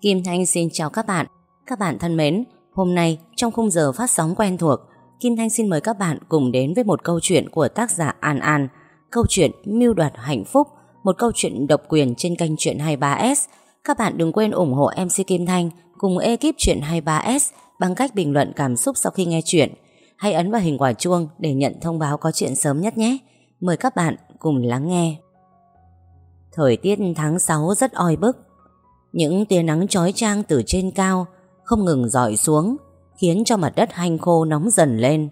Kim Thanh xin chào các bạn. Các bạn thân mến, hôm nay trong khung giờ phát sóng quen thuộc, Kim Thanh xin mời các bạn cùng đến với một câu chuyện của tác giả An An. Câu chuyện Mưu đoạt hạnh phúc, một câu chuyện độc quyền trên kênh Chuyện 23S. Các bạn đừng quên ủng hộ MC Kim Thanh cùng ekip Chuyện 23S bằng cách bình luận cảm xúc sau khi nghe chuyện. Hãy ấn vào hình quả chuông để nhận thông báo có chuyện sớm nhất nhé. Mời các bạn cùng lắng nghe. Thời tiết tháng 6 rất oi bức. Những tia nắng chói chang từ trên cao không ngừng dọi xuống, khiến cho mặt đất hanh khô nóng dần lên.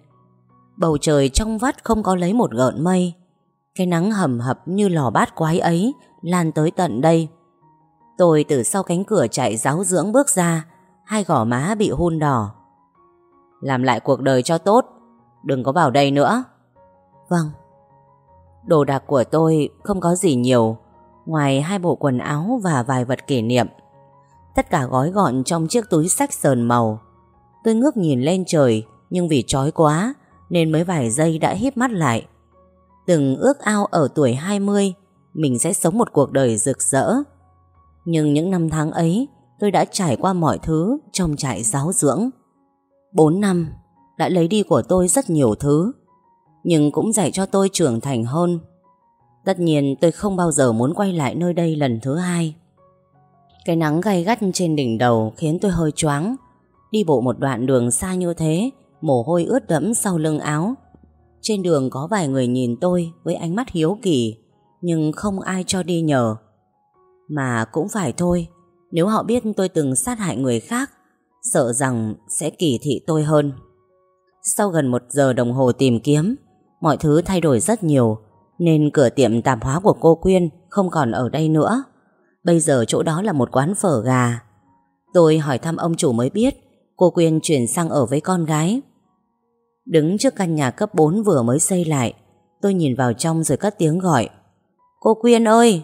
Bầu trời trong vắt không có lấy một gợn mây. Cái nắng hầm hập như lò bát quái ấy lan tới tận đây. Tôi từ sau cánh cửa chạy giáo dưỡng bước ra, hai gò má bị hun đỏ. Làm lại cuộc đời cho tốt, đừng có vào đây nữa. Vâng. Đồ đạc của tôi không có gì nhiều, ngoài hai bộ quần áo và vài vật kỷ niệm. Tất cả gói gọn trong chiếc túi sách sờn màu. Tôi ngước nhìn lên trời, nhưng vì chói quá, nên mới vài giây đã híp mắt lại. Từng ước ao ở tuổi 20, mình sẽ sống một cuộc đời rực rỡ. Nhưng những năm tháng ấy, tôi đã trải qua mọi thứ trong trại giáo dưỡng. 4 năm đã lấy đi của tôi rất nhiều thứ, nhưng cũng dạy cho tôi trưởng thành hơn. Tất nhiên tôi không bao giờ muốn quay lại nơi đây lần thứ hai. Cái nắng gay gắt trên đỉnh đầu khiến tôi hơi choáng. Đi bộ một đoạn đường xa như thế, mồ hôi ướt đẫm sau lưng áo. Trên đường có vài người nhìn tôi với ánh mắt hiếu kỳ, nhưng không ai cho đi nhờ. Mà cũng phải thôi, nếu họ biết tôi từng sát hại người khác, sợ rằng sẽ kỳ thị tôi hơn. Sau gần một giờ đồng hồ tìm kiếm, mọi thứ thay đổi rất nhiều, nên cửa tiệm tạp hóa của cô Quyên không còn ở đây nữa. Bây giờ chỗ đó là một quán phở gà. Tôi hỏi thăm ông chủ mới biết cô Quyên chuyển sang ở với con gái. Đứng trước căn nhà cấp 4 vừa mới xây lại, tôi nhìn vào trong rồi cất tiếng gọi. Cô Quyên ơi!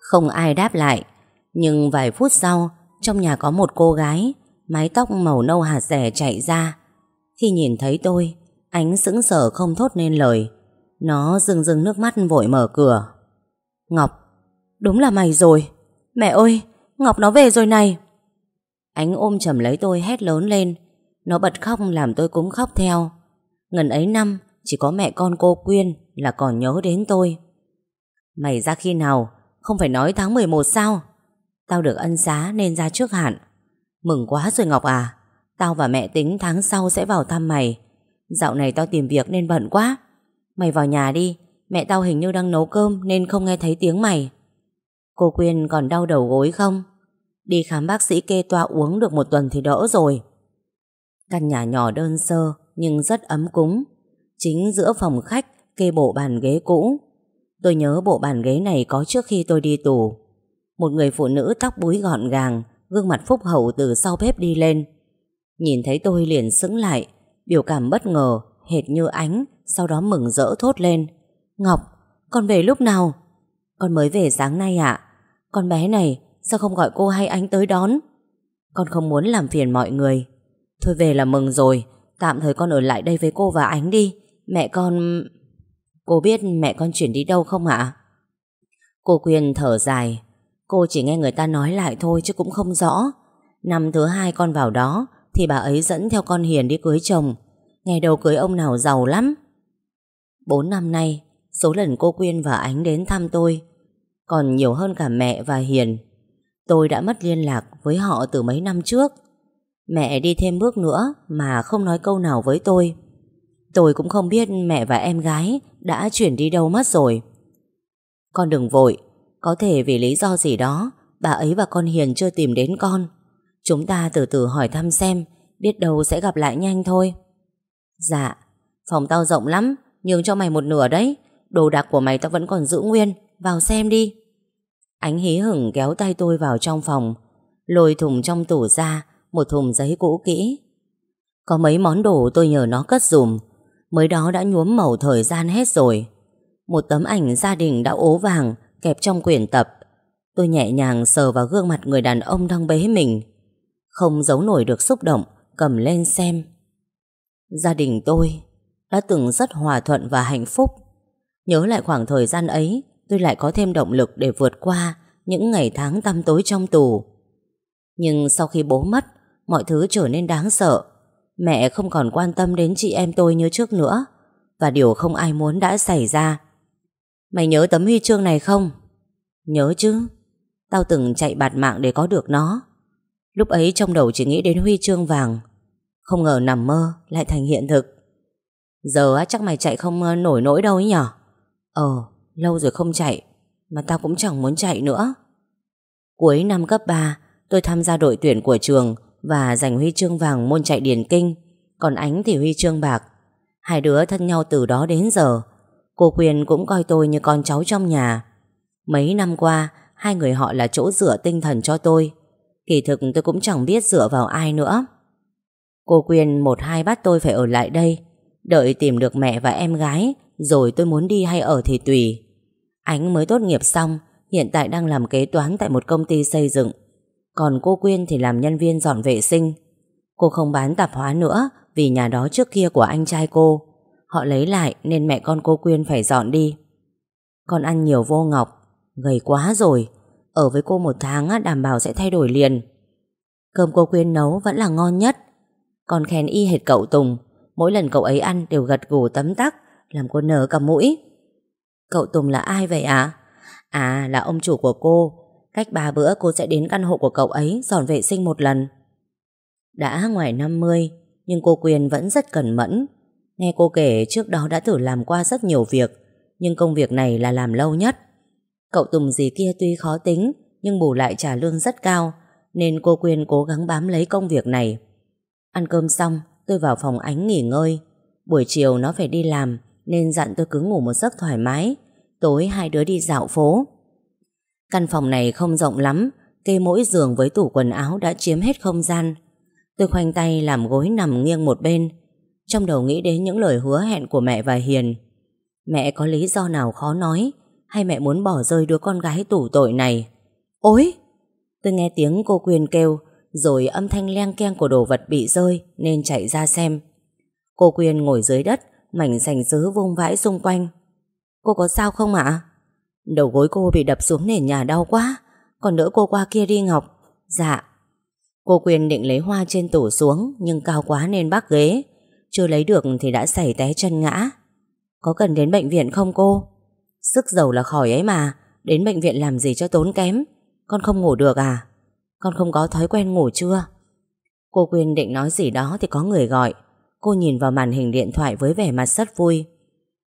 Không ai đáp lại, nhưng vài phút sau, trong nhà có một cô gái, mái tóc màu nâu hạt rẻ chạy ra. Khi nhìn thấy tôi, ánh sững sờ không thốt nên lời. Nó rưng rưng nước mắt vội mở cửa. Ngọc, đúng là mày rồi. Mẹ ơi, Ngọc nó về rồi này. Ánh ôm chầm lấy tôi hét lớn lên. Nó bật khóc làm tôi cũng khóc theo. Ngần ấy năm, chỉ có mẹ con cô Quyên là còn nhớ đến tôi. Mày ra khi nào? Không phải nói tháng 11 sao? Tao được ân xá nên ra trước hạn. Mừng quá rồi Ngọc à. Tao và mẹ tính tháng sau sẽ vào thăm mày. Dạo này tao tìm việc nên bận quá. Mày vào nhà đi. Mẹ tao hình như đang nấu cơm Nên không nghe thấy tiếng mày. Cô Quyên còn đau đầu gối không? Đi khám bác sĩ kê toa uống được một tuần thì đỡ rồi. Căn nhà nhỏ đơn sơ Nhưng rất ấm cúng. Chính giữa phòng khách Kê bộ bàn ghế cũ. Tôi nhớ bộ bàn ghế này có trước khi tôi đi tù. Một người phụ nữ tóc búi gọn gàng, Gương mặt phúc hậu từ sau bếp đi lên. Nhìn thấy tôi liền sững lại, Biểu cảm bất ngờ, Hệt như ánh sau đó mừng rỡ thốt lên. Ngọc, con về lúc nào? Con mới về sáng nay ạ. Con bé này sao không gọi cô hay anh tới đón? Con không muốn làm phiền mọi người. Thôi về là mừng rồi. Tạm thời con ở lại đây với cô và ánh đi. Mẹ con... Cô biết mẹ con chuyển đi đâu không ạ? Cô Quyên thở dài. Cô chỉ nghe người ta nói lại thôi chứ cũng không rõ. Năm thứ hai con vào đó Thì bà ấy dẫn theo con Hiền đi cưới chồng. Nghe đầu cưới ông nào giàu lắm. 4 năm nay, số lần cô Quyên và Ánh đến thăm tôi còn nhiều hơn cả mẹ và Hiền. Tôi đã mất liên lạc với họ từ mấy năm trước. Mẹ đi thêm bước nữa mà không nói câu nào với tôi. Tôi cũng không biết mẹ và em gái đã chuyển đi đâu mất rồi. Con đừng vội, có thể vì lý do gì đó bà ấy và con Hiền chưa tìm đến con. Chúng ta từ từ hỏi thăm xem, biết đâu sẽ gặp lại nhanh thôi. Dạ, phòng tao rộng lắm, Nhường cho mày một nửa đấy. Đồ đạc của mày tao vẫn còn giữ nguyên. Vào xem đi. Ánh hí hửng kéo tay tôi vào trong phòng. Lôi thùng trong tủ ra, Một thùng giấy cũ kỹ. Có mấy món đồ tôi nhờ nó cất dùm Mới đó đã nhuốm màu thời gian hết rồi. Một tấm ảnh gia đình đã ố vàng, Kẹp trong quyển tập. Tôi nhẹ nhàng sờ vào gương mặt người đàn ông đang bế mình. Không giấu nổi được xúc động, Cầm lên xem. Gia đình tôi đã từng rất hòa thuận và hạnh phúc. Nhớ lại khoảng thời gian ấy, tôi lại có thêm động lực để vượt qua những ngày tháng tăm tối trong tù. Nhưng sau khi bố mất Mọi thứ trở nên đáng sợ Mẹ không còn quan tâm đến chị em tôi như trước nữa Và điều không ai muốn đã xảy ra Mày nhớ tấm huy chương này không? Nhớ chứ Tao từng chạy bạt mạng để có được nó Lúc ấy trong đầu chỉ nghĩ đến huy chương vàng Không ngờ nằm mơ Lại thành hiện thực Giờ chắc mày chạy không ờ, nổi nỗi đâu ấy nhở? Ờ Lâu rồi không chạy, Mà tao cũng chẳng muốn chạy nữa. Cuối năm cấp 3 Tôi tham gia đội tuyển của trường Và giành huy chương vàng môn chạy điền kinh, Còn Ánh thì huy chương bạc. Hai đứa thân nhau từ đó đến giờ, Cô Quyền cũng coi tôi như con cháu trong nhà. Mấy năm qua, Hai người họ là chỗ dựa tinh thần cho tôi. Kỳ thực tôi cũng chẳng biết dựa vào ai nữa. Cô quyền một hai bắt tôi phải ở lại đây Đợi tìm được mẹ và em gái, Rồi tôi muốn đi hay ở thì tùy. Ánh mới tốt nghiệp xong, Hiện tại đang làm kế toán tại một công ty xây dựng. Còn cô Quyên thì làm nhân viên dọn vệ sinh. Cô không bán tạp hóa nữa Vì nhà đó trước kia của anh trai cô. Họ lấy lại nên mẹ con cô Quyên phải dọn đi. Con ăn nhiều vô ngọc, Gầy quá rồi. Ở với cô một tháng đảm bảo sẽ thay đổi liền. Cơm cô Quyên nấu vẫn là ngon nhất. Con khen y hệt cậu Tùng. Mỗi lần cậu ấy ăn đều gật gù tấm tắc, Làm cô nở cả mũi. Cậu Tùng là ai vậy ạ? À? là ông chủ của cô. Cách ba bữa cô sẽ đến căn hộ của cậu ấy Dọn vệ sinh một lần. Đã ngoài 50 Nhưng cô quyền vẫn rất cẩn mẫn. Nghe cô kể trước đó đã thử làm qua rất nhiều việc, Nhưng công việc này là làm lâu nhất. Cậu Tùng gì kia tuy khó tính, Nhưng bù lại trả lương rất cao, Nên cô Quyên cố gắng bám lấy công việc này. Ăn cơm xong Tôi vào phòng ánh nghỉ ngơi. Buổi chiều nó phải đi làm, Nên dặn tôi cứ ngủ một giấc thoải mái. Tối hai đứa đi dạo phố. Căn phòng này không rộng lắm, Kê mỗi giường với tủ quần áo đã chiếm hết không gian. Tôi khoanh tay làm gối nằm nghiêng một bên. Trong đầu nghĩ đến những lời hứa hẹn của mẹ và Hiền. Mẹ có lý do nào khó nói? Hay mẹ muốn bỏ rơi đứa con gái tủ tội này? Ôi! Tôi nghe tiếng cô Quyên kêu. Rồi âm thanh leng keng của đồ vật bị rơi, Nên chạy ra xem. Cô Quyên ngồi dưới đất, Mảnh sành sứ vung vãi xung quanh. Cô có sao không ạ? Đầu gối cô bị đập xuống nền nhà đau quá, Còn đỡ cô qua kia đi Ngọc. Dạ. Cô Quyên định lấy hoa trên tủ xuống, Nhưng cao quá nên bác ghế. Chưa lấy được thì đã xảy té chân ngã. Có cần đến bệnh viện không cô? Sức giàu là khỏi ấy mà, Đến bệnh viện làm gì cho tốn kém? Con không ngủ được à? Con không có thói quen ngủ chưa? Cô Quyên định nói gì đó thì có người gọi. Cô nhìn vào màn hình điện thoại với vẻ mặt rất vui.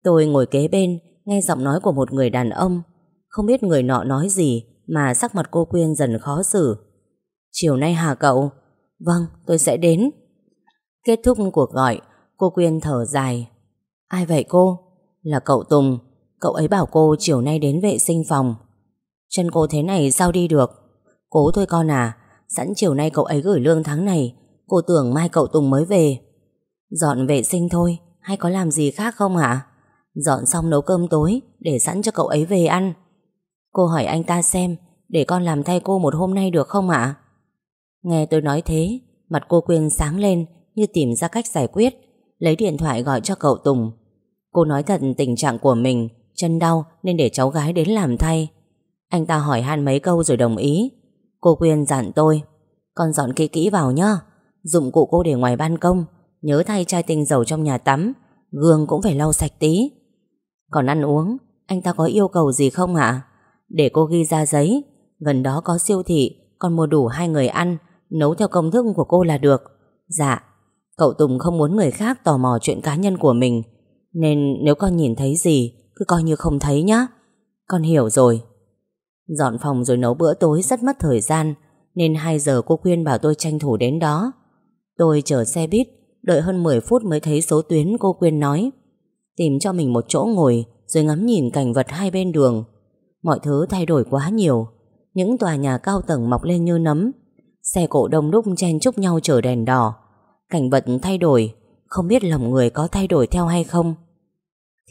Tôi ngồi kế bên, Nghe giọng nói của một người đàn ông. Không biết người nọ nói gì Mà sắc mặt cô Quyên dần khó xử. Chiều nay hả cậu? Vâng tôi sẽ đến. Kết thúc cuộc gọi, Cô Quyên thở dài. Ai vậy cô? Là cậu Tùng. Cậu ấy bảo cô chiều nay đến vệ sinh phòng. Chân cô thế này sao đi được? Cố thôi con à Sẵn chiều nay cậu ấy gửi lương tháng này, Cô tưởng mai cậu Tùng mới về. Dọn vệ sinh thôi, Hay có làm gì khác không hả? Dọn xong nấu cơm tối, Để sẵn cho cậu ấy về ăn. Cô hỏi anh ta xem, Để con làm thay cô một hôm nay được không ạ? Nghe tôi nói thế, Mặt cô Quyên sáng lên, Như tìm ra cách giải quyết, Lấy điện thoại gọi cho cậu Tùng. Cô nói thật tình trạng của mình, Chân đau nên để cháu gái đến làm thay. Anh ta hỏi han mấy câu rồi đồng ý. Cô Quyên dặn tôi, Con dọn kỹ kỹ vào nhá, Dụng cụ cô để ngoài ban công, Nhớ thay chai tinh dầu trong nhà tắm, Gương cũng phải lau sạch tí. Còn ăn uống, Anh ta có yêu cầu gì không ạ? Để cô ghi ra giấy, Gần đó có siêu thị Con mua đủ hai người ăn, Nấu theo công thức của cô là được. Dạ Cậu Tùng không muốn người khác tò mò chuyện cá nhân của mình, Nên nếu con nhìn thấy gì, Cứ coi như không thấy nhá. Con hiểu rồi. Dọn phòng rồi nấu bữa tối rất mất thời gian, Nên 2 giờ cô khuyên bảo tôi tranh thủ đến đó. Tôi chờ xe buýt, Đợi hơn 10 phút mới thấy số tuyến cô khuyên nói. Tìm cho mình một chỗ ngồi, Rồi ngắm nhìn cảnh vật hai bên đường. Mọi thứ thay đổi quá nhiều, Những tòa nhà cao tầng mọc lên như nấm. Xe cộ đông đúc chen chúc nhau chở đèn đỏ. Cảnh vật thay đổi, Không biết lòng người có thay đổi theo hay không.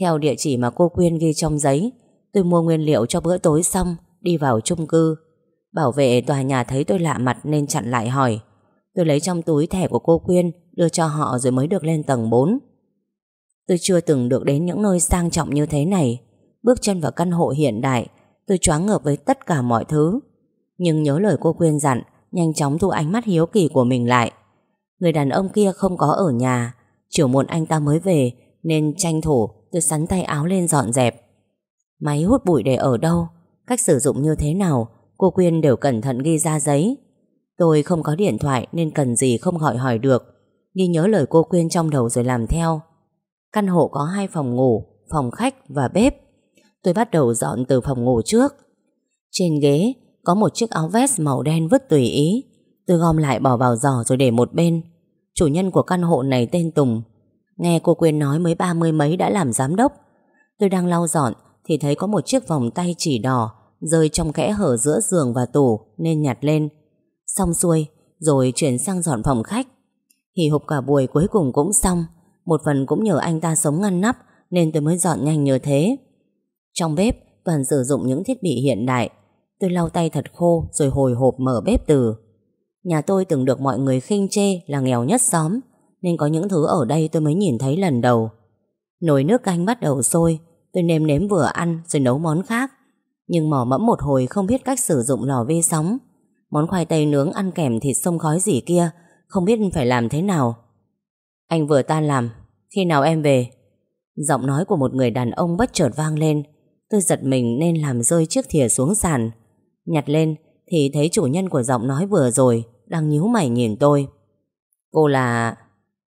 Theo địa chỉ mà cô Quyên ghi trong giấy, Tôi mua nguyên liệu cho bữa tối xong. Đi vào chung cư. Bảo vệ tòa nhà thấy tôi lạ mặt nên chặn lại hỏi. Tôi lấy trong túi thẻ của cô Quyên, Đưa cho họ rồi mới được lên tầng 4 Tôi chưa từng được đến những nơi sang trọng như thế này. Bước chân vào căn hộ hiện đại, Tôi choáng ngợp với tất cả mọi thứ. Nhưng nhớ lời cô Quyên dặn, Nhanh chóng thu ánh mắt hiếu kỳ của mình lại. Người đàn ông kia không có ở nhà, Chiều muộn anh ta mới về, Nên tranh thủ, tôi sắn tay áo lên dọn dẹp. Máy hút bụi để ở đâu? Cách sử dụng như thế nào, Cô Quyên đều cẩn thận ghi ra giấy. Tôi không có điện thoại Nên cần gì không gọi hỏi được. Ghi nhớ lời cô Quyên trong đầu rồi làm theo. Căn hộ có hai phòng ngủ, Phòng khách và bếp. Tôi bắt đầu dọn từ phòng ngủ trước. Trên ghế có một chiếc áo vest màu đen vứt tùy ý. Tôi gom lại bỏ vào giỏ rồi để một bên. Chủ nhân của căn hộ này tên Tùng. Nghe cô Quyên nói mới ba mươi mấy đã làm giám đốc. Tôi đang lau dọn Thì thấy có một chiếc vòng tay chỉ đỏ Rơi trong kẽ hở giữa giường và tủ, Nên nhặt lên. Xong xuôi, rồi chuyển sang dọn phòng khách. Hì hục cả buổi cuối cùng cũng xong, Một phần cũng nhờ anh ta sống ngăn nắp, Nên tôi mới dọn nhanh như thế. Trong bếp toàn sử dụng những thiết bị hiện đại. Tôi lau tay thật khô, Rồi hồi hộp mở bếp từ. Nhà tôi từng được mọi người khinh chê Là nghèo nhất xóm, Nên có những thứ ở đây tôi mới nhìn thấy lần đầu. Nồi nước canh bắt đầu sôi, Tôi nêm nếm vừa ăn, rồi nấu món khác. Nhưng mò mẫm một hồi không biết cách sử dụng lò vi sóng. Món khoai tây nướng ăn kèm thịt sông khói gì kia, Không biết phải làm thế nào. Anh vừa tan làm, Khi nào em về? Giọng nói của một người đàn ông bất chợt vang lên. Tôi giật mình nên làm rơi chiếc thìa xuống sàn. Nhặt lên, Thì thấy chủ nhân của giọng nói vừa rồi Đang nhíu mày nhìn tôi. Cô là...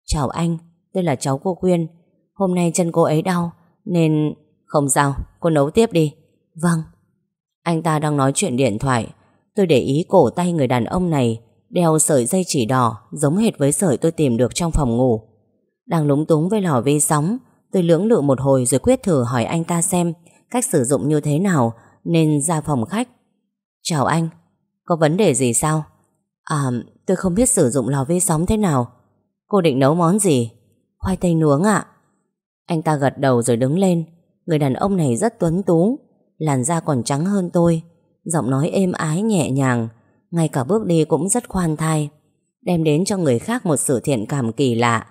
Chào anh, Tôi là cháu cô Quyên. Hôm nay chân cô ấy đau, Nên... Không sao, Cô nấu tiếp đi. Vâng. Anh ta đang nói chuyện điện thoại. Tôi để ý cổ tay người đàn ông này, Đeo sợi dây chỉ đỏ, Giống hệt với sợi tôi tìm được trong phòng ngủ. Đang lúng túng với lò vi sóng, Tôi lưỡng lự một hồi rồi quyết thử hỏi anh ta xem Cách sử dụng như thế nào Nên ra phòng khách. Chào anh, Có vấn đề gì sao? À tôi không biết sử dụng lò vi sóng thế nào. Cô định nấu món gì? Khoai tây nướng ạ. Anh ta gật đầu rồi đứng lên. Người đàn ông này rất tuấn tú Làn da còn trắng hơn tôi. Giọng nói êm ái nhẹ nhàng, Ngay cả bước đi cũng rất khoan thai, Đem đến cho người khác một sự thiện cảm kỳ lạ.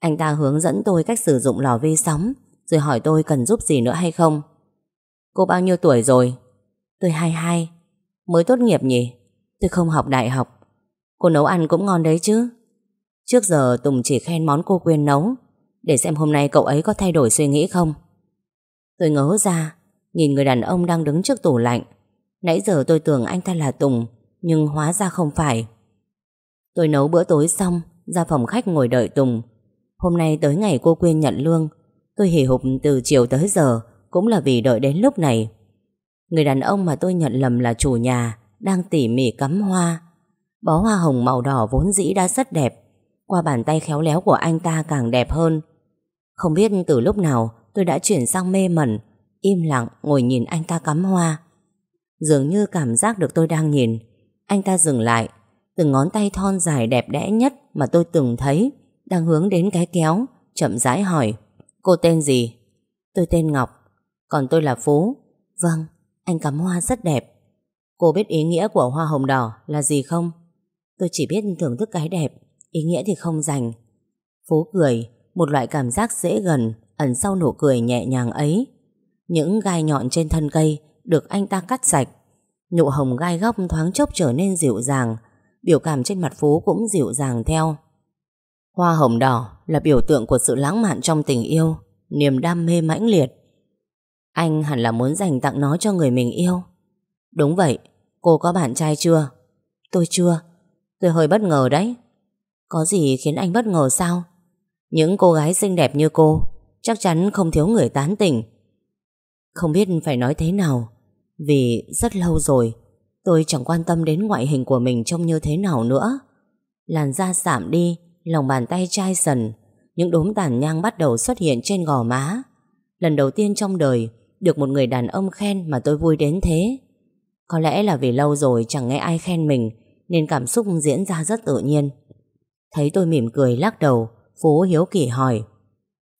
Anh ta hướng dẫn tôi cách sử dụng lò vi sóng, Rồi hỏi tôi cần giúp gì nữa hay không. Cô bao nhiêu tuổi rồi? Tôi 22 Mới tốt nghiệp nhỉ? Tôi không học đại học. Cô nấu ăn cũng ngon đấy chứ? Trước giờ Tùng chỉ khen món cô Quyên nấu. Để xem hôm nay cậu ấy có thay đổi suy nghĩ không. Tôi ngớ ra Nhìn người đàn ông đang đứng trước tủ lạnh. Nãy giờ tôi tưởng anh ta là Tùng, Nhưng hóa ra không phải. Tôi nấu bữa tối xong, Ra phòng khách ngồi đợi Tùng. Hôm nay tới ngày cô Quyên nhận lương, Tôi hì hục từ chiều tới giờ, Cũng là vì đợi đến lúc này. Người đàn ông mà tôi nhận lầm là chủ nhà, Đang tỉ mỉ cắm hoa. Bó hoa hồng màu đỏ vốn dĩ đã rất đẹp, Qua bàn tay khéo léo của anh ta càng đẹp hơn. Không biết từ lúc nào Tôi đã chuyển sang mê mẩn Im lặng ngồi nhìn anh ta cắm hoa. Dường như cảm giác được tôi đang nhìn. Anh ta dừng lại Từng ngón tay thon dài đẹp đẽ nhất Mà tôi từng thấy Đang hướng đến cái kéo Chậm rãi hỏi Cô tên gì? Tôi tên Ngọc Còn tôi là Phú. Vâng, anh cắm hoa rất đẹp. Cô biết ý nghĩa của hoa hồng đỏ là gì không? Tôi chỉ biết thưởng thức cái đẹp Ý nghĩa thì không dành. Phú cười Một loại cảm giác dễ gần Ẩn sau nụ cười nhẹ nhàng ấy. Những gai nhọn trên thân cây Được anh ta cắt sạch. Nụ hồng gai góc thoáng chốc trở nên dịu dàng, Biểu cảm trên mặt Phú cũng dịu dàng theo. Hoa hồng đỏ là biểu tượng của sự lãng mạn trong tình yêu, Niềm đam mê mãnh liệt. Anh hẳn là muốn dành tặng nó cho người mình yêu. Đúng vậy, Cô có bạn trai chưa? Tôi chưa. Tôi hơi bất ngờ đấy. Có gì khiến anh bất ngờ sao? Những cô gái xinh đẹp như cô Chắc chắn không thiếu người tán tỉnh. Không biết phải nói thế nào. Vì rất lâu rồi, Tôi chẳng quan tâm đến ngoại hình của mình trông như thế nào nữa. Làn da giảm đi, Lòng bàn tay chai sần Những đốm tàn nhang bắt đầu xuất hiện trên gò má. Lần đầu tiên trong đời, Được một người đàn ông khen mà tôi vui đến thế. Có lẽ là vì lâu rồi chẳng nghe ai khen mình, Nên cảm xúc diễn ra rất tự nhiên. Thấy tôi mỉm cười lắc đầu, Phú hiếu kỳ hỏi,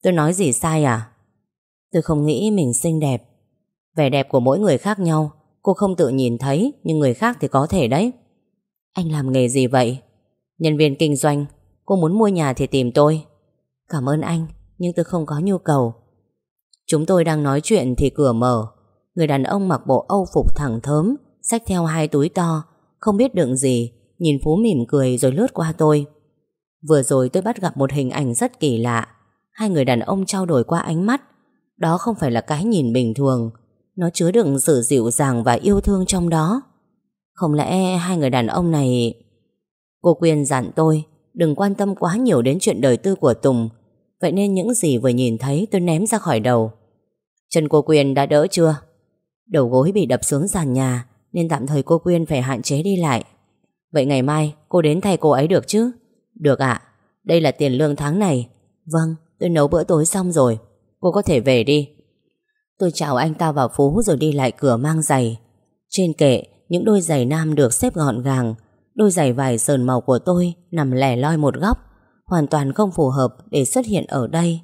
Tôi nói gì sai à? Tôi không nghĩ mình xinh đẹp. Vẻ đẹp của mỗi người khác nhau, Cô không tự nhìn thấy, Nhưng người khác thì có thể đấy. Anh làm nghề gì vậy? Nhân viên kinh doanh, Cô muốn mua nhà thì tìm tôi. Cảm ơn anh, Nhưng tôi không có nhu cầu. Chúng tôi đang nói chuyện thì cửa mở. Người đàn ông mặc bộ âu phục thẳng thớm, Xách theo hai túi to, Không biết đựng gì, Nhìn Phú mỉm cười rồi lướt qua tôi. Vừa rồi tôi bắt gặp một hình ảnh rất kỳ lạ. Hai người đàn ông trao đổi qua ánh mắt. Đó không phải là cái nhìn bình thường. Nó chứa đựng sự dịu dàng và yêu thương trong đó. Không lẽ hai người đàn ông này Cô Quyên dặn tôi, Đừng quan tâm quá nhiều đến chuyện đời tư của Tùng. Vậy nên những gì vừa nhìn thấy tôi ném ra khỏi đầu. Chân cô Quyên đã đỡ chưa? Đầu gối bị đập xuống sàn nhà, Nên tạm thời cô Quyên phải hạn chế đi lại. Vậy ngày mai cô đến thay cô ấy được chứ? Được ạ. Đây là tiền lương tháng này. Vâng tôi nấu bữa tối xong rồi. Cô có thể về đi. Tôi chào anh ta vào phố rồi đi lại cửa mang giày. Trên kệ, Những đôi giày nam được xếp gọn gàng. Đôi giày vải sờn màu của tôi Nằm lẻ loi một góc, Hoàn toàn không phù hợp để xuất hiện ở đây.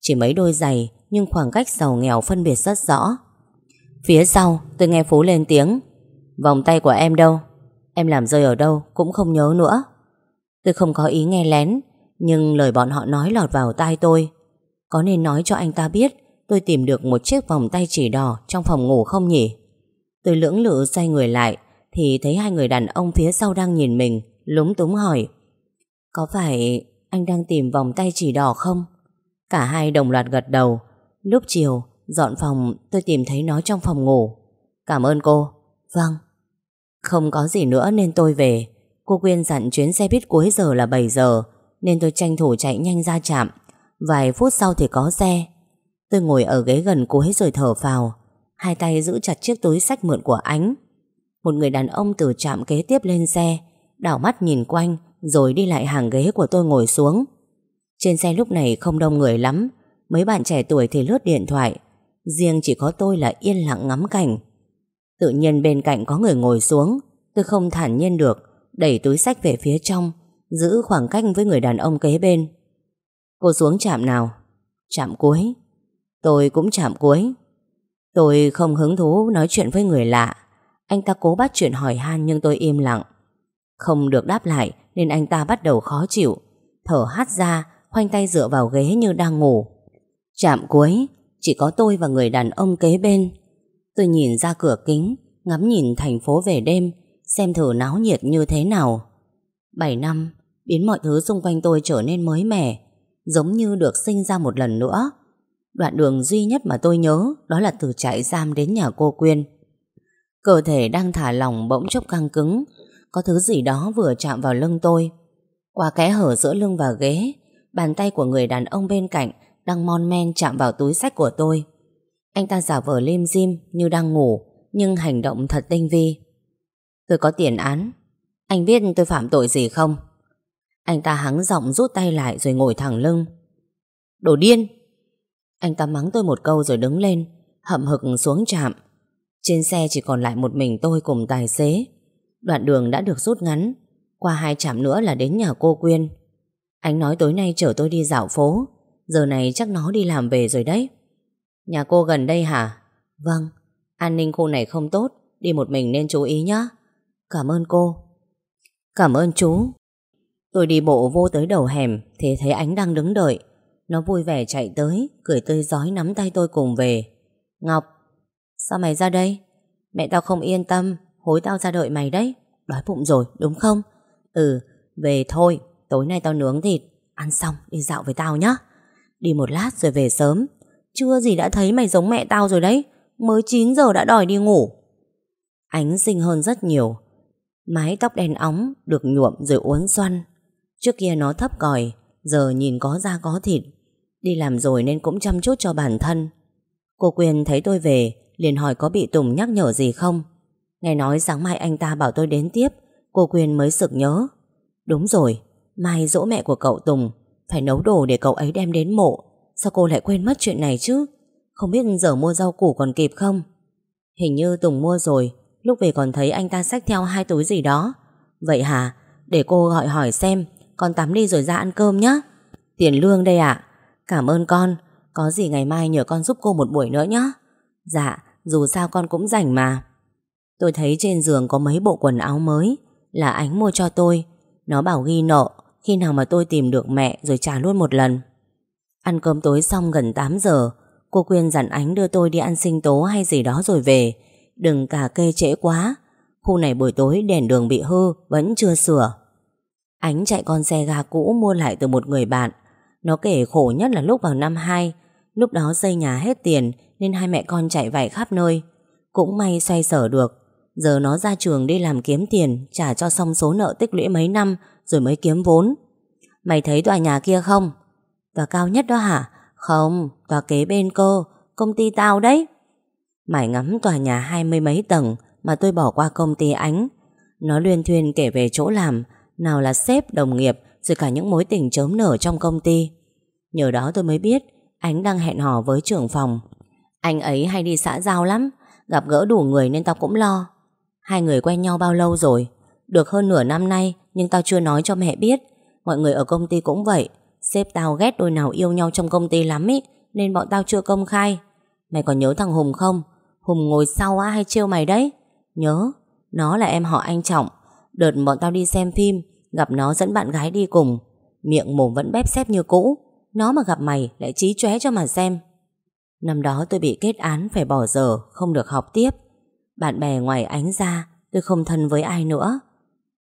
Chỉ mấy đôi giày, Nhưng khoảng cách giàu nghèo phân biệt rất rõ. Phía sau, tôi nghe Phú lên tiếng. Vòng tay của em đâu? Em làm rơi ở đâu cũng không nhớ nữa. Tôi không có ý nghe lén, Nhưng lời bọn họ nói lọt vào tai tôi. Có nên nói cho anh ta biết, Tôi tìm được một chiếc vòng tay chỉ đỏ Trong phòng ngủ không nhỉ? Tôi lưỡng lự xoay người lại, Thì thấy hai người đàn ông phía sau đang nhìn mình, Lúng túng hỏi, Có phải anh đang tìm vòng tay chỉ đỏ không? Cả hai đồng loạt gật đầu. Lúc chiều, Dọn phòng, tôi tìm thấy nó trong phòng ngủ. Cảm ơn cô. Vâng. Không có gì nữa nên tôi về. Cô Quyên dặn chuyến xe buýt cuối giờ là 7 giờ, Nên tôi tranh thủ chạy nhanh ra trạm. Vài phút sau thì có xe. Tôi ngồi ở ghế gần cuối rồi thở vào, Hai tay giữ chặt chiếc túi sách mượn của ánh. Một người đàn ông từ trạm kế tiếp lên xe Đảo mắt nhìn quanh Rồi đi lại hàng ghế của tôi ngồi xuống. Trên xe lúc này không đông người lắm. Mấy bạn trẻ tuổi thì lướt điện thoại. Riêng chỉ có tôi là yên lặng ngắm cảnh. Tự nhiên bên cạnh có người ngồi xuống. Tôi không thản nhiên được Đẩy túi sách về phía trong Giữ khoảng cách với người đàn ông kế bên. Cô xuống chạm nào? Chạm cuối. Tôi cũng chạm cuối. Tôi không hứng thú nói chuyện với người lạ. Anh ta cố bắt chuyện hỏi han Nhưng tôi im lặng. Không được đáp lại nên anh ta bắt đầu khó chịu. Thở hắt ra, Khoanh tay dựa vào ghế như đang ngủ. Chạm cuối, Chỉ có tôi và người đàn ông kế bên. Tôi nhìn ra cửa kính, Ngắm nhìn thành phố về đêm, Xem thử náo nhiệt như thế nào. 7 năm, Biến mọi thứ xung quanh tôi trở nên mới mẻ. Giống như được sinh ra một lần nữa. Đoạn đường duy nhất mà tôi nhớ Đó là từ trại giam đến nhà cô Quyên. Cơ thể đang thả lỏng bỗng chốc căng cứng, Có thứ gì đó vừa chạm vào lưng tôi. Qua kẽ hở giữa lưng và ghế, Bàn tay của người đàn ông bên cạnh Đang mon men chạm vào túi sách của tôi. Anh ta giả vờ lim dim Như đang ngủ, Nhưng hành động thật tinh vi. Tôi có tiền án. Anh biết tôi phạm tội gì không? Anh ta hắng giọng rút tay lại Rồi ngồi thẳng lưng. Đồ điên! Anh ta mắng tôi một câu rồi đứng lên, Hậm hực xuống trạm. Trên xe chỉ còn lại một mình tôi cùng tài xế. Đoạn đường đã được rút ngắn, Qua hai trạm nữa là đến nhà cô Quyên. Anh nói tối nay chở tôi đi dạo phố, Giờ này chắc nó đi làm về rồi đấy. Nhà cô gần đây hả? Vâng An ninh khu này không tốt, Đi một mình nên chú ý nhé Cảm ơn cô. Cảm ơn chú. Tôi đi bộ vô tới đầu hẻm, Thì thấy ánh đang đứng đợi. Nó vui vẻ chạy tới, Cười tươi giói nắm tay tôi cùng về. Ngọc, Sao mày ra đây? Mẹ tao không yên tâm, Hối tao ra đợi mày đấy. Đói bụng rồi, đúng không? Ừ về thôi, Tối nay tao nướng thịt. Ăn xong, đi dạo với tao nhá. Đi một lát rồi về sớm. Chưa gì đã thấy mày giống mẹ tao rồi đấy. Mới 9 giờ đã đòi đi ngủ. Ánh xinh hơn rất nhiều. Mái tóc đen óng Được nhuộm rồi uốn xoăn Trước kia nó thấp còi, Giờ nhìn có da có thịt. Đi làm rồi nên cũng chăm chút cho bản thân. Cô Quyên thấy tôi về, liền hỏi có bị Tùng nhắc nhở gì không. Nghe nói sáng mai anh ta bảo tôi đến tiếp, Cô Quyên mới sực nhớ. Đúng rồi, Mai dỗ mẹ của cậu Tùng, Phải nấu đồ để cậu ấy đem đến mộ. Sao cô lại quên mất chuyện này chứ? Không biết giờ mua rau củ còn kịp không? Hình như Tùng mua rồi, Lúc về còn thấy anh ta xách theo hai túi gì đó. Vậy hả? Để cô gọi hỏi xem con tắm đi rồi ra ăn cơm nhé Tiền lương đây ạ. Cảm ơn con. Có gì ngày mai nhờ con giúp cô một buổi nữa nhé Dạ dù sao con cũng rảnh mà. Tôi thấy trên giường có mấy bộ quần áo mới. Là ánh mua cho tôi. Nó bảo ghi nợ. Khi nào mà tôi tìm được mẹ rồi trả luôn một lần. Ăn cơm tối xong gần 8 giờ. Cô Quyên dặn ánh đưa tôi đi ăn sinh tố hay gì đó rồi về. Đừng cà kê trễ quá. Khu này buổi tối đèn đường bị hư, Vẫn chưa sửa. Ánh chạy con xe ga cũ mua lại từ một người bạn. Nó kể khổ nhất là lúc vào năm 2 Lúc đó xây nhà hết tiền Nên hai mẹ con chạy vạy khắp nơi. Cũng may xoay sở được. Giờ nó ra trường đi làm kiếm tiền Trả cho xong số nợ tích lũy mấy năm Rồi mới kiếm vốn. Mày thấy tòa nhà kia không? Tòa cao nhất đó hả? Không, tòa kế bên cơ Công ty tao đấy. Mải ngắm tòa nhà hai mươi mấy tầng Mà tôi bỏ qua công ty ánh. Nó luyên thuyên kể về chỗ làm nào là sếp, đồng nghiệp Rồi cả những mối tình chớm nở trong công ty. Nhờ đó tôi mới biết Ánh đang hẹn hò với trưởng phòng. Anh ấy hay đi xã giao lắm Gặp gỡ đủ người nên tao cũng lo. Hai người quen nhau bao lâu rồi? Được hơn nửa năm nay Nhưng tao chưa nói cho mẹ biết. Mọi người ở công ty cũng vậy Sếp tao ghét đôi nào yêu nhau trong công ty lắm ý Nên bọn tao chưa công khai. Mày còn nhớ thằng Hùng không? Hùng ngồi sau á hay trêu mày đấy? Nhớ Nó là em họ anh Trọng. Đợt bọn tao đi xem phim Gặp nó dẫn bạn gái đi cùng. Miệng mồm vẫn bép xếp như cũ. Nó mà gặp mày lại trí chóe cho mà xem. Năm đó tôi bị kết án Phải bỏ giờ, không được học tiếp. Bạn bè ngoài ánh ra, Tôi không thân với ai nữa.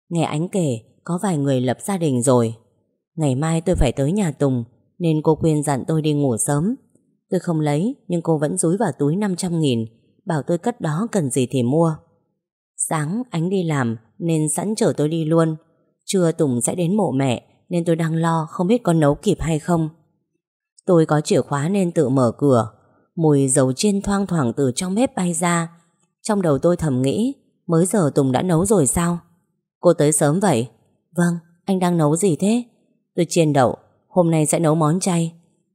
Nghe ánh kể, có vài người lập gia đình rồi. Ngày mai tôi phải tới nhà Tùng, Nên cô Quyên dặn tôi đi ngủ sớm. Tôi không lấy, Nhưng cô vẫn rúi vào túi 500 nghìn, Bảo tôi cất đó cần gì thì mua. Sáng ánh đi làm, Nên sẵn chở tôi đi luôn. Trưa Tùng sẽ đến mộ mẹ Nên tôi đang lo không biết có nấu kịp hay không. Tôi có chìa khóa nên tự mở cửa. Mùi dầu chiên thoang thoảng từ trong bếp bay ra. Trong đầu tôi thầm nghĩ Mới giờ Tùng đã nấu rồi sao? Cô tới sớm vậy? Vâng, anh đang nấu gì thế? Tôi chiên đậu Hôm nay sẽ nấu món chay.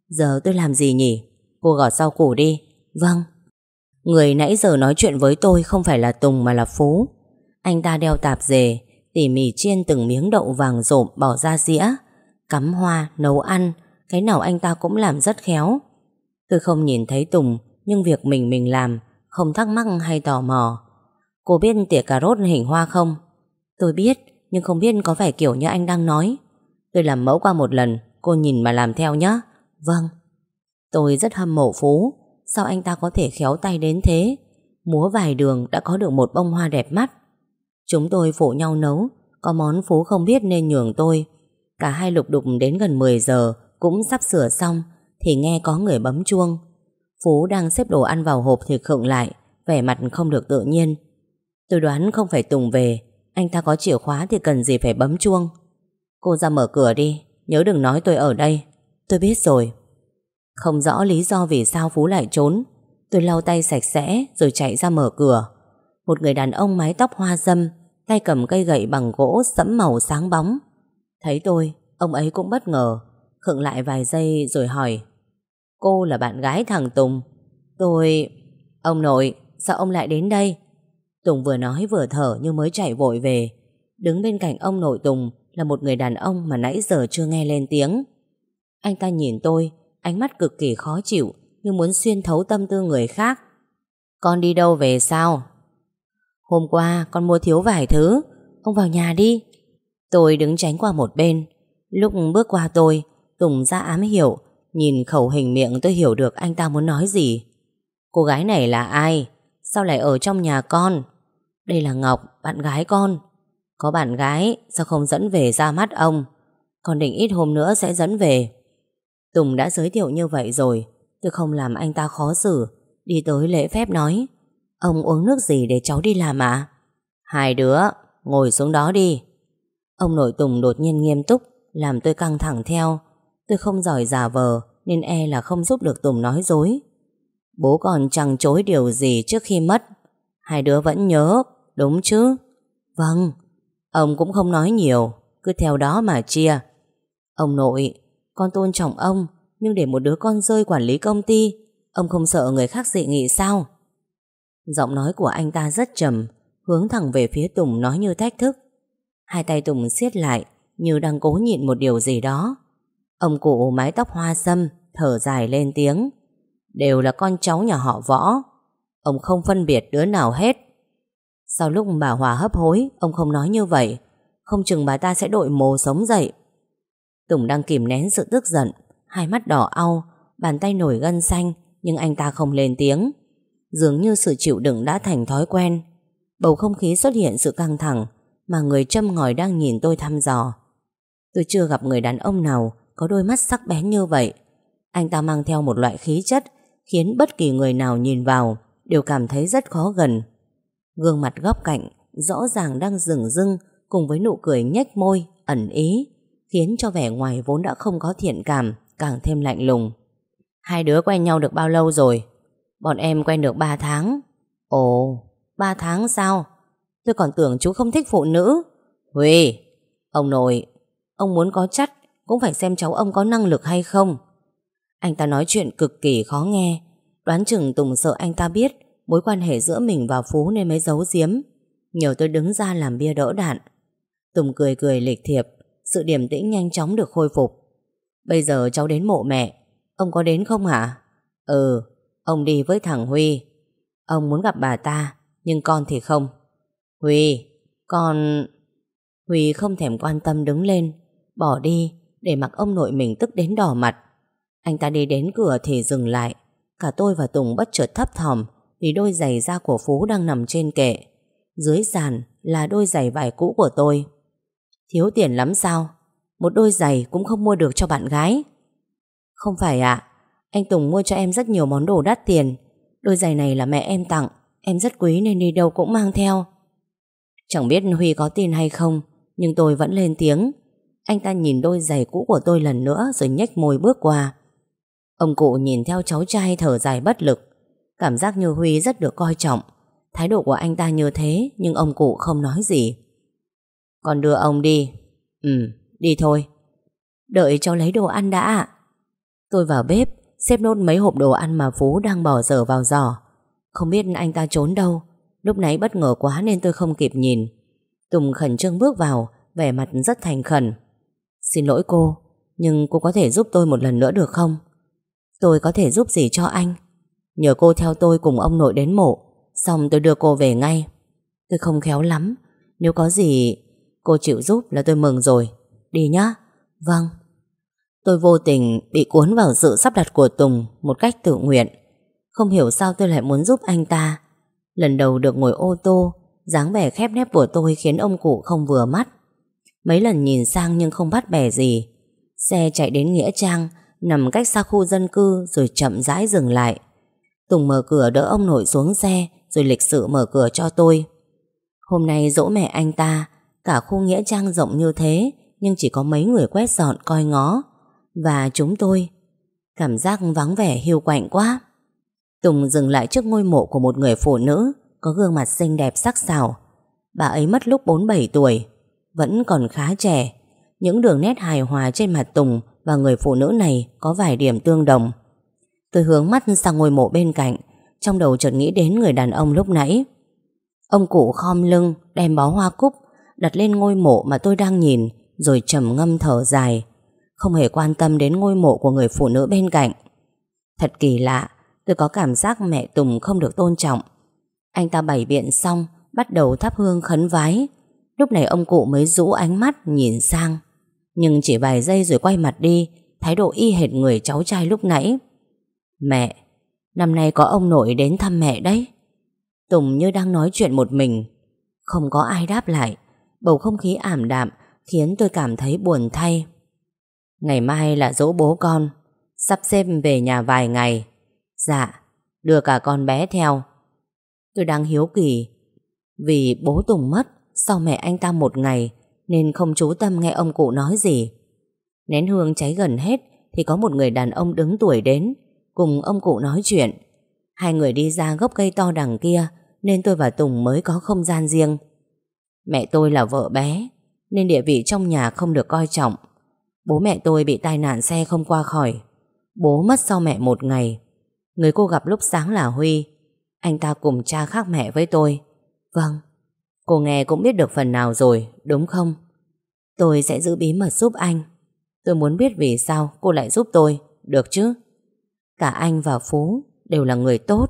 Giờ tôi làm gì nhỉ? Cô gọt rau củ đi. Vâng. Người nãy giờ nói chuyện với tôi không phải là Tùng mà là Phú. Anh ta đeo tạp dề Tỉ mỉ chiên từng miếng đậu vàng rộm bỏ ra dĩa Cắm hoa, nấu ăn Cái nào anh ta cũng làm rất khéo. Tôi không nhìn thấy Tùng Nhưng việc mình mình làm Không thắc mắc hay tò mò. Cô biết tỉa cà rốt hình hoa không? Tôi biết Nhưng không biết có vẻ kiểu như anh đang nói. Tôi làm mẫu qua một lần Cô nhìn mà làm theo nhé Vâng. Tôi rất hâm mộ Phú. Sao anh ta có thể khéo tay đến thế? Múa vài đường đã có được một bông hoa đẹp mắt. Chúng tôi phụ nhau nấu, Có món Phú không biết nên nhường tôi. Cả hai lục đục đến gần 10 giờ, Cũng sắp sửa xong, Thì nghe có người bấm chuông. Phú đang xếp đồ ăn vào hộp thì khựng lại, Vẻ mặt không được tự nhiên. Tôi đoán không phải Tùng về, Anh ta có chìa khóa thì cần gì phải bấm chuông. Cô ra mở cửa đi, Nhớ đừng nói tôi ở đây. Tôi biết rồi. Không rõ lý do vì sao Phú lại trốn, Tôi lau tay sạch sẽ rồi chạy ra mở cửa. Một người đàn ông mái tóc hoa dâm Tay cầm cây gậy bằng gỗ sẫm màu sáng bóng Thấy tôi Ông ấy cũng bất ngờ Khựng lại vài giây rồi hỏi Cô là bạn gái thằng Tùng Tôi... Ông nội Sao ông lại đến đây Tùng vừa nói vừa thở như mới chạy vội về Đứng bên cạnh ông nội Tùng là một người đàn ông mà nãy giờ chưa nghe lên tiếng. Anh ta nhìn tôi, ánh mắt cực kỳ khó chịu, như muốn xuyên thấu tâm tư người khác. Con đi đâu về sao? Hôm qua con mua thiếu vài thứ, ông vào nhà đi. Tôi đứng tránh qua một bên. Lúc bước qua tôi, Tùng ra ám hiểu, nhìn khẩu hình miệng tôi hiểu được anh ta muốn nói gì. Cô gái này là ai? Sao lại ở trong nhà con? Đây là Ngọc, bạn gái con. Có bạn gái Sao không dẫn về ra mắt ông Còn định ít hôm nữa sẽ dẫn về Tùng đã giới thiệu như vậy rồi Tôi không làm anh ta khó xử Đi tới lễ phép nói Ông uống nước gì để cháu đi làm à Hai đứa, ngồi xuống đó đi. Ông nội Tùng đột nhiên nghiêm túc, Làm tôi căng thẳng theo. Tôi không giỏi giả vờ, Nên e là không giúp được Tùng nói dối. Bố còn chẳng chối điều gì trước khi mất. Hai đứa vẫn nhớ, Đúng chứ? Vâng Ông cũng không nói nhiều, Cứ theo đó mà chia. Ông nội, Con tôn trọng ông, Nhưng để một đứa con rơi quản lý công ty, Ông không sợ người khác dị nghị sao? Giọng nói của anh ta rất trầm, Hướng thẳng về phía Tùng nói như thách thức. Hai tay Tùng siết lại, Như đang cố nhịn một điều gì đó. Ông cụ mái tóc hoa sâm, Thở dài lên tiếng. Đều là con cháu nhà họ võ. Ông không phân biệt đứa nào hết. Sau lúc bà Hòa hấp hối, Ông không nói như vậy. Không chừng bà ta sẽ đội mồ sống dậy. Tùng đang kìm nén sự tức giận. Hai mắt đỏ au, Bàn tay nổi gân xanh, Nhưng anh ta không lên tiếng. Dường như sự chịu đựng đã thành thói quen. Bầu không khí xuất hiện sự căng thẳng Mà người châm ngòi đang nhìn tôi thăm dò. Tôi chưa gặp người đàn ông nào Có đôi mắt sắc bén như vậy. Anh ta mang theo một loại khí chất Khiến bất kỳ người nào nhìn vào Đều cảm thấy rất khó gần. Gương mặt góc cạnh Rõ ràng đang rừng rưng Cùng với nụ cười nhếch môi, ẩn ý Khiến cho vẻ ngoài vốn đã không có thiện cảm Càng thêm lạnh lùng. Hai đứa quen nhau được bao lâu rồi? Bọn em quen được 3 tháng. Ồ. 3 tháng sao Tôi còn tưởng chú không thích phụ nữ. Huy. Ông nội Ông muốn có chắc Cũng phải xem cháu ông có năng lực hay không. Anh ta nói chuyện cực kỳ khó nghe. Đoán chừng Tùng sợ anh ta biết Mối quan hệ giữa mình và Phú nên mới giấu giếm. Nhờ tôi đứng ra làm bia đỡ đạn. Tùng cười cười lịch thiệp Sự điềm tĩnh nhanh chóng được khôi phục. Bây giờ cháu đến mộ mẹ Ông có đến không hả? Ừ Ông đi với thằng Huy. Ông muốn gặp bà ta, Nhưng con thì không. Huy, Con Huy không thèm quan tâm đứng lên, Bỏ đi, để mặc ông nội mình tức đến đỏ mặt. Anh ta đi đến cửa thì dừng lại. Cả tôi và Tùng bất chợt thấp thỏm Vì đôi giày da của Phú đang nằm trên kệ. Dưới sàn là đôi giày vải cũ của tôi. Thiếu tiền lắm sao? Một đôi giày cũng không mua được cho bạn gái. Không phải ạ. Anh Tùng mua cho em rất nhiều món đồ đắt tiền. Đôi giày này là mẹ em tặng. Em rất quý nên đi đâu cũng mang theo. Chẳng biết Huy có tin hay không, Nhưng tôi vẫn lên tiếng. Anh ta nhìn đôi giày cũ của tôi lần nữa Rồi nhếch môi bước qua. Ông cụ nhìn theo cháu trai thở dài bất lực. Cảm giác như Huy rất được coi trọng. Thái độ của anh ta như thế, Nhưng ông cụ không nói gì. Còn đưa ông đi. Ừ đi thôi. Đợi cháu lấy đồ ăn đã. Tôi vào bếp. Xếp nốt mấy hộp đồ ăn mà Phú đang bỏ dở vào giỏ. Không biết anh ta trốn đâu, Lúc nãy bất ngờ quá nên tôi không kịp nhìn. Tùng khẩn trương bước vào, Vẻ mặt rất thành khẩn. Xin lỗi cô, Nhưng cô có thể giúp tôi một lần nữa được không? Tôi có thể giúp gì cho anh? Nhờ cô theo tôi cùng ông nội đến mộ, Xong tôi đưa cô về ngay. Tôi không khéo lắm, Nếu có gì cô chịu giúp là tôi mừng rồi. Đi nhá. Vâng. Tôi vô tình bị cuốn vào sự sắp đặt của Tùng Một cách tự nguyện. Không hiểu sao tôi lại muốn giúp anh ta. Lần đầu được ngồi ô tô, dáng vẻ khép nép của tôi khiến ông cụ không vừa mắt. Mấy lần nhìn sang nhưng không bắt bẻ gì. Xe chạy đến Nghĩa Trang, Nằm cách xa khu dân cư Rồi chậm rãi dừng lại. Tùng mở cửa đỡ ông nội xuống xe Rồi lịch sự mở cửa cho tôi. Hôm nay dỗ mẹ anh ta, Cả khu Nghĩa Trang rộng như thế Nhưng chỉ có mấy người quét dọn coi ngó. Và chúng tôi. Cảm giác vắng vẻ hiu quạnh quá. Tùng dừng lại trước ngôi mộ của một người phụ nữ, Có gương mặt xinh đẹp sắc sảo. Bà ấy mất lúc 47 tuổi, Vẫn còn khá trẻ. Những đường nét hài hòa trên mặt Tùng Và người phụ nữ này có vài điểm tương đồng. Tôi hướng mắt sang ngôi mộ bên cạnh, Trong đầu chợt nghĩ đến người đàn ông lúc nãy. Ông cụ khom lưng, Đem bó hoa cúc Đặt lên ngôi mộ mà tôi đang nhìn, Rồi trầm ngâm thở dài. Không hề quan tâm đến ngôi mộ của người phụ nữ bên cạnh. Thật kỳ lạ, Tôi có cảm giác mẹ Tùng không được tôn trọng. Anh ta bày biện xong, Bắt đầu thắp hương khấn vái. Lúc này ông cụ mới rũ ánh mắt, Nhìn sang. Nhưng chỉ vài giây rồi quay mặt đi, Thái độ y hệt người cháu trai lúc nãy. Mẹ, Năm nay có ông nội đến thăm mẹ đấy. Tùng như đang nói chuyện một mình. Không có ai đáp lại, Bầu không khí ảm đạm Khiến tôi cảm thấy buồn thay. Ngày mai là dỗ bố con. Sắp xếp về nhà vài ngày. Dạ Đưa cả con bé theo. Tôi đang hiếu kỳ. Vì bố Tùng mất, Sau mẹ anh ta một ngày, Nên không chú tâm nghe ông cụ nói gì. Nén hương cháy gần hết, Thì có một người đàn ông đứng tuổi đến, Cùng ông cụ nói chuyện. Hai người đi ra gốc cây to đằng kia, Nên tôi và Tùng mới có không gian riêng. Mẹ tôi là vợ bé, Nên địa vị trong nhà không được coi trọng. Bố mẹ tôi bị tai nạn xe không qua khỏi. Bố mất sau mẹ một ngày. Người cô gặp lúc sáng là Huy. Anh ta cùng cha khác mẹ với tôi. Vâng Cô nghe cũng biết được phần nào rồi, Đúng không? Tôi sẽ giữ bí mật giúp anh. Tôi muốn biết vì sao cô lại giúp tôi, Được chứ? Cả anh và Phú đều là người tốt.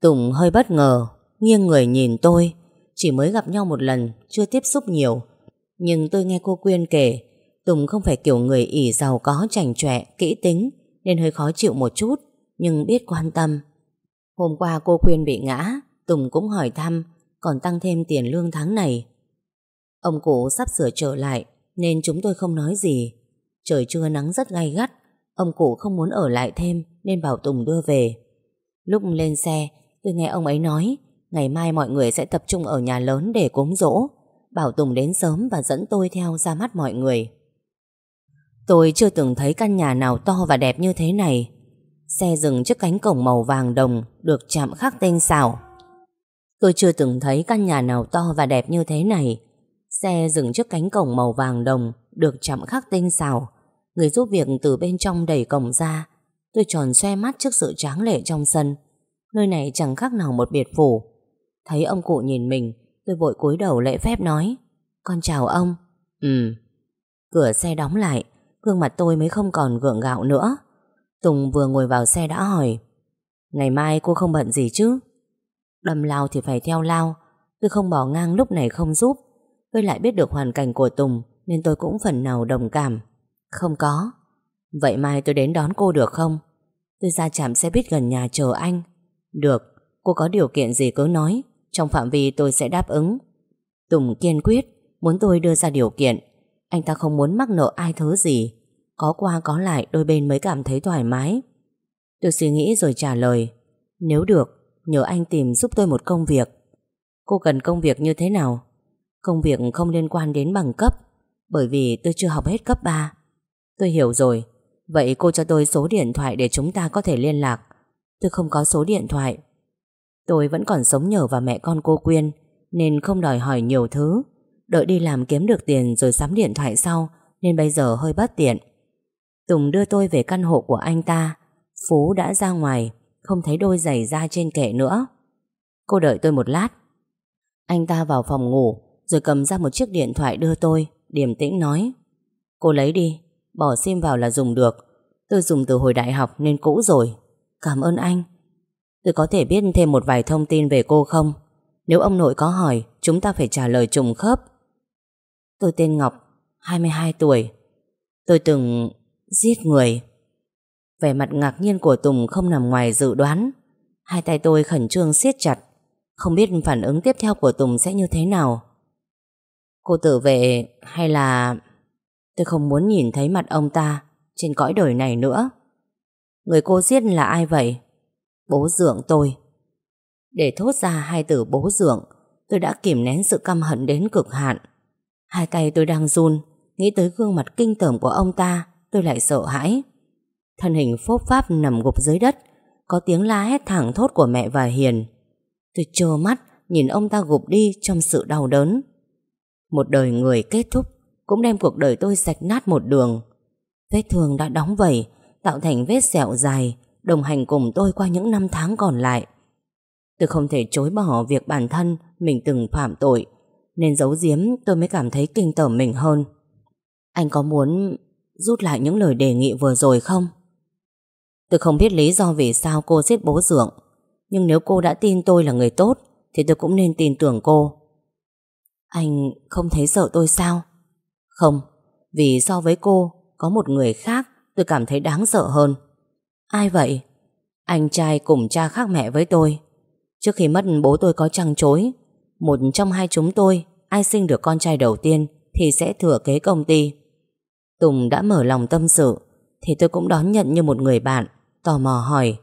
Tùng hơi bất ngờ, Nghiêng người nhìn tôi. Chỉ mới gặp nhau một lần, Chưa tiếp xúc nhiều. Nhưng tôi nghe cô Quyên kể Tùng không phải kiểu người ỉ giàu có, chảnh chọe, Kỹ tính, Nên hơi khó chịu một chút, Nhưng biết quan tâm. Hôm qua cô Quyên bị ngã, Tùng cũng hỏi thăm, Còn tăng thêm tiền lương tháng này. Ông cụ sắp sửa trở lại, Nên chúng tôi không nói gì. Trời trưa nắng rất gay gắt, Ông cụ không muốn ở lại thêm, Nên bảo Tùng đưa về. Lúc lên xe, tôi nghe ông ấy nói, Ngày mai mọi người sẽ tập trung ở nhà lớn để cúng dỗ. Bảo Tùng đến sớm và dẫn tôi theo ra mắt mọi người. Tôi chưa từng thấy căn nhà nào to và đẹp như thế này. Xe dừng trước cánh cổng màu vàng đồng Được chạm khắc tinh xảo. Tôi chưa từng thấy căn nhà nào to và đẹp như thế này. Xe dừng trước cánh cổng màu vàng đồng Được chạm khắc tinh xảo. Người giúp việc từ bên trong đẩy cổng ra. Tôi tròn xoe mắt trước sự tráng lệ trong sân. Nơi này chẳng khác nào một biệt phủ. Thấy ông cụ nhìn mình, Tôi vội cúi đầu lễ phép nói, Con chào ông. Ừ. Cửa xe đóng lại. Gương mặt tôi mới không còn gượng gạo nữa. Tùng vừa ngồi vào xe đã hỏi, Ngày mai cô không bận gì chứ? Đâm lao thì phải theo lao. Tôi không bỏ ngang lúc này không giúp. Tôi lại biết được hoàn cảnh của Tùng, Nên tôi cũng phần nào đồng cảm. Không có. Vậy mai tôi đến đón cô được không? Tôi ra trạm xe buýt gần nhà chờ anh. Được, Cô có điều kiện gì cứ nói. Trong phạm vi tôi sẽ đáp ứng. Tùng kiên quyết, Muốn tôi đưa ra điều kiện anh ta không muốn mắc nợ ai thứ gì. Có qua có lại, đôi bên mới cảm thấy thoải mái. Tôi suy nghĩ rồi trả lời, Nếu được, Nhờ anh tìm giúp tôi một công việc. Cô cần công việc như thế nào? Công việc không liên quan đến bằng cấp, Bởi vì tôi chưa học hết cấp 3 Tôi hiểu rồi. Vậy cô cho tôi số điện thoại để chúng ta có thể liên lạc. Tôi không có số điện thoại. Tôi vẫn còn sống nhờ vào mẹ con cô Quyên, Nên không đòi hỏi nhiều thứ. Đợi đi làm kiếm được tiền rồi sắm điện thoại sau Nên bây giờ hơi bất tiện. Tùng đưa tôi về căn hộ của anh ta. Phú đã ra ngoài Không thấy đôi giày da trên kệ nữa. Cô đợi tôi một lát. Anh ta vào phòng ngủ Rồi cầm ra một chiếc điện thoại đưa tôi Điềm tĩnh nói. Cô lấy đi, bỏ sim vào là dùng được. Tôi dùng từ hồi đại học nên cũ rồi. Cảm ơn anh. Tôi có thể biết thêm một vài thông tin về cô không? Nếu ông nội có hỏi Chúng ta phải trả lời trùng khớp. Tôi tên Ngọc 22 tuổi. Tôi từng giết người. Vẻ mặt ngạc nhiên của Tùng không nằm ngoài dự đoán. Hai tay tôi khẩn trương siết chặt. Không biết phản ứng tiếp theo của Tùng sẽ như thế nào. Cô tự vệ hay là Tôi không muốn nhìn thấy mặt ông ta Trên cõi đời này nữa. Người cô giết là ai vậy? Bố dưỡng tôi. Để thốt ra hai từ bố dưỡng Tôi đã kìm nén sự căm hận đến cực hạn. Hai tay tôi đang run, Nghĩ tới gương mặt kinh tởm của ông ta, Tôi lại sợ hãi. Thân hình phốp pháp nằm gục dưới đất, Có tiếng la hét thẳng thốt của mẹ và Hiền. Tôi trơ mắt, Nhìn ông ta gục đi trong sự đau đớn. Một đời người kết thúc, Cũng đem cuộc đời tôi sạch nát một đường. Vết thương đã đóng vẩy Tạo thành vết sẹo dài, Đồng hành cùng tôi qua những năm tháng còn lại. Tôi không thể chối bỏ việc bản thân Mình từng phạm tội nên giấu giếm tôi mới cảm thấy kinh tởm mình hơn Anh có muốn Rút lại những lời đề nghị vừa rồi không? Tôi không biết lý do vì sao cô giết bố dưỡng, Nhưng nếu cô đã tin tôi là người tốt Thì tôi cũng nên tin tưởng cô Anh không thấy sợ tôi sao? Không Vì so với cô Có một người khác tôi cảm thấy đáng sợ hơn Ai vậy? Anh trai cùng cha khác mẹ với tôi Trước khi mất bố tôi có trăng chối một trong hai chúng tôi, Ai sinh được con trai đầu tiên Thì sẽ thừa kế công ty. Tùng đã mở lòng tâm sự, Thì tôi cũng đón nhận như một người bạn, Tò mò hỏi.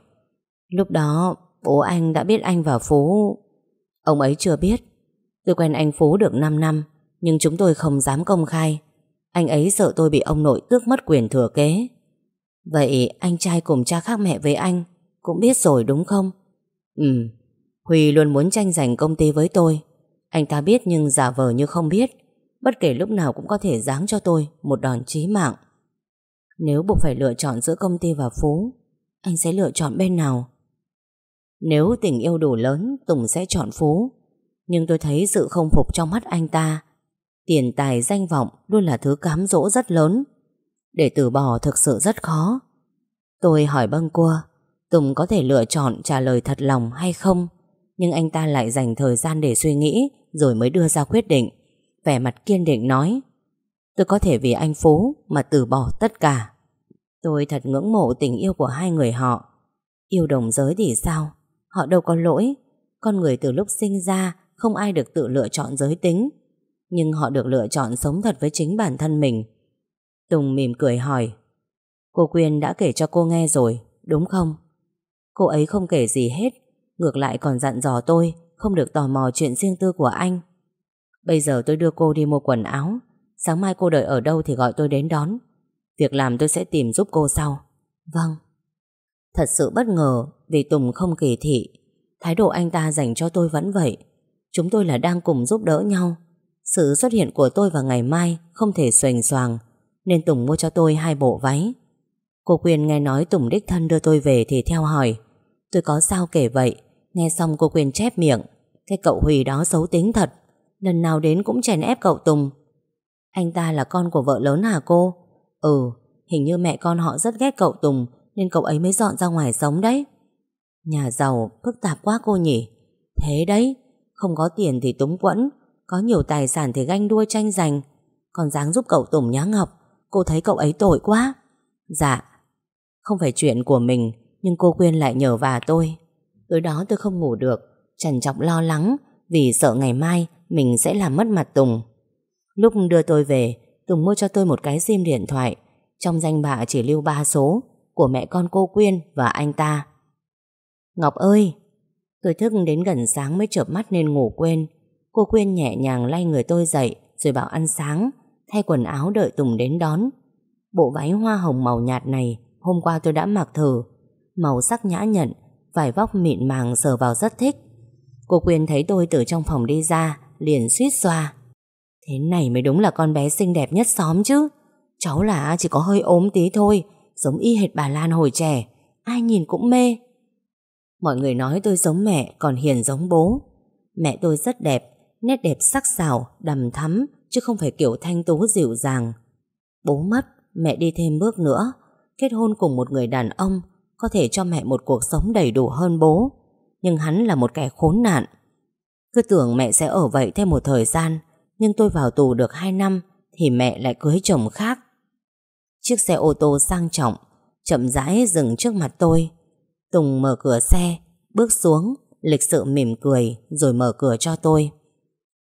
Lúc đó, bố anh đã biết anh và Phú. Ông ấy chưa biết. Tôi quen anh Phú được 5 năm, Nhưng chúng tôi không dám công khai. Anh ấy sợ tôi bị ông nội tước mất quyền thừa kế. Vậy anh trai cùng cha khác mẹ với anh Cũng biết rồi đúng không? Ừ Huy luôn muốn tranh giành công ty với tôi. Anh ta biết nhưng giả vờ như không biết. Bất kể lúc nào cũng có thể giáng cho tôi Một đòn chí mạng. Nếu buộc phải lựa chọn giữa công ty và Phú, Anh sẽ lựa chọn bên nào? Nếu tình yêu đủ lớn, Tùng sẽ chọn Phú. Nhưng tôi thấy sự không phục trong mắt anh ta. Tiền tài danh vọng Luôn là thứ cám dỗ rất lớn. Để từ bỏ thực sự rất khó. Tôi hỏi bâng cua, Tùng có thể lựa chọn trả lời thật lòng hay không? Nhưng anh ta lại dành thời gian để suy nghĩ Rồi mới đưa ra quyết định. Vẻ mặt kiên định nói Tôi có thể vì anh Phú Mà từ bỏ tất cả. Tôi thật ngưỡng mộ tình yêu của hai người họ. Yêu đồng giới thì sao? Họ đâu có lỗi. Con người từ lúc sinh ra không ai được tự lựa chọn giới tính, nhưng họ được lựa chọn sống thật với chính bản thân mình. Tùng mỉm cười hỏi, cô Quyên đã kể cho cô nghe rồi, đúng không? Cô ấy không kể gì hết, ngược lại còn dặn dò tôi không được tò mò chuyện riêng tư của anh. Bây giờ tôi đưa cô đi mua quần áo, sáng mai cô đợi ở đâu thì gọi tôi đến đón. Việc làm tôi sẽ tìm giúp cô sau. Vâng. Thật sự bất ngờ vì Tùng không kỳ thị. Thái độ anh ta dành cho tôi vẫn vậy. Chúng tôi là đang cùng giúp đỡ nhau. Sự xuất hiện của tôi vào ngày mai không thể xoành xoàng nên Tùng mua cho tôi hai bộ váy. Cô Quyên nghe nói Tùng đích thân đưa tôi về thì theo hỏi. Tôi có sao kể vậy? Nghe xong cô quyền chép miệng. Cái cậu Huy đó xấu tính thật. Lần nào đến cũng chèn ép cậu Tùng. Anh ta là con của vợ lớn hả cô? Ừ, hình như mẹ con họ rất ghét cậu Tùng nên cậu ấy mới dọn ra ngoài sống đấy. Nhà giàu phức tạp quá cô nhỉ? Thế đấy, không có tiền thì túng quẫn, có nhiều tài sản thì ganh đua tranh giành. Còn dáng giúp cậu Tùng nhá Ngọc, cô thấy cậu ấy tội quá. Dạ, không phải chuyện của mình, nhưng cô Quyên lại nhờ và tôi. Tối đó tôi không ngủ được, trần trọng lo lắng vì sợ ngày mai mình sẽ làm mất mặt Tùng. Lúc đưa tôi về, Tùng mua cho tôi một cái sim điện thoại. Trong danh bạ chỉ lưu ba số của mẹ con cô Quyên và anh ta. Ngọc ơi! Tôi thức đến gần sáng mới chợp mắt nên ngủ quên. Cô Quyên nhẹ nhàng lay người tôi dậy rồi bảo ăn sáng, thay quần áo đợi Tùng đến đón. Bộ váy hoa hồng màu nhạt này hôm qua tôi đã mặc thử. Màu sắc nhã nhặn, vải vóc mịn màng sờ vào rất thích. Cô Quyên thấy tôi từ trong phòng đi ra, liền suýt xoa. Thế này mới đúng là con bé xinh đẹp nhất xóm chứ. Cháu là chỉ có hơi ốm tí thôi, giống y hệt bà Lan hồi trẻ. Ai nhìn cũng mê. Mọi người nói tôi giống mẹ, còn Hiền giống bố. Mẹ tôi rất đẹp, nét đẹp sắc sảo, đầm thắm, chứ không phải kiểu thanh tú dịu dàng. Bố mất, mẹ đi thêm bước nữa. Kết hôn cùng một người đàn ông có thể cho mẹ một cuộc sống đầy đủ hơn bố. Nhưng hắn là một kẻ khốn nạn. Cứ tưởng mẹ sẽ ở vậy thêm một thời gian, nhưng tôi vào tù được 2 năm thì mẹ lại cưới chồng khác. Chiếc xe ô tô sang trọng, chậm rãi dừng trước mặt tôi. Tùng mở cửa xe, bước xuống, lịch sự mỉm cười rồi mở cửa cho tôi.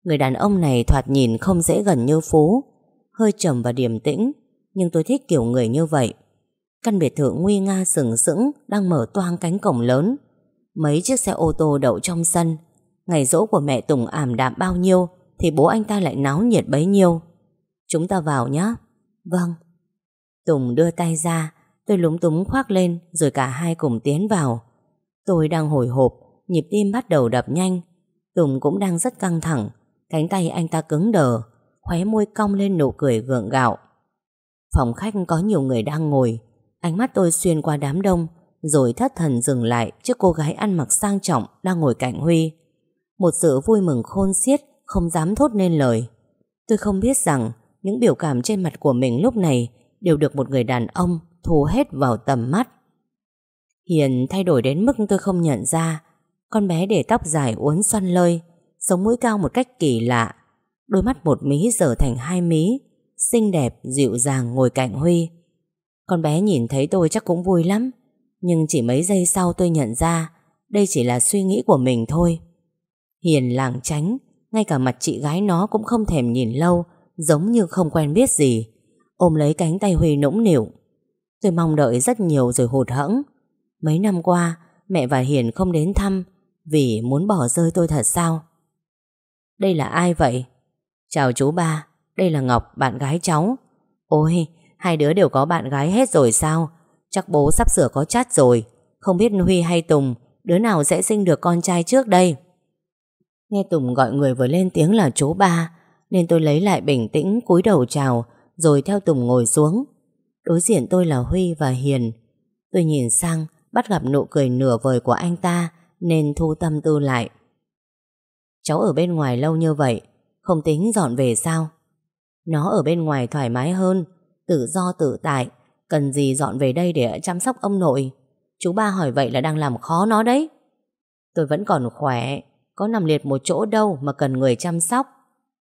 Người đàn ông này thoạt nhìn không dễ gần như Phú, hơi trầm và điềm tĩnh, nhưng tôi thích kiểu người như vậy. Căn biệt thự nguy nga sừng sững đang mở toang cánh cổng lớn. Mấy chiếc xe ô tô đậu trong sân. Ngày dỗ của mẹ Tùng ảm đạm bao nhiêu thì bố anh ta lại náo nhiệt bấy nhiêu. Chúng ta vào nhé. Vâng. Tùng đưa tay ra, tôi lúng túng khoác lên rồi cả hai cùng tiến vào. Tôi đang hồi hộp, nhịp tim bắt đầu đập nhanh. Tùng cũng đang rất căng thẳng, cánh tay anh ta cứng đờ, khóe môi cong lên nụ cười gượng gạo. Phòng khách có nhiều người đang ngồi, ánh mắt tôi xuyên qua đám đông, rồi thất thần dừng lại trước cô gái ăn mặc sang trọng đang ngồi cạnh Huy. Một sự vui mừng khôn xiết, không dám thốt nên lời. Tôi không biết rằng những biểu cảm trên mặt của mình lúc này đều được một người đàn ông thu hết vào tầm mắt. Hiền thay đổi đến mức tôi không nhận ra. Con bé để tóc dài uốn xoăn lơi, sống mũi cao một cách kỳ lạ. Đôi mắt một mí giờ thành hai mí, xinh đẹp, dịu dàng ngồi cạnh Huy. Con bé nhìn thấy tôi chắc cũng vui lắm, nhưng chỉ mấy giây sau tôi nhận ra đây chỉ là suy nghĩ của mình thôi. Hiền làng tránh, ngay cả mặt chị gái nó cũng không thèm nhìn lâu, giống như không quen biết gì. Ôm lấy cánh tay Huy nũng nỉu. Tôi mong đợi rất nhiều rồi hụt hẫng. Mấy năm qua, mẹ và Hiền không đến thăm vì muốn bỏ rơi tôi thật sao? Đây là ai vậy? Chào chú ba, đây là Ngọc, bạn gái cháu. Ôi, hai đứa đều có bạn gái hết rồi sao? Chắc bố sắp sửa có chát rồi. Không biết Huy hay Tùng, đứa nào sẽ sinh được con trai trước đây? Nghe Tùng gọi người vừa lên tiếng là chú ba, nên tôi lấy lại bình tĩnh cúi đầu chào, rồi theo Tùng ngồi xuống. Đối diện tôi là Huy và Hiền. Tôi nhìn sang, bắt gặp nụ cười nửa vời của anh ta, nên thu tâm tư lại. Cháu ở bên ngoài lâu như vậy, không tính dọn về sao? Nó ở bên ngoài thoải mái hơn, tự do tự tại, cần gì dọn về đây để chăm sóc ông nội. Chú ba hỏi vậy là đang làm khó nó đấy. Tôi vẫn còn khỏe, có nằm liệt một chỗ đâu mà cần người chăm sóc.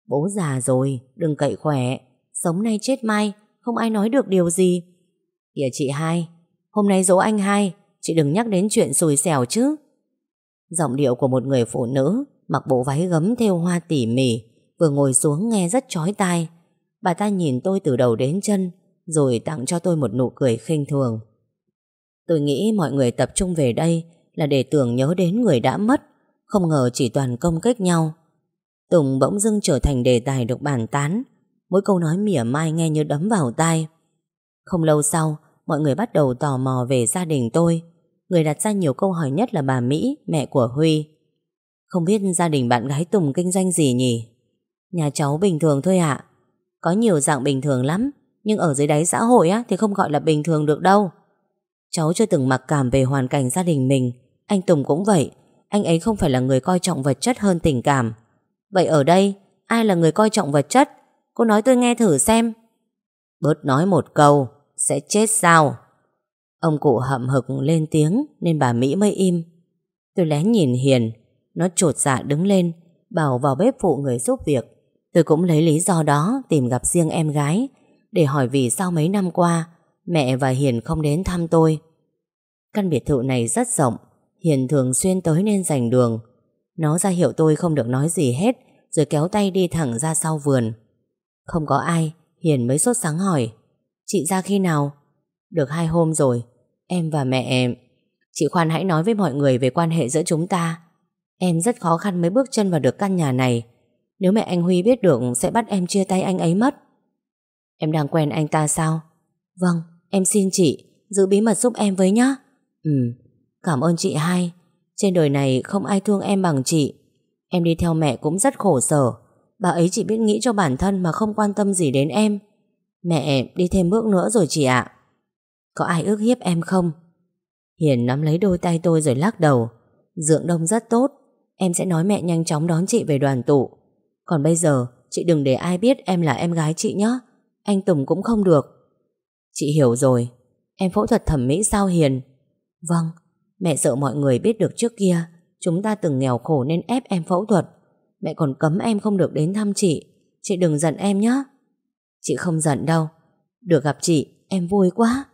Bố già rồi, đừng cậy khỏe, sống nay chết mai, không ai nói được điều gì. Kìa chị hai, hôm nay dỗ anh hai, chị đừng nhắc đến chuyện xùi xẻo chứ. Giọng điệu của một người phụ nữ mặc bộ váy gấm theo hoa tỉ mỉ, vừa ngồi xuống nghe rất chói tai. Bà ta nhìn tôi từ đầu đến chân, rồi tặng cho tôi một nụ cười khinh thường. Tôi nghĩ mọi người tập trung về đây là để tưởng nhớ đến người đã mất, không ngờ chỉ toàn công kích nhau. Tùng bỗng dưng trở thành đề tài được bàn tán, mỗi câu nói mỉa mai nghe như đấm vào tai. Không lâu sau, mọi người bắt đầu tò mò về gia đình tôi. Người đặt ra nhiều câu hỏi nhất là bà Mỹ, mẹ của Huy. Không biết gia đình bạn gái Tùng kinh doanh gì nhỉ? Nhà cháu bình thường thôi ạ. Có nhiều dạng bình thường lắm, nhưng ở dưới đáy xã hội á thì không gọi là bình thường được đâu. Cháu chưa từng mặc cảm về hoàn cảnh gia đình mình, anh Tùng cũng vậy. Anh ấy không phải là người coi trọng vật chất hơn tình cảm. Vậy ở đây, ai là người coi trọng vật chất? Cô nói tôi nghe thử xem. Bớt nói một câu, sẽ chết sao? Ông cụ hậm hực lên tiếng nên bà Mỹ mới im. Tôi lén nhìn Hiền, nó trột dạ đứng lên, bảo vào bếp phụ người giúp việc. Tôi cũng lấy lý do đó tìm gặp riêng em gái để hỏi vì sao mấy năm qua mẹ và Hiền không đến thăm tôi. Căn biệt thự này rất rộng, Hiền thường xuyên tới nên giành đường. Nó ra hiệu tôi không được nói gì hết rồi kéo tay đi thẳng ra sau vườn. Không có ai, Hiền mới sốt sáng hỏi Chị ra khi nào? Được hai hôm rồi, em và mẹ em. Chị khoan hãy nói với mọi người về quan hệ giữa chúng ta. Em rất khó khăn mới bước chân vào được căn nhà này. Nếu mẹ anh Huy biết được sẽ bắt em chia tay anh ấy mất. Em đang quen anh ta sao? Vâng, em xin chị, giữ bí mật giúp em với nhá. Ừ, cảm ơn chị hai. Trên đời này không ai thương em bằng chị. Em đi theo mẹ cũng rất khổ sở. Bà ấy chỉ biết nghĩ cho bản thân mà không quan tâm gì đến em. Mẹ đi thêm bước nữa rồi chị ạ. Có ai ước hiếp em không? Hiền nắm lấy đôi tay tôi rồi lắc đầu. Dượng đông rất tốt. Em sẽ nói mẹ nhanh chóng đón chị về đoàn tụ. Còn bây giờ, chị đừng để ai biết em là em gái chị nhé. Anh Tùng cũng không được. Chị hiểu rồi. Em phẫu thuật thẩm mỹ sao Hiền? Vâng, mẹ sợ mọi người biết được trước kia chúng ta từng nghèo khổ nên ép em phẫu thuật. Mẹ còn cấm em không được đến thăm chị. Chị đừng giận em nhé. Chị không giận đâu. Được gặp chị, em vui quá.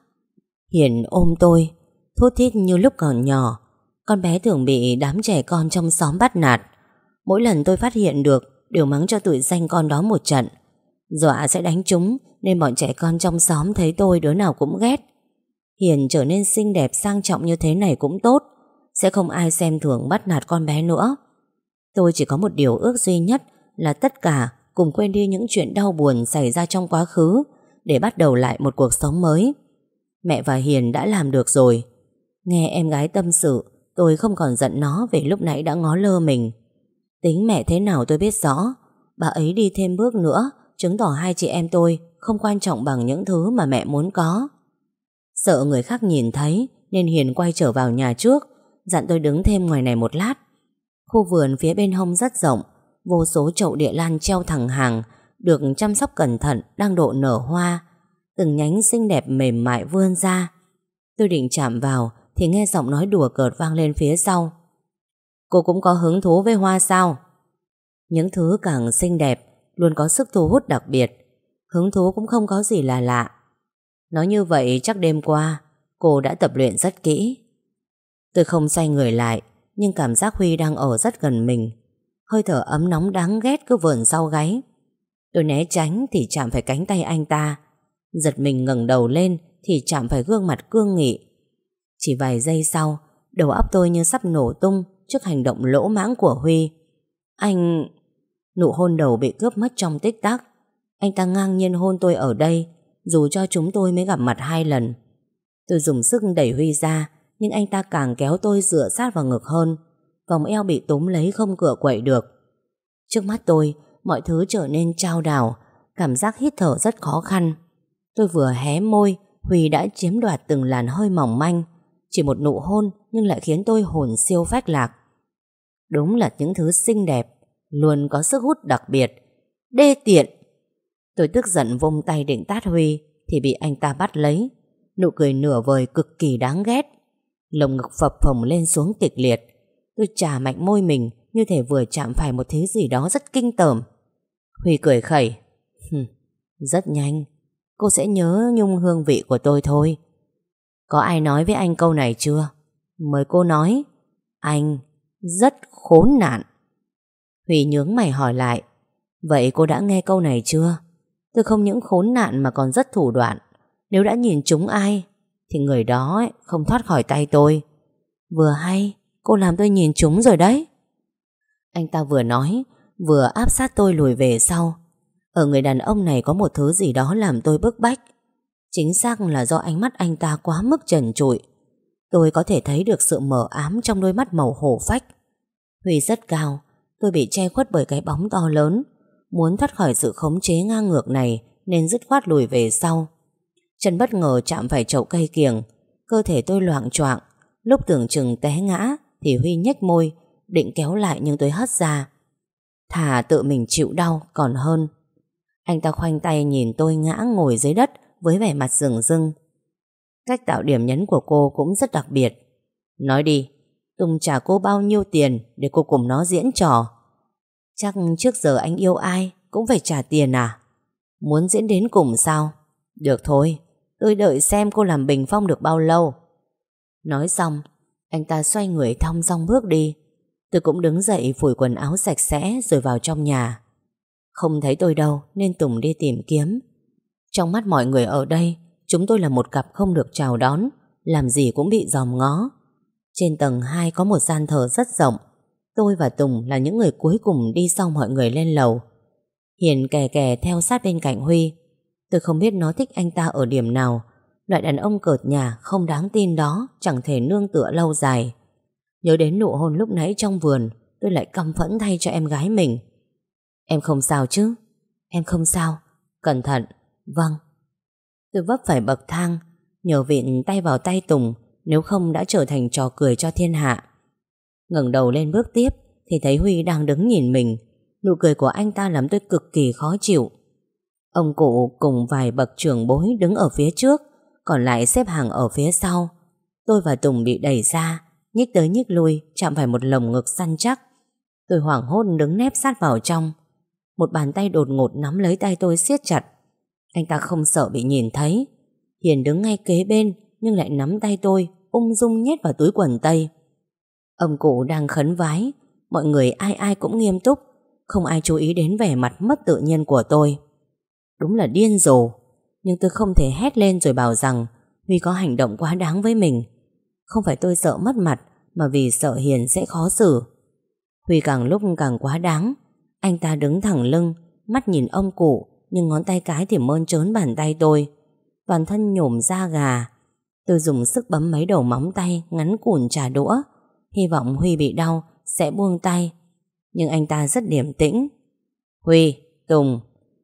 Hiền ôm tôi, thốt thít như lúc còn nhỏ. Con bé thường bị đám trẻ con trong xóm bắt nạt. Mỗi lần tôi phát hiện được, đều mắng cho tuổi danh con đó một trận. Dọa sẽ đánh chúng, nên bọn trẻ con trong xóm thấy tôi đứa nào cũng ghét. Hiền trở nên xinh đẹp sang trọng như thế này cũng tốt. Sẽ không ai xem thường bắt nạt con bé nữa. Tôi chỉ có một điều ước duy nhất là tất cả cùng quên đi những chuyện đau buồn xảy ra trong quá khứ để bắt đầu lại một cuộc sống mới. Mẹ và Hiền đã làm được rồi. Nghe em gái tâm sự, tôi không còn giận nó về lúc nãy đã ngó lơ mình. Tính mẹ thế nào tôi biết rõ. Bà ấy đi thêm bước nữa, chứng tỏ hai chị em tôi không quan trọng bằng những thứ mà mẹ muốn có. Sợ người khác nhìn thấy nên Hiền quay trở vào nhà trước, dặn tôi đứng thêm ngoài này một lát. Khu vườn phía bên hông rất rộng, vô số chậu địa lan treo thẳng hàng, được chăm sóc cẩn thận, đang độ nở hoa. Từng nhánh xinh đẹp mềm mại vươn ra. Tôi định chạm vào, thì nghe giọng nói đùa cợt vang lên phía sau. Cô cũng có hứng thú với hoa sao? Những thứ càng xinh đẹp, luôn có sức thu hút đặc biệt. Hứng thú cũng không có gì là lạ. Nói như vậy chắc đêm qua, cô đã tập luyện rất kỹ. Tôi không xoay người lại, nhưng cảm giác Huy đang ở rất gần mình. Hơi thở ấm nóng đáng ghét cứ vờn sau gáy. Tôi né tránh thì chạm phải cánh tay anh ta. Giật mình ngẩng đầu lên thì chạm phải gương mặt cương nghị. Chỉ vài giây sau, đầu óc tôi như sắp nổ tung trước hành động lỗ mãng của Huy. Anh... Nụ hôn đầu bị cướp mất trong tích tắc. Anh ta ngang nhiên hôn tôi ở đây, dù cho chúng tôi mới gặp mặt hai lần. Tôi dùng sức đẩy Huy ra, nhưng anh ta càng kéo tôi dựa sát vào ngực hơn. Vòng eo bị túm lấy không cửa quậy được. Trước mắt tôi, mọi thứ trở nên trao đảo, cảm giác hít thở rất khó khăn. Tôi vừa hé môi, Huy đã chiếm đoạt từng làn hơi mỏng manh. Chỉ một nụ hôn nhưng lại khiến tôi hồn siêu phách lạc. Đúng là những thứ xinh đẹp, luôn có sức hút đặc biệt. Đê tiện! Tôi tức giận vung tay định tát Huy, thì bị anh ta bắt lấy. Nụ cười nửa vời cực kỳ đáng ghét. Lồng ngực phập phồng lên xuống kịch liệt. Tôi trà mạnh môi mình như thể vừa chạm phải một thứ gì đó rất kinh tởm. Huy cười khẩy. rất nhanh. Cô sẽ nhớ nhung hương vị của tôi thôi. Có ai nói với anh câu này chưa? Mời cô nói. Anh rất khốn nạn. Huy nhướng mày hỏi lại, Vậy cô đã nghe câu này chưa? Tôi không những khốn nạn mà còn rất thủ đoạn Nếu đã nhìn chúng ai, Thì người đó không thoát khỏi tay tôi Vừa hay, Cô làm tôi nhìn chúng rồi đấy Anh ta vừa nói, Vừa áp sát tôi lùi về sau Ở người đàn ông này có một thứ gì đó Làm tôi bức bách Chính xác là do ánh mắt anh ta quá mức trần trụi Tôi có thể thấy được sự mờ ám Trong đôi mắt màu hổ phách. Huy rất cao, Tôi bị che khuất bởi cái bóng to lớn. Muốn thoát khỏi sự khống chế ngang ngược này, Nên dứt khoát lùi về sau. Chân bất ngờ chạm phải chậu cây kiềng Cơ thể tôi loạn choạng. Lúc tưởng chừng té ngã, Thì Huy nhếch môi, Định kéo lại nhưng tôi hất ra. Thà tự mình chịu đau còn hơn. Anh ta khoanh tay nhìn tôi ngã ngồi dưới đất Với vẻ mặt rừng rưng. Cách tạo điểm nhấn của cô cũng rất đặc biệt. Nói đi, Tùng trả cô bao nhiêu tiền Để cô cùng nó diễn trò? Chắc trước giờ anh yêu ai Cũng phải trả tiền à? Muốn diễn đến cùng sao? Được thôi, Tôi đợi xem cô làm bình phong được bao lâu. Nói xong, Anh ta xoay người thong dong bước đi. Tôi cũng đứng dậy phủi quần áo sạch sẽ Rồi vào trong nhà. Không thấy tôi đâu nên Tùng đi tìm kiếm. Trong mắt mọi người ở đây Chúng tôi là một cặp không được chào đón, Làm gì cũng bị dòm ngó. Trên tầng 2 có một gian thờ rất rộng. Tôi và Tùng là những người cuối cùng đi sau mọi người lên lầu. Hiền kè kè theo sát bên cạnh Huy. Tôi không biết nó thích anh ta ở điểm nào. Loại đàn ông cợt nhà không đáng tin đó, Chẳng thể nương tựa lâu dài. Nhớ đến nụ hôn lúc nãy trong vườn, Tôi lại căm phẫn thay cho em gái mình. Em không sao chứ? Em không sao. Cẩn thận. Vâng. Tôi vấp phải bậc thang, Nhờ vịn tay vào tay Tùng, Nếu không đã trở thành trò cười cho thiên hạ. Ngẩng đầu lên bước tiếp, Thì thấy Huy đang đứng nhìn mình. Nụ cười của anh ta làm tôi cực kỳ khó chịu. Ông cụ cùng vài bậc trưởng bối đứng ở phía trước, Còn lại xếp hàng ở phía sau. Tôi và Tùng bị đẩy ra, Nhích tới nhích lui, Chạm phải một lồng ngực săn chắc. Tôi hoảng hốt đứng nép sát vào trong. Một bàn tay đột ngột nắm lấy tay tôi siết chặt. Anh ta không sợ bị nhìn thấy. Hiền đứng ngay kế bên, Nhưng lại nắm tay tôi, Ung dung nhét vào túi quần tây. Ông cụ đang khấn vái. Mọi người ai ai cũng nghiêm túc. Không ai chú ý đến vẻ mặt mất tự nhiên của tôi. Đúng là điên rồ. Nhưng tôi không thể hét lên rồi bảo rằng, Huy có hành động quá đáng với mình. Không phải tôi sợ mất mặt, Mà vì sợ Hiền sẽ khó xử. Huy càng lúc càng quá đáng. Anh ta đứng thẳng lưng, Mắt nhìn ông cụ nhưng ngón tay cái thì mơn trớn bàn tay tôi. Toàn thân nhổm da gà. Tôi dùng sức bấm mấy đầu móng tay Ngắn củn trà đũa. Hy vọng Huy bị đau Sẽ buông tay. Nhưng anh ta rất điềm tĩnh. Huy, Tùng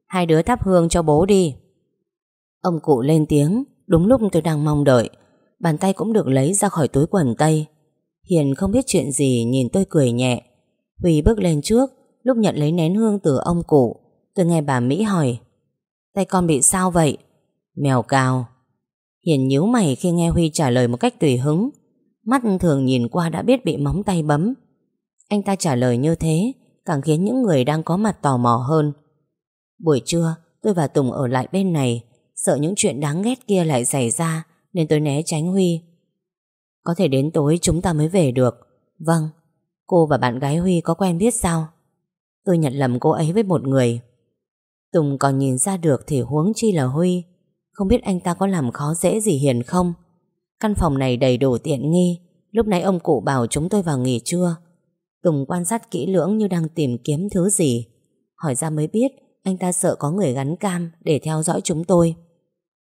Hai đứa thắp hương cho bố đi. Ông cụ lên tiếng Đúng lúc tôi đang mong đợi. Bàn tay cũng được lấy ra khỏi túi quần tây. Hiền không biết chuyện gì Nhìn tôi cười nhẹ. Huy bước lên trước Lúc nhận lấy nén hương từ ông cụ. Tôi nghe bà Mỹ hỏi, Tay con bị sao vậy? Mèo cào, Hiền nhíu mày khi nghe Huy trả lời một cách tùy hứng. Mắt thường nhìn qua đã biết bị móng tay bấm. Anh ta trả lời như thế, Càng khiến những người đang có mặt tò mò hơn. Buổi trưa, Tôi và Tùng ở lại bên này, Sợ những chuyện đáng ghét kia lại xảy ra, Nên tôi né tránh Huy. Có thể đến tối chúng ta mới về được. Vâng Cô và bạn gái Huy có quen biết sao? Tôi nhận lầm cô ấy với một người. Tùng còn nhìn ra được Thì huống chi là Huy. Không biết anh ta có làm khó dễ gì Hiền không? Căn phòng này đầy đủ tiện nghi. Lúc nãy ông cụ bảo chúng tôi vào nghỉ trưa. Tùng quan sát kỹ lưỡng như đang tìm kiếm thứ gì. Hỏi ra mới biết, Anh ta sợ có người gắn cam Để theo dõi chúng tôi.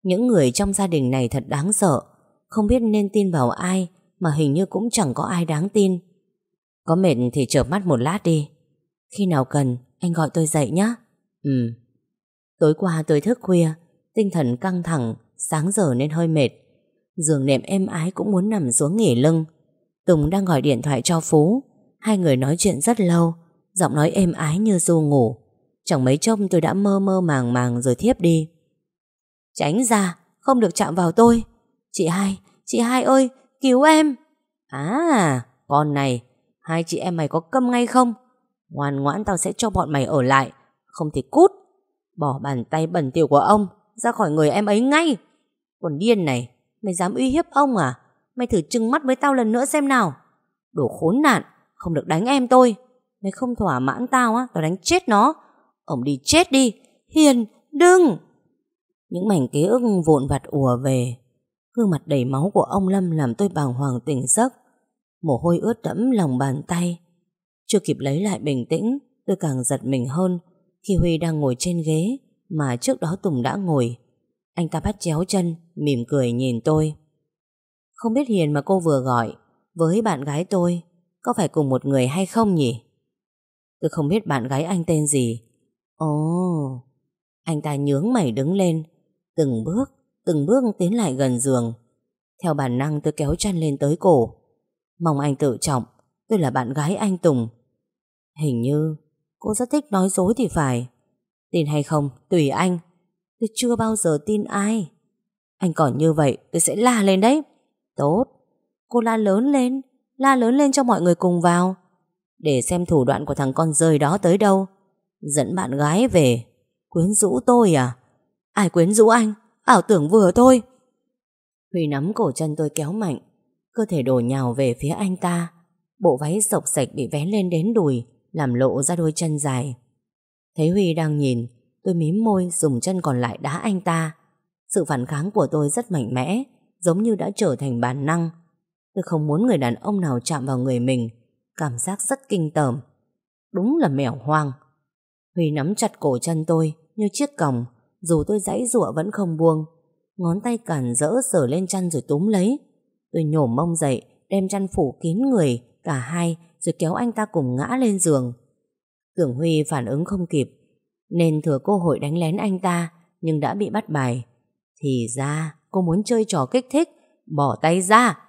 Những người trong gia đình này thật đáng sợ. Không biết nên tin vào ai, Mà hình như cũng chẳng có ai đáng tin. Có mệt thì chợp mắt một lát đi. Khi nào cần, Anh gọi tôi dậy nhé Ừ. Tối qua tôi thức khuya Tinh thần căng thẳng Sáng giờ nên hơi mệt. Giường nệm êm ái cũng muốn nằm xuống nghỉ lưng. Tùng đang gọi điện thoại cho Phú. Hai người nói chuyện rất lâu Giọng nói êm ái như du ngủ. Chẳng mấy chốc tôi đã mơ mơ màng màng rồi thiếp đi. Tránh ra Không được chạm vào tôi. Chị hai, chị hai ơi Cứu em. À, con này Hai chị em mày có câm ngay không? Ngoan ngoãn tao sẽ cho bọn mày ở lại Không thì cút. Bỏ bàn tay bẩn tiểu của ông, Ra khỏi người em ấy ngay. Còn điên này, Mày dám uy hiếp ông à? Mày thử trừng mắt với tao lần nữa xem nào. Đồ khốn nạn, Không được đánh em tôi. Mày không thỏa mãn tao á, Tao đánh chết nó. Ông đi chết đi, Hiền, đừng! Những mảnh ký ức vụn vặt ùa về. Gương mặt đầy máu của ông Lâm Làm tôi bàng hoàng tỉnh giấc. Mồ hôi ướt đẫm lòng bàn tay. Chưa kịp lấy lại bình tĩnh, Tôi càng giật mình hơn. Khi Huy đang ngồi trên ghế Mà trước đó Tùng đã ngồi, Anh ta bắt chéo chân, Mỉm cười nhìn tôi. Không biết Hiền mà cô vừa gọi, Với bạn gái tôi, Có phải cùng một người hay không nhỉ? Tôi không biết bạn gái anh tên gì. Ồ, Anh ta nhướng mày đứng lên, Từng bước Từng bước tiến lại gần giường. Theo bản năng tôi kéo chăn lên tới cổ. Mong anh tự trọng, Tôi là bạn gái anh Tùng. Hình như cô rất thích nói dối thì phải. Tin hay không, Tùy anh. Tôi chưa bao giờ tin ai. Anh còn như vậy, tôi sẽ la lên đấy. Tốt. Cô la lớn lên, La lớn lên cho mọi người cùng vào. Để xem thủ đoạn của thằng con rơi đó tới đâu. Dẫn bạn gái về. Quyến rũ tôi à? Ai quyến rũ anh? Ảo tưởng vừa thôi. Huy nắm cổ chân tôi kéo mạnh. Cơ thể đổ nhào về phía anh ta. Bộ váy sộc sạch bị vén lên đến đùi. Làm lộ ra đôi chân dài. Thấy Huy đang nhìn, Tôi mím môi dùng chân còn lại đá anh ta. Sự phản kháng của tôi rất mạnh mẽ, Giống như đã trở thành bản năng. Tôi không muốn người đàn ông nào chạm vào người mình, Cảm giác rất kinh tởm. Đúng là mèo hoang. Huy nắm chặt cổ chân tôi Như chiếc còng, Dù tôi dãy giụa vẫn không buông. Ngón tay cản rỡ sờ lên chăn rồi túm lấy. Tôi nhổ mông dậy, Đem chăn phủ kín người, Cả hai rồi kéo anh ta cùng ngã lên giường. Tưởng Huy phản ứng không kịp, Nên thừa cơ hội đánh lén anh ta, Nhưng đã bị bắt bài. Thì ra, cô muốn chơi trò kích thích, Bỏ tay ra.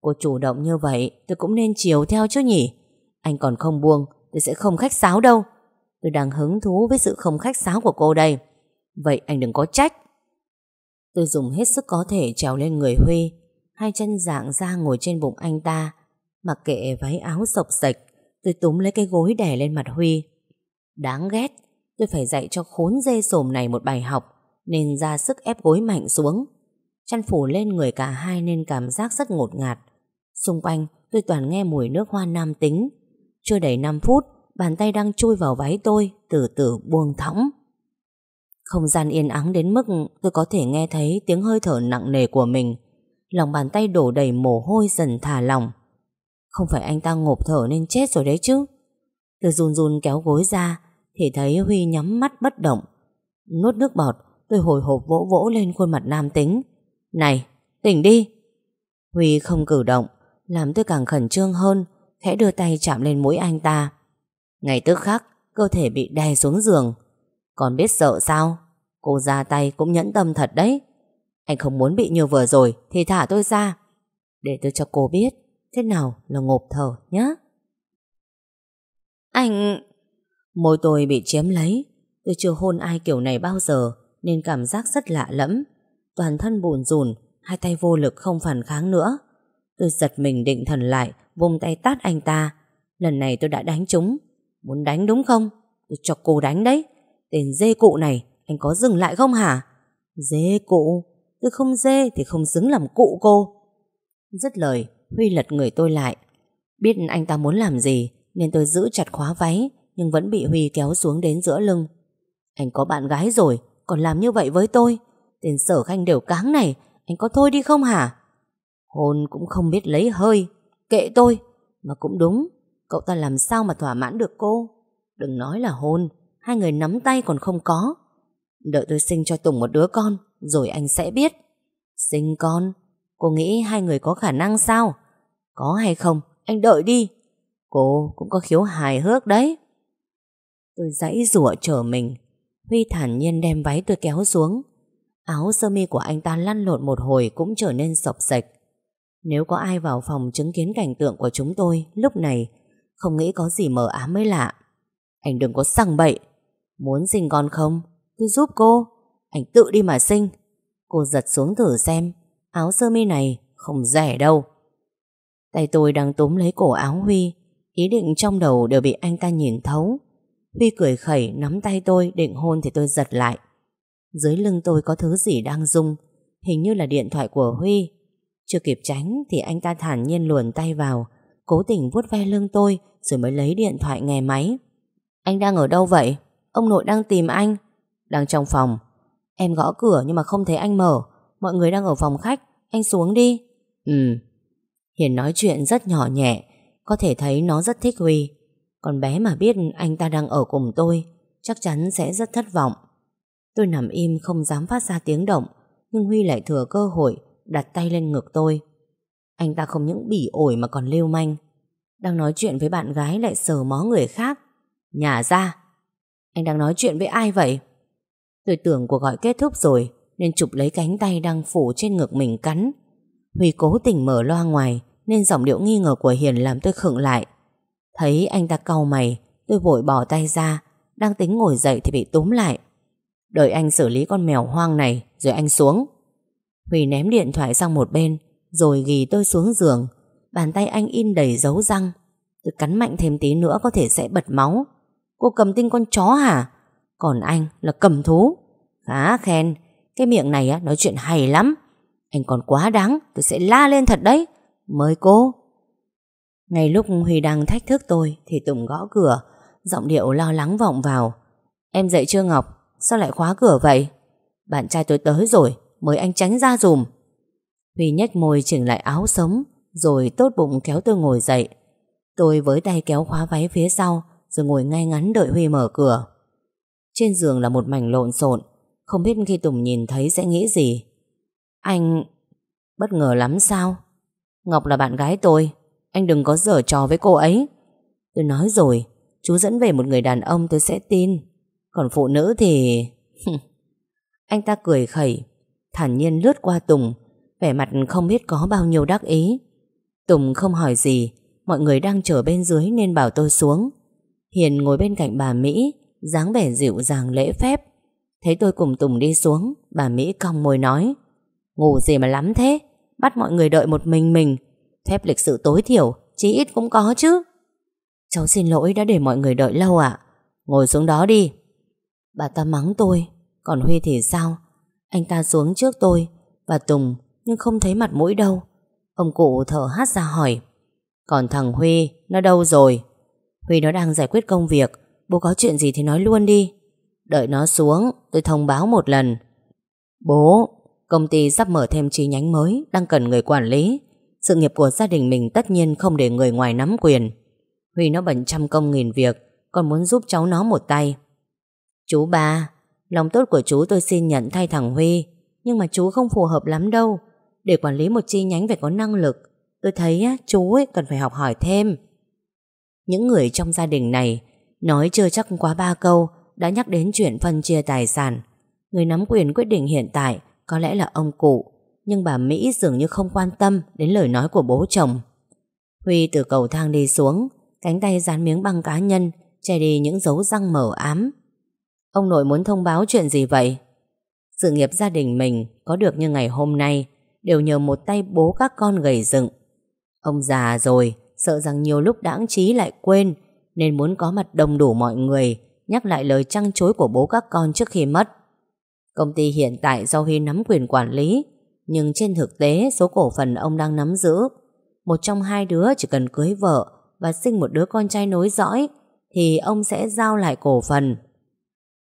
Cô chủ động như vậy, tôi cũng nên chiều theo chứ nhỉ? Anh còn không buông, Tôi sẽ không khách sáo đâu. Tôi đang hứng thú với sự không khách sáo của cô đây. Vậy anh đừng có trách. Tôi dùng hết sức có thể trèo lên người Huy, Hai chân dạng ra ngồi trên bụng anh ta Mặc kệ váy áo sộc sạch, Tôi túm lấy cái gối đè lên mặt Huy. Đáng ghét, Tôi phải dạy cho khốn dê sồm này một bài học, Nên ra sức ép gối mạnh xuống. Chăn phủ lên người cả hai Nên cảm giác rất ngột ngạt. Xung quanh, tôi toàn nghe mùi nước hoa nam tính. Chưa đầy 5 phút, Bàn tay đang chui vào váy tôi, Từ từ buông thõng. Không gian yên ắng đến mức Tôi có thể nghe thấy tiếng hơi thở nặng nề của mình. Lòng bàn tay đổ đầy mồ hôi dần thả lỏng. Không phải anh ta ngộp thở nên chết rồi đấy chứ. Tôi run run kéo gối ra, Thì thấy Huy nhắm mắt bất động. Nuốt nước bọt, Tôi hồi hộp vỗ vỗ lên khuôn mặt nam tính. Này, tỉnh đi. Huy không cử động, Làm tôi càng khẩn trương hơn, Khẽ đưa tay chạm lên mũi anh ta. Ngày tức khắc, Cơ thể bị đè xuống giường. Còn biết sợ sao? Cô ra tay cũng nhẫn tâm thật đấy. Anh không muốn bị như vừa rồi, Thì thả tôi ra. Để tôi cho cô biết. Thế nào là ngộp thở nhé Anh Môi tôi bị chiếm lấy. Tôi chưa hôn ai kiểu này bao giờ, Nên cảm giác rất lạ lẫm. Toàn thân bùn rùn, Hai tay vô lực không phản kháng nữa. Tôi giật mình định thần lại, Vung tay tát anh ta. Lần này tôi đã đánh chúng. Muốn đánh đúng không? Tôi cho cô đánh đấy. Tên dê cụ này, Anh có dừng lại không hả? Dê cụ? Tôi không dê thì không xứng làm cụ cô. Dứt lời Huy lật người tôi lại. Biết anh ta muốn làm gì, Nên tôi giữ chặt khóa váy, Nhưng vẫn bị Huy kéo xuống đến giữa lưng. Anh có bạn gái rồi, Còn làm như vậy với tôi. Tên sở khanh đều cáng này, Anh có thôi đi không hả? Hôn cũng không biết lấy hơi, Kệ tôi. Mà cũng đúng, Cậu ta làm sao mà thỏa mãn được cô? Đừng nói là hôn Hai người nắm tay còn không có. Đợi tôi sinh cho Tùng một đứa con, Rồi anh sẽ biết. Sinh con Cô nghĩ hai người có khả năng sao? Có hay không? Anh đợi đi. Cô cũng có khiếu hài hước đấy. Tôi dãy rủa trở mình. Huy thản nhiên đem váy tôi kéo xuống. Áo sơ mi của anh ta lăn lộn một hồi Cũng trở nên sọc sạch. Nếu có ai vào phòng chứng kiến cảnh tượng của chúng tôi Lúc này, không nghĩ có gì mờ ám mới lạ. Anh đừng có sằng bậy. Muốn sinh con không? Tôi giúp cô. Anh tự đi mà sinh. Cô giật xuống thử xem. Áo sơ mi này không rẻ đâu. Tay tôi đang túm lấy cổ áo Huy. Ý định trong đầu đều bị anh ta nhìn thấu. Huy cười khẩy, nắm tay tôi, định hôn thì tôi giật lại. Dưới lưng tôi có thứ gì đang rung? Hình như là điện thoại của Huy. Chưa kịp tránh thì anh ta thản nhiên luồn tay vào, Cố tình vuốt ve lưng tôi Rồi mới lấy điện thoại nghe máy. Anh đang ở đâu vậy? Ông nội đang tìm anh. Đang trong phòng. Em gõ cửa nhưng mà không thấy anh mở. Mọi người đang ở phòng khách, Anh xuống đi. Ừ. Hiền nói chuyện rất nhỏ nhẹ, Có thể thấy nó rất thích Huy. Còn bé mà biết anh ta đang ở cùng tôi, Chắc chắn sẽ rất thất vọng. Tôi nằm im không dám phát ra tiếng động, Nhưng Huy lại thừa cơ hội Đặt tay lên ngực tôi. Anh ta không những bỉ ổi mà còn lưu manh. Đang nói chuyện với bạn gái Lại sờ mó người khác. Nhà ra. Anh đang nói chuyện với ai vậy? Tôi tưởng cuộc gọi kết thúc rồi nên chụp lấy cánh tay đang phủ trên ngực mình cắn. Huy cố tình mở loa ngoài, Nên giọng điệu nghi ngờ của Hiền làm tôi khựng lại. Thấy anh ta cau mày, Tôi vội bỏ tay ra, Đang tính ngồi dậy thì bị túm lại. Đợi anh xử lý con mèo hoang này, Rồi anh xuống. Huy ném điện thoại sang một bên, Rồi ghi tôi xuống giường. Bàn tay anh in đầy dấu răng. Tôi cắn mạnh thêm tí nữa có thể sẽ bật máu. Cô cầm tinh con chó hả? Còn anh là cầm thú. Khá khen cái miệng này á, nói chuyện hay lắm. Anh còn quá đáng Tôi sẽ la lên thật đấy. Mời cô. Ngay lúc Huy đang thách thức tôi Thì Tùng gõ cửa. Giọng điệu lo lắng vọng vào. Em dậy chưa Ngọc? Sao lại khóa cửa vậy? Bạn trai tôi tới rồi Mời anh tránh ra dùm. Huy nhếch môi chỉnh lại áo sống Rồi tốt bụng kéo tôi ngồi dậy. Tôi với tay kéo khóa váy phía sau Rồi ngồi ngay ngắn đợi Huy mở cửa. Trên giường là một mảnh lộn xộn không biết khi Tùng nhìn thấy sẽ nghĩ gì. Anh, Bất ngờ lắm sao? Ngọc là bạn gái tôi, Anh đừng có dở trò với cô ấy. Tôi nói rồi, Chú dẫn về một người đàn ông tôi sẽ tin. Còn phụ nữ thì... anh ta cười khẩy, Thản nhiên lướt qua Tùng, Vẻ mặt không biết có bao nhiêu đắc ý. Tùng không hỏi gì, Mọi người đang chờ bên dưới nên bảo tôi xuống. Hiền ngồi bên cạnh bà Mỹ, dáng vẻ dịu dàng lễ phép. Thấy tôi cùng Tùng đi xuống, Bà Mỹ cong môi nói. Ngủ gì mà lắm thế, Bắt mọi người đợi một mình mình. Phép lịch sự tối thiểu, Chí ít cũng có chứ. Cháu xin lỗi đã để mọi người đợi lâu ạ. Ngồi xuống đó đi. Bà ta mắng tôi, Còn Huy thì sao? Anh ta xuống trước tôi Và Tùng, nhưng không thấy mặt mũi đâu. Ông cụ thở hát ra hỏi. Còn thằng Huy, nó đâu rồi? Huy nó đang giải quyết công việc, Bố có chuyện gì thì nói luôn đi. Đợi nó xuống, tôi thông báo một lần. Bố, Công ty sắp mở thêm chi nhánh mới, Đang cần người quản lý. Sự nghiệp của gia đình mình tất nhiên không để người ngoài nắm quyền. Huy nó bận trăm công nghìn việc, Còn muốn giúp cháu nó một tay. Chú ba, Lòng tốt của chú tôi xin nhận thay thằng Huy, Nhưng mà chú không phù hợp lắm đâu. Để quản lý một chi nhánh phải có năng lực. Tôi thấy chú ấy cần phải học hỏi thêm. Những người trong gia đình này Nói chưa chắc quá ba câu đã nhắc đến chuyện phân chia tài sản. Người nắm quyền quyết định hiện tại Có lẽ là ông cụ, Nhưng bà Mỹ dường như không quan tâm Đến lời nói của bố chồng. Huy từ cầu thang đi xuống, Cánh tay dán miếng băng cá nhân, Che đi những dấu răng mở ám. Ông nội muốn thông báo chuyện gì vậy? Sự nghiệp gia đình mình Có được như ngày hôm nay, Đều nhờ một tay bố các con gầy dựng. Ông già rồi, Sợ rằng nhiều lúc đãng trí lại quên, Nên muốn có mặt đông đủ mọi người Nhắc lại lời trăng chối của bố các con trước khi mất. Công ty hiện tại do Huy nắm quyền quản lý, Nhưng trên thực tế Số cổ phần ông đang nắm giữ, Một trong hai đứa chỉ cần cưới vợ Và sinh một đứa con trai nối dõi Thì ông sẽ giao lại cổ phần.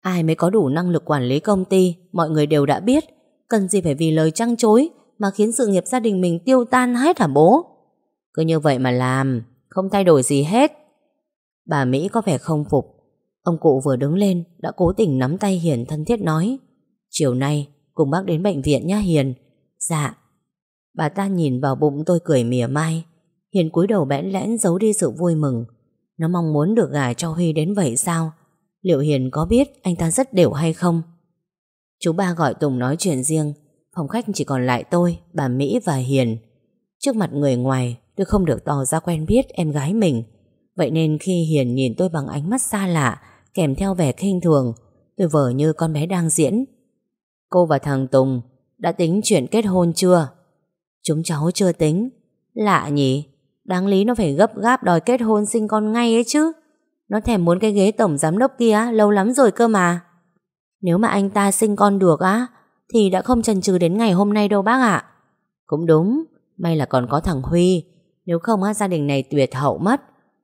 Ai mới có đủ năng lực quản lý công ty, Mọi người đều đã biết, Cần gì phải vì lời trăng chối Mà khiến sự nghiệp gia đình mình tiêu tan hết hả bố? Cứ như vậy mà làm, Không thay đổi gì hết. Bà Mỹ có vẻ không phục Ông cụ vừa đứng lên Đã cố tình nắm tay Hiền thân thiết nói, Chiều nay cùng bác đến bệnh viện nha Hiền. Dạ. Bà ta nhìn vào bụng tôi cười mỉa mai. Hiền cúi đầu bẽn lẽn giấu đi sự vui mừng. Nó mong muốn được gả cho Huy đến vậy sao? Liệu Hiền có biết anh ta rất đều hay không? Chú ba gọi Tùng nói chuyện riêng. Phòng khách chỉ còn lại tôi, Bà Mỹ và Hiền. Trước mặt người ngoài, tôi không được tỏ ra quen biết em gái mình. Vậy nên khi Hiền nhìn tôi bằng ánh mắt xa lạ Kèm theo vẻ khinh thường Tôi vờ như con bé đang diễn. Cô và thằng Tùng Đã tính chuyện kết hôn chưa? Chúng cháu chưa tính. Lạ nhỉ, Đáng lý nó phải gấp gáp đòi kết hôn sinh con ngay ấy chứ. Nó thèm muốn cái ghế tổng giám đốc kia Lâu lắm rồi cơ mà. Nếu mà anh ta sinh con được á, Thì đã không chần chừ đến ngày hôm nay đâu bác ạ. Cũng đúng, May là còn có thằng Huy. Nếu không á, gia đình này tuyệt hậu mất.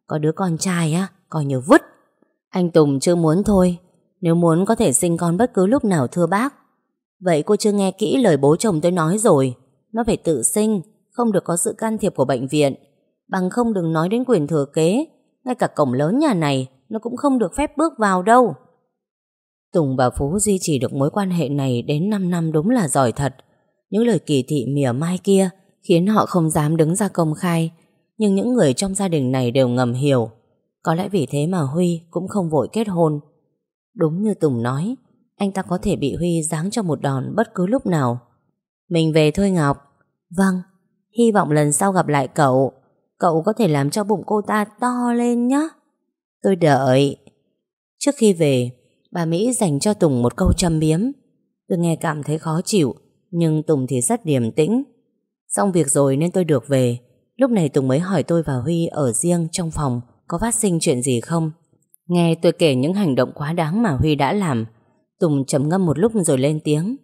Có đứa con trai á, Coi như vứt. Anh Tùng chưa muốn thôi. Nếu muốn có thể sinh con bất cứ lúc nào thưa bác. Vậy cô chưa nghe kỹ lời bố chồng tôi nói rồi. Nó phải tự sinh, Không được có sự can thiệp của bệnh viện. Bằng không đừng nói đến quyền thừa kế. Ngay cả cổng lớn nhà này, Nó cũng không được phép bước vào đâu. Tùng và Phú duy trì được mối quan hệ này Đến 5 năm đúng là giỏi thật. Những lời kỳ thị mỉa mai kia Khiến họ không dám đứng ra công khai. Nhưng những người trong gia đình này đều ngầm hiểu. Có lẽ vì thế mà Huy Cũng không vội kết hôn. Đúng như Tùng nói, Anh ta có thể bị Huy giáng cho một đòn bất cứ lúc nào. Mình về thôi Ngọc. Vâng Hy vọng lần sau gặp lại cậu. Cậu có thể làm cho bụng cô ta to lên nhé Tôi đợi. Trước khi về, Bà Mỹ dành cho Tùng một câu châm biếm. Tôi nghe cảm thấy khó chịu, Nhưng Tùng thì rất điềm tĩnh. Xong việc rồi nên tôi được về. Lúc này Tùng mới hỏi tôi và Huy Ở riêng trong phòng. Có phát sinh chuyện gì không? Nghe tôi kể những hành động quá đáng mà Huy đã làm, Tùng trầm ngâm một lúc rồi lên tiếng.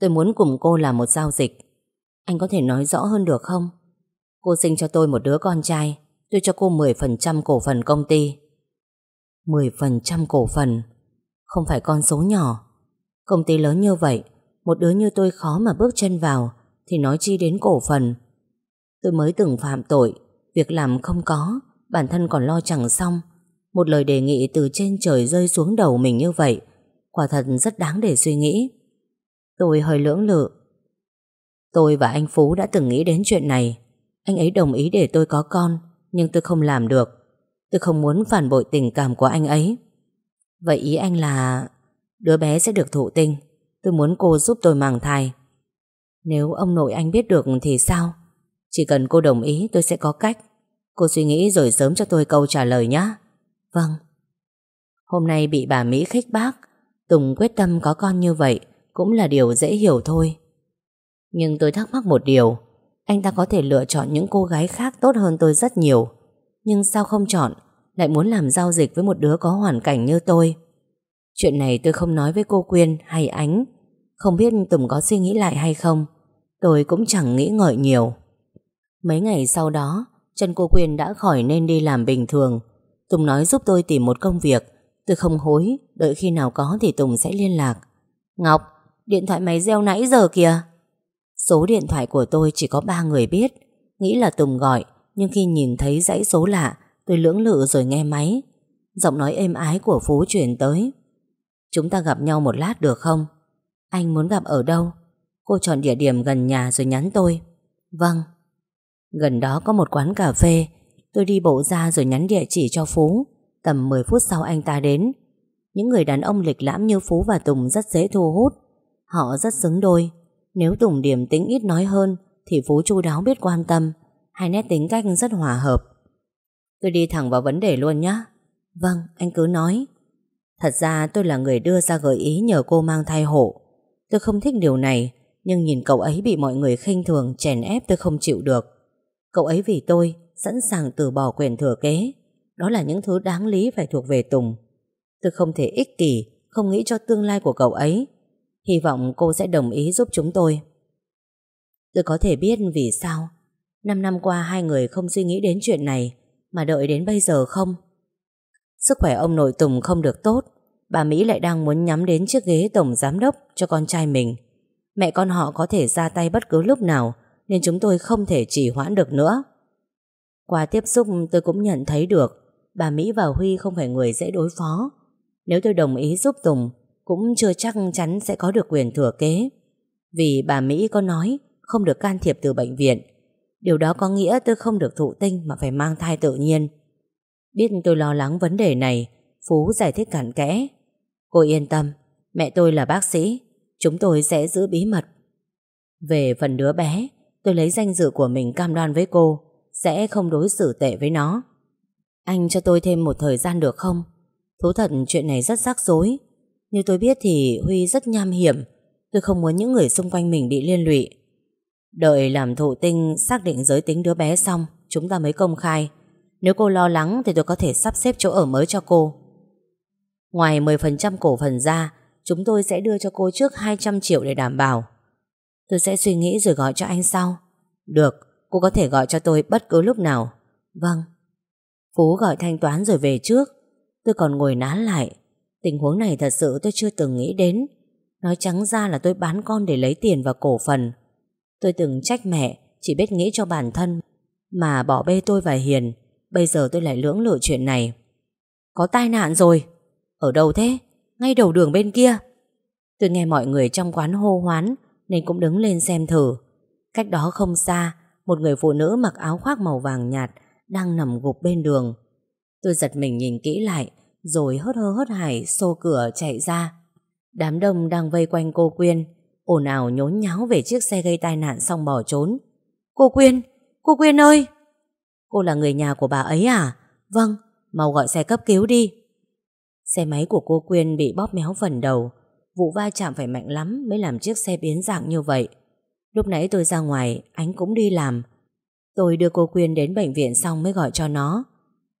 Tôi muốn cùng cô làm một giao dịch. Anh có thể nói rõ hơn được không? Cô sinh cho tôi một đứa con trai, Tôi cho cô 10% cổ phần công ty. 10% cổ phần? Không phải con số nhỏ. Công ty lớn như vậy, Một đứa như tôi khó mà bước chân vào, Thì nói chi đến cổ phần? Tôi mới từng phạm tội, Việc làm không có Bản thân còn lo chẳng xong. Một lời đề nghị từ trên trời rơi xuống đầu mình như vậy, Quả thật rất đáng để suy nghĩ. Tôi hơi lưỡng lự. Tôi và anh Phú đã từng nghĩ đến chuyện này. Anh ấy đồng ý để tôi có con, Nhưng tôi không làm được. Tôi không muốn phản bội tình cảm của anh ấy. Vậy ý anh là Đứa bé sẽ được thụ tinh. Tôi muốn cô giúp tôi mang thai. Nếu ông nội anh biết được thì sao? Chỉ cần cô đồng ý, tôi sẽ có cách. Cô suy nghĩ rồi sớm cho tôi câu trả lời nhé Vâng. Hôm nay bị bà Mỹ khích bác. Tùng quyết tâm có con như vậy Cũng là điều dễ hiểu thôi. Nhưng tôi thắc mắc một điều. Anh ta có thể lựa chọn những cô gái khác tốt hơn tôi rất nhiều. Nhưng sao không chọn? Lại muốn làm giao dịch với một đứa có hoàn cảnh như tôi. Chuyện này tôi không nói với cô Quyên hay Ánh. Không biết Tùng có suy nghĩ lại hay không. Tôi cũng chẳng nghĩ ngợi nhiều. Mấy ngày sau đó Chân cô Quyên đã khỏi nên đi làm bình thường. Tùng nói giúp tôi tìm một công việc. Tôi không hối Đợi khi nào có thì Tùng sẽ liên lạc. Ngọc, điện thoại máy reo nãy giờ kìa. Số điện thoại của tôi chỉ có ba người biết. Nghĩ là Tùng gọi Nhưng khi nhìn thấy dãy số lạ Tôi lưỡng lự rồi nghe máy. Giọng nói êm ái của Phú chuyển tới. Chúng ta gặp nhau một lát được không? Anh muốn gặp ở đâu? Cô chọn địa điểm gần nhà rồi nhắn tôi. Vâng. Gần đó có một quán cà phê. Tôi đi bộ ra rồi nhắn địa chỉ cho Phú. Tầm 10 phút sau anh ta đến. Những người đàn ông lịch lãm như Phú và Tùng rất dễ thu hút. Họ rất xứng đôi. Nếu Tùng điềm tĩnh ít nói hơn Thì Phú chu đáo biết quan tâm. Hai nét tính cách rất hòa hợp. Tôi đi thẳng vào vấn đề luôn nhé Vâng, anh cứ nói. Thật ra tôi là người đưa ra gợi ý nhờ cô mang thai hộ. Tôi không thích điều này Nhưng nhìn cậu ấy bị mọi người khinh thường Chèn ép tôi không chịu được. Cậu ấy vì tôi Sẵn sàng từ bỏ quyền thừa kế. Đó là những thứ đáng lý phải thuộc về Tùng. Tôi không thể ích kỷ, Không nghĩ cho tương lai của cậu ấy. Hy vọng cô sẽ đồng ý giúp chúng tôi. Tôi có thể biết vì sao. Năm năm qua hai người không suy nghĩ đến chuyện này, Mà đợi đến bây giờ không? Sức khỏe ông nội Tùng không được tốt. Bà Mỹ lại đang muốn nhắm đến chiếc ghế tổng giám đốc cho con trai mình. Mẹ con họ có thể ra tay bất cứ lúc nào nên chúng tôi không thể trì hoãn được nữa. Qua tiếp xúc, tôi cũng nhận thấy được, Bà Mỹ và Huy không phải người dễ đối phó. Nếu tôi đồng ý giúp Tùng, Cũng chưa chắc chắn sẽ có được quyền thừa kế. Vì bà Mỹ có nói, Không được can thiệp từ bệnh viện. Điều đó có nghĩa tôi không được thụ tinh Mà phải mang thai tự nhiên. Biết tôi lo lắng vấn đề này, Phú giải thích cặn kẽ. Cô yên tâm, Mẹ tôi là bác sĩ, Chúng tôi sẽ giữ bí mật. Về phần đứa bé Tôi lấy danh dự của mình cam đoan với cô Sẽ không đối xử tệ với nó. Anh cho tôi thêm một thời gian được không? Thú thật chuyện này rất rắc rối. Như tôi biết thì Huy rất nham hiểm. Tôi không muốn những người xung quanh mình bị liên lụy. Đợi làm thụ tinh Xác định giới tính đứa bé xong Chúng ta mới công khai. Nếu cô lo lắng thì tôi có thể sắp xếp chỗ ở mới cho cô. Ngoài 10% cổ phần ra, chúng tôi sẽ đưa cho cô trước 200 triệu để đảm bảo. Tôi sẽ suy nghĩ rồi gọi cho anh sau. Được, cô có thể gọi cho tôi bất cứ lúc nào. Vâng. Phú gọi thanh toán rồi về trước. Tôi còn ngồi nán lại. Tình huống này thật sự tôi chưa từng nghĩ đến. Nói trắng ra là tôi bán con để lấy tiền và cổ phần. Tôi từng trách mẹ Chỉ biết nghĩ cho bản thân Mà bỏ bê tôi và Hiền. Bây giờ tôi lại lưỡng lự chuyện này. Có tai nạn rồi. Ở đâu thế? Ngay đầu đường bên kia. Tôi nghe mọi người trong quán hô hoán. Nên cũng đứng lên xem thử. Cách đó không xa, Một người phụ nữ mặc áo khoác màu vàng nhạt Đang nằm gục bên đường. Tôi giật mình nhìn kỹ lại, Rồi hớt hơ hớt hải xô cửa chạy ra. Đám đông đang vây quanh cô Quyên, ồn ào nhốn nháo về chiếc xe gây tai nạn xong bỏ trốn. Cô Quyên Cô Quyên ơi! Cô là người nhà của bà ấy à? Vâng Mau gọi xe cấp cứu đi. Xe máy của cô Quyên bị bóp méo phần đầu Vụ va chạm phải mạnh lắm Mới làm chiếc xe biến dạng như vậy. Lúc nãy tôi ra ngoài, Anh cũng đi làm. Tôi đưa cô Quyên đến bệnh viện xong mới gọi cho nó.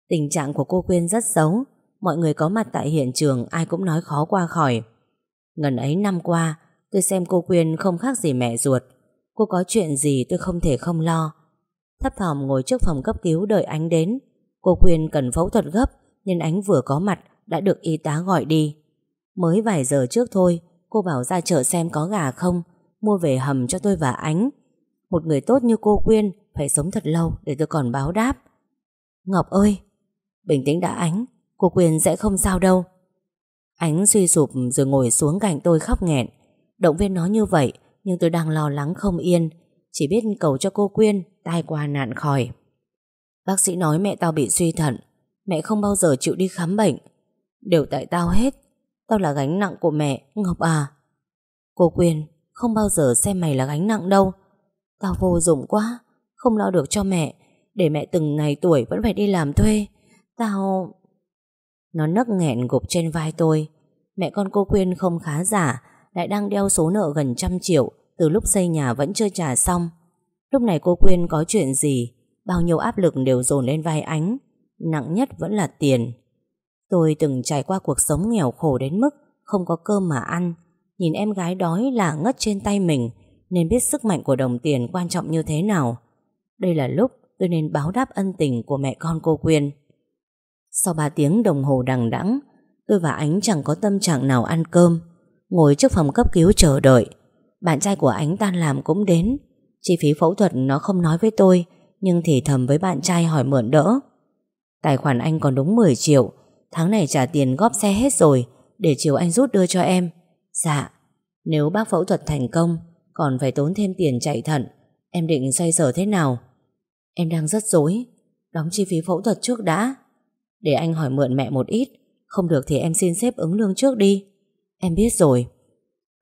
Tình trạng của cô Quyên rất xấu, Mọi người có mặt tại hiện trường, Ai cũng nói khó qua khỏi. Ngần ấy năm qua, Tôi xem cô Quyên không khác gì mẹ ruột. Cô có chuyện gì tôi không thể không lo. Thấp thỏm ngồi trước phòng cấp cứu Đợi anh đến. Cô Quyên cần phẫu thuật gấp, Nên anh vừa có mặt đã được y tá gọi đi. Mới vài giờ trước thôi, Cô bảo ra chợ xem có gà không, Mua về hầm cho tôi và ánh. Một người tốt như cô Quyên Phải sống thật lâu để tôi còn báo đáp. Ngọc ơi! Bình tĩnh đã ánh, Cô Quyên sẽ không sao đâu. Ánh suy sụp rồi ngồi xuống cạnh tôi khóc nghẹn. Động viên nó như vậy, Nhưng tôi đang lo lắng không yên. Chỉ biết cầu cho cô Quyên Tai qua nạn khỏi. Bác sĩ nói mẹ tao bị suy thận, Mẹ không bao giờ chịu đi khám bệnh. Đều tại tao hết Tao là gánh nặng của mẹ, Ngọc à. Cô Quyên, không bao giờ xem mày là gánh nặng đâu. Tao vô dụng quá, Không lo được cho mẹ. Để mẹ từng ngày tuổi vẫn phải đi làm thuê. Tao... Nó nấc nghẹn gục trên vai tôi. Mẹ con cô Quyên không khá giả, Lại đang đeo số nợ gần trăm triệu. Từ lúc xây nhà vẫn chưa trả xong. Lúc này cô Quyên có chuyện gì? Bao nhiêu áp lực đều dồn lên vai ánh. Nặng nhất vẫn là tiền. Tôi từng trải qua cuộc sống nghèo khổ đến mức Không có cơm mà ăn. Nhìn em gái đói là ngất trên tay mình, Nên biết sức mạnh của đồng tiền quan trọng như thế nào. Đây là lúc tôi nên báo đáp ân tình của mẹ con cô Quyên. Sau 3 tiếng đồng hồ đằng đẵng, Tôi và Ánh chẳng có tâm trạng nào ăn cơm. Ngồi trước phòng cấp cứu chờ đợi. Bạn trai của Ánh tan làm cũng đến. Chi phí phẫu thuật nó không nói với tôi, Nhưng thì thầm với bạn trai hỏi mượn đỡ. Tài khoản anh còn đúng 10 triệu Tháng này trả tiền góp xe hết rồi, Để chiều anh rút đưa cho em. Dạ. Nếu bác phẫu thuật thành công, Còn phải tốn thêm tiền chạy thận, Em định xoay sở thế nào? Em đang rất dối Đóng chi phí phẫu thuật trước đã. Để anh hỏi mượn mẹ một ít, Không được thì em xin xếp ứng lương trước đi. Em biết rồi.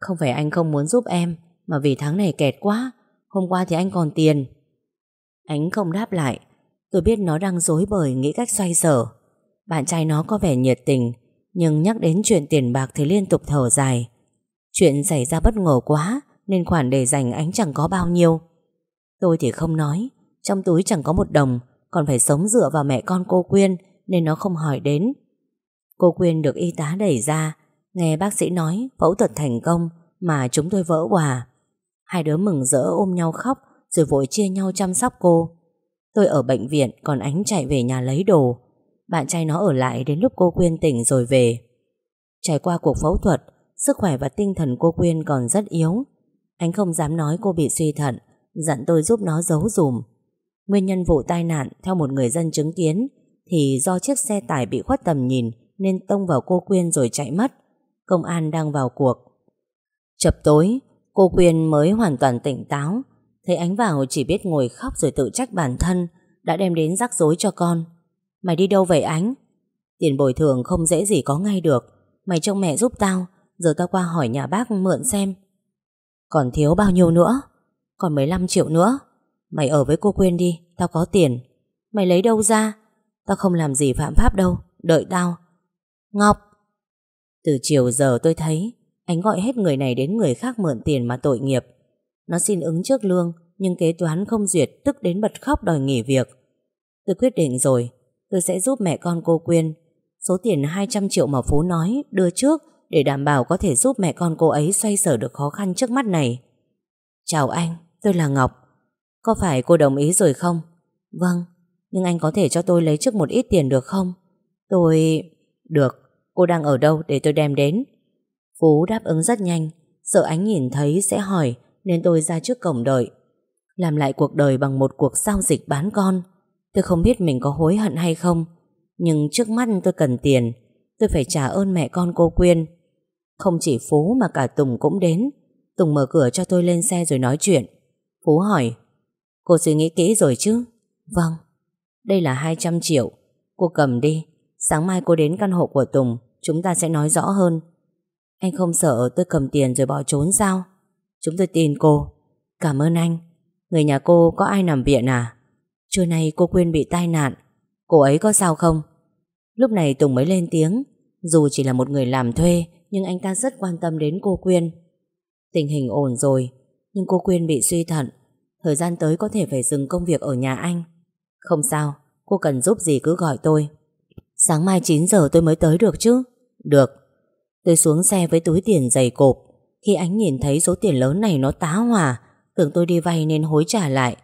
Không phải anh không muốn giúp em, Mà vì tháng này kẹt quá, Hôm qua thì anh còn tiền. Ánh không đáp lại, Tôi biết nó đang dối bời nghĩ cách xoay sở. Bạn trai nó có vẻ nhiệt tình, Nhưng nhắc đến chuyện tiền bạc thì liên tục thở dài. Chuyện xảy ra bất ngờ quá, Nên khoản để dành ánh chẳng có bao nhiêu. Tôi thì không nói, Trong túi chẳng có một đồng, Còn phải sống dựa vào mẹ con cô Quyên, Nên nó không hỏi đến. Cô Quyên được y tá đẩy ra, Nghe bác sĩ nói phẫu thuật thành công Mà chúng tôi vỡ hòa Hai đứa mừng rỡ ôm nhau khóc, Rồi vội chia nhau chăm sóc cô. Tôi ở bệnh viện Còn Ánh chạy về nhà lấy đồ. Bạn trai nó ở lại đến lúc cô Quyên tỉnh rồi về. Trải qua cuộc phẫu thuật, Sức khỏe và tinh thần cô Quyên còn rất yếu. Anh không dám nói cô bị suy thận, Dặn tôi giúp nó giấu dùm. Nguyên nhân vụ tai nạn, Theo một người dân chứng kiến, Thì do chiếc xe tải bị khuất tầm nhìn Nên tông vào cô Quyên rồi chạy mất. Công an đang vào cuộc. Chập tối, Cô Quyên mới hoàn toàn tỉnh táo. Thấy ánh vào chỉ biết ngồi khóc rồi tự trách bản thân, Đã đem đến rắc rối cho con. Mày đi đâu vậy ánh? Tiền bồi thường không dễ gì có ngay được. Mày trông mẹ giúp tao, Giờ tao qua hỏi nhà bác mượn xem. Còn thiếu bao nhiêu nữa? Còn 15 triệu nữa. Mày ở với cô Quyên đi, Tao có tiền. Mày lấy đâu ra? Tao không làm gì phạm pháp đâu, Đợi tao. Ngọc! Từ chiều giờ tôi thấy Anh gọi hết người này đến người khác mượn tiền mà tội nghiệp. Nó xin ứng trước lương, Nhưng kế toán không duyệt, Tức đến bật khóc đòi nghỉ việc. Tôi quyết định rồi Tôi sẽ giúp mẹ con cô Quyên Số tiền 200 triệu mà Phú nói đưa trước để đảm bảo có thể giúp mẹ con cô ấy xoay sở được khó khăn trước mắt này. Chào anh, tôi là Ngọc. Có phải cô đồng ý rồi không? Vâng, Nhưng anh có thể cho tôi lấy trước một ít tiền được không? Tôi... Được, cô đang ở đâu để tôi đem đến? Phú đáp ứng rất nhanh, sợ ánh nhìn thấy sẽ hỏi nên tôi ra trước cổng đợi. Làm lại cuộc đời bằng một cuộc giao dịch bán con. Tôi không biết mình có hối hận hay không, nhưng trước mắt tôi cần tiền, tôi phải trả ơn mẹ con cô Quyên. Không chỉ Phú mà cả Tùng cũng đến. Tùng mở cửa cho tôi lên xe rồi nói chuyện. Phú hỏi, cô suy nghĩ kỹ rồi chứ? Vâng, đây là 200 triệu. Cô cầm đi, sáng mai cô đến căn hộ của Tùng, chúng ta sẽ nói rõ hơn. Anh không sợ tôi cầm tiền rồi bỏ trốn sao? Chúng tôi tin cô. Cảm ơn anh. Người nhà cô có ai nằm viện à? Trưa nay cô Quyên bị tai nạn. Cô ấy có sao không? Lúc này Tùng mới lên tiếng. Dù chỉ là một người làm thuê, nhưng anh ta rất quan tâm đến cô Quyên. Tình hình ổn rồi, nhưng cô Quyên bị suy thận. Thời gian tới có thể phải dừng công việc ở nhà anh. Không sao, cô cần giúp gì cứ gọi tôi. Sáng mai 9 giờ tôi mới tới được chứ? Được. Tôi xuống xe với túi tiền dày cộp. Khi ánh nhìn thấy số tiền lớn này nó tá hỏa, tưởng tôi đi vay nên hối trả lại.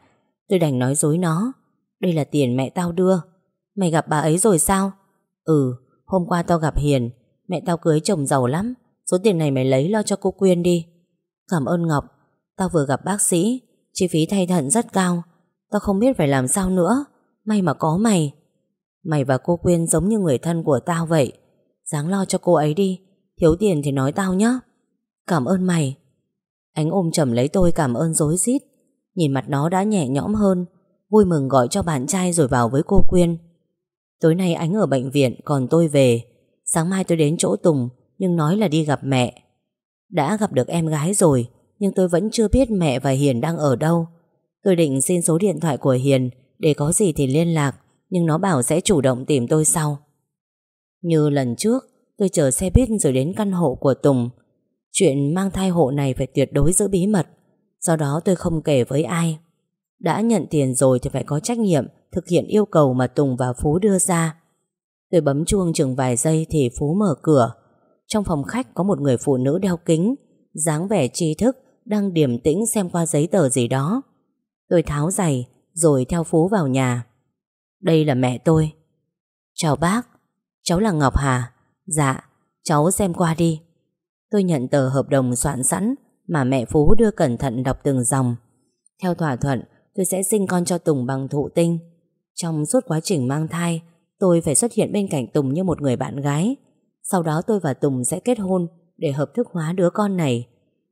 Tôi đành nói dối nó. Đây là tiền mẹ tao đưa. Mày gặp bà ấy rồi sao? Ừ, hôm qua tao gặp Hiền. Mẹ tao cưới chồng giàu lắm. Số tiền này mày lấy lo cho cô Quyên đi. Cảm ơn Ngọc. Tao vừa gặp bác sĩ. Chi phí thay thận rất cao. Tao không biết phải làm sao nữa. May mà có mày. Mày và cô Quyên giống như người thân của tao vậy. Dáng lo cho cô ấy đi. Thiếu tiền thì nói tao nhé. Cảm ơn mày. Ánh ôm chầm lấy tôi cảm ơn dối rít Nhìn mặt nó đã nhẹ nhõm hơn Vui mừng gọi cho bạn trai rồi vào với cô Quyên. Tối nay ánh ở bệnh viện, Còn tôi về. Sáng mai tôi đến chỗ Tùng, Nhưng nói là đi gặp mẹ. Đã gặp được em gái rồi, Nhưng tôi vẫn chưa biết mẹ và Hiền đang ở đâu. Tôi định xin số điện thoại của Hiền, Để có gì thì liên lạc, Nhưng nó bảo sẽ chủ động tìm tôi sau. Như lần trước, Tôi chờ xe buýt rồi đến căn hộ của Tùng. Chuyện mang thai hộ này phải tuyệt đối giữ bí mật, Do đó tôi không kể với ai. Đã nhận tiền rồi thì phải có trách nhiệm Thực hiện yêu cầu mà Tùng và Phú đưa ra. Tôi bấm chuông chừng vài giây Thì Phú mở cửa. Trong phòng khách có một người phụ nữ đeo kính dáng vẻ tri thức Đang điềm tĩnh xem qua giấy tờ gì đó. Tôi tháo giày Rồi theo Phú vào nhà. Đây là mẹ tôi. Chào bác. Cháu là Ngọc Hà Dạ cháu xem qua đi. Tôi nhận tờ hợp đồng soạn sẵn mà mẹ Phú đưa cẩn thận đọc từng dòng. Theo thỏa thuận, tôi sẽ sinh con cho Tùng bằng thụ tinh. Trong suốt quá trình mang thai, tôi phải xuất hiện bên cạnh Tùng như một người bạn gái. Sau đó tôi và Tùng sẽ kết hôn để hợp thức hóa đứa con này.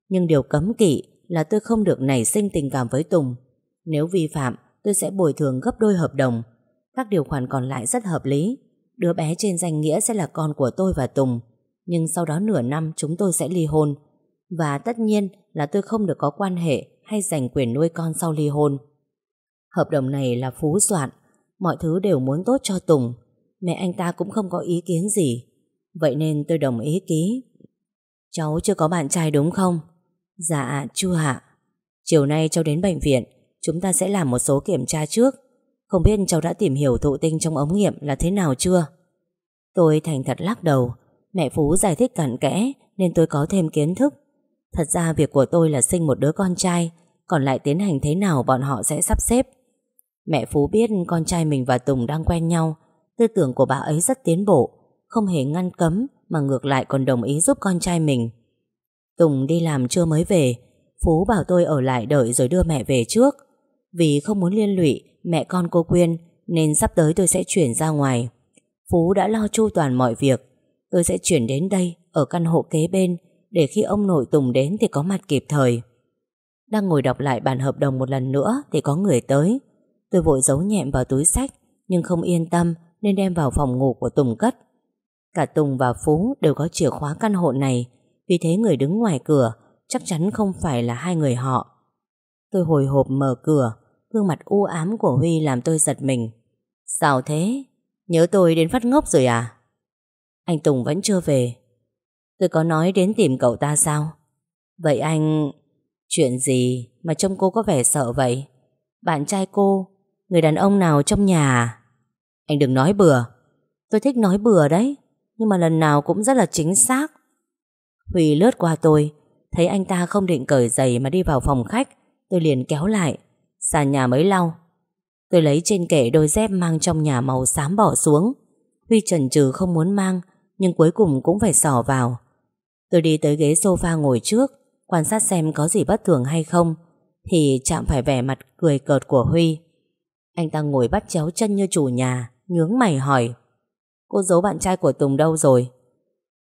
Nhưng điều cấm kỵ là tôi không được nảy sinh tình cảm với Tùng. Nếu vi phạm, tôi sẽ bồi thường gấp đôi hợp đồng. Các điều khoản còn lại rất hợp lý. Đứa bé trên danh nghĩa sẽ là con của tôi và Tùng. Nhưng sau đó nửa năm chúng tôi sẽ ly hôn Và tất nhiên là tôi không được có quan hệ Hay giành quyền nuôi con sau ly hôn Hợp đồng này là phú soạn Mọi thứ đều muốn tốt cho Tùng Mẹ anh ta cũng không có ý kiến gì Vậy nên tôi đồng ý ký Cháu chưa có bạn trai đúng không? Dạ chưa ạ Chiều nay cháu đến bệnh viện Chúng ta sẽ làm một số kiểm tra trước Không biết cháu đã tìm hiểu thụ tinh trong ống nghiệm là thế nào chưa? Tôi thành thật lắc đầu Mẹ Phú giải thích cặn kẽ nên tôi có thêm kiến thức. Thật ra việc của tôi là sinh một đứa con trai, còn lại tiến hành thế nào bọn họ sẽ sắp xếp. Mẹ Phú biết con trai mình và Tùng đang quen nhau, tư tưởng của bà ấy rất tiến bộ, không hề ngăn cấm mà ngược lại còn đồng ý giúp con trai mình. Tùng đi làm chưa mới về, Phú bảo tôi ở lại đợi rồi đưa mẹ về trước. Vì không muốn liên lụy mẹ con cô Quyên nên sắp tới tôi sẽ chuyển ra ngoài. Phú đã lo chu toàn mọi việc Tôi sẽ chuyển đến đây Ở căn hộ kế bên Để khi ông nội Tùng đến thì có mặt kịp thời Đang ngồi đọc lại bản hợp đồng một lần nữa Thì có người tới Tôi vội giấu nhẹm vào túi sách, Nhưng không yên tâm nên đem vào phòng ngủ của Tùng cất. Cả Tùng và Phú đều có chìa khóa căn hộ này, Vì thế người đứng ngoài cửa Chắc chắn không phải là hai người họ. Tôi hồi hộp mở cửa, Gương mặt u ám của Huy làm tôi giật mình. Sao thế? Nhớ tôi đến phát ngốc rồi à? Anh Tùng vẫn chưa về. Tôi có nói đến tìm cậu ta sao? Vậy anh, Chuyện gì mà trông cô có vẻ sợ vậy? Bạn trai cô Người đàn ông nào trong nhà? Anh đừng nói bừa. Tôi thích nói bừa đấy, Nhưng mà lần nào cũng rất là chính xác. Huy lướt qua tôi, Thấy anh ta không định cởi giày mà đi vào phòng khách, Tôi liền kéo lại Sàn nhà mới lau. Tôi lấy trên kệ đôi dép mang trong nhà màu xám bỏ xuống. Huy chần chừ không muốn mang, Nhưng cuối cùng cũng phải sỏ vào. Tôi đi tới ghế sofa ngồi trước, Quan sát xem có gì bất thường hay không, Thì chạm phải vẻ mặt cười cợt của Huy. Anh ta ngồi bắt chéo chân như chủ nhà, Nhướng mày hỏi, Cô giấu bạn trai của Tùng đâu rồi?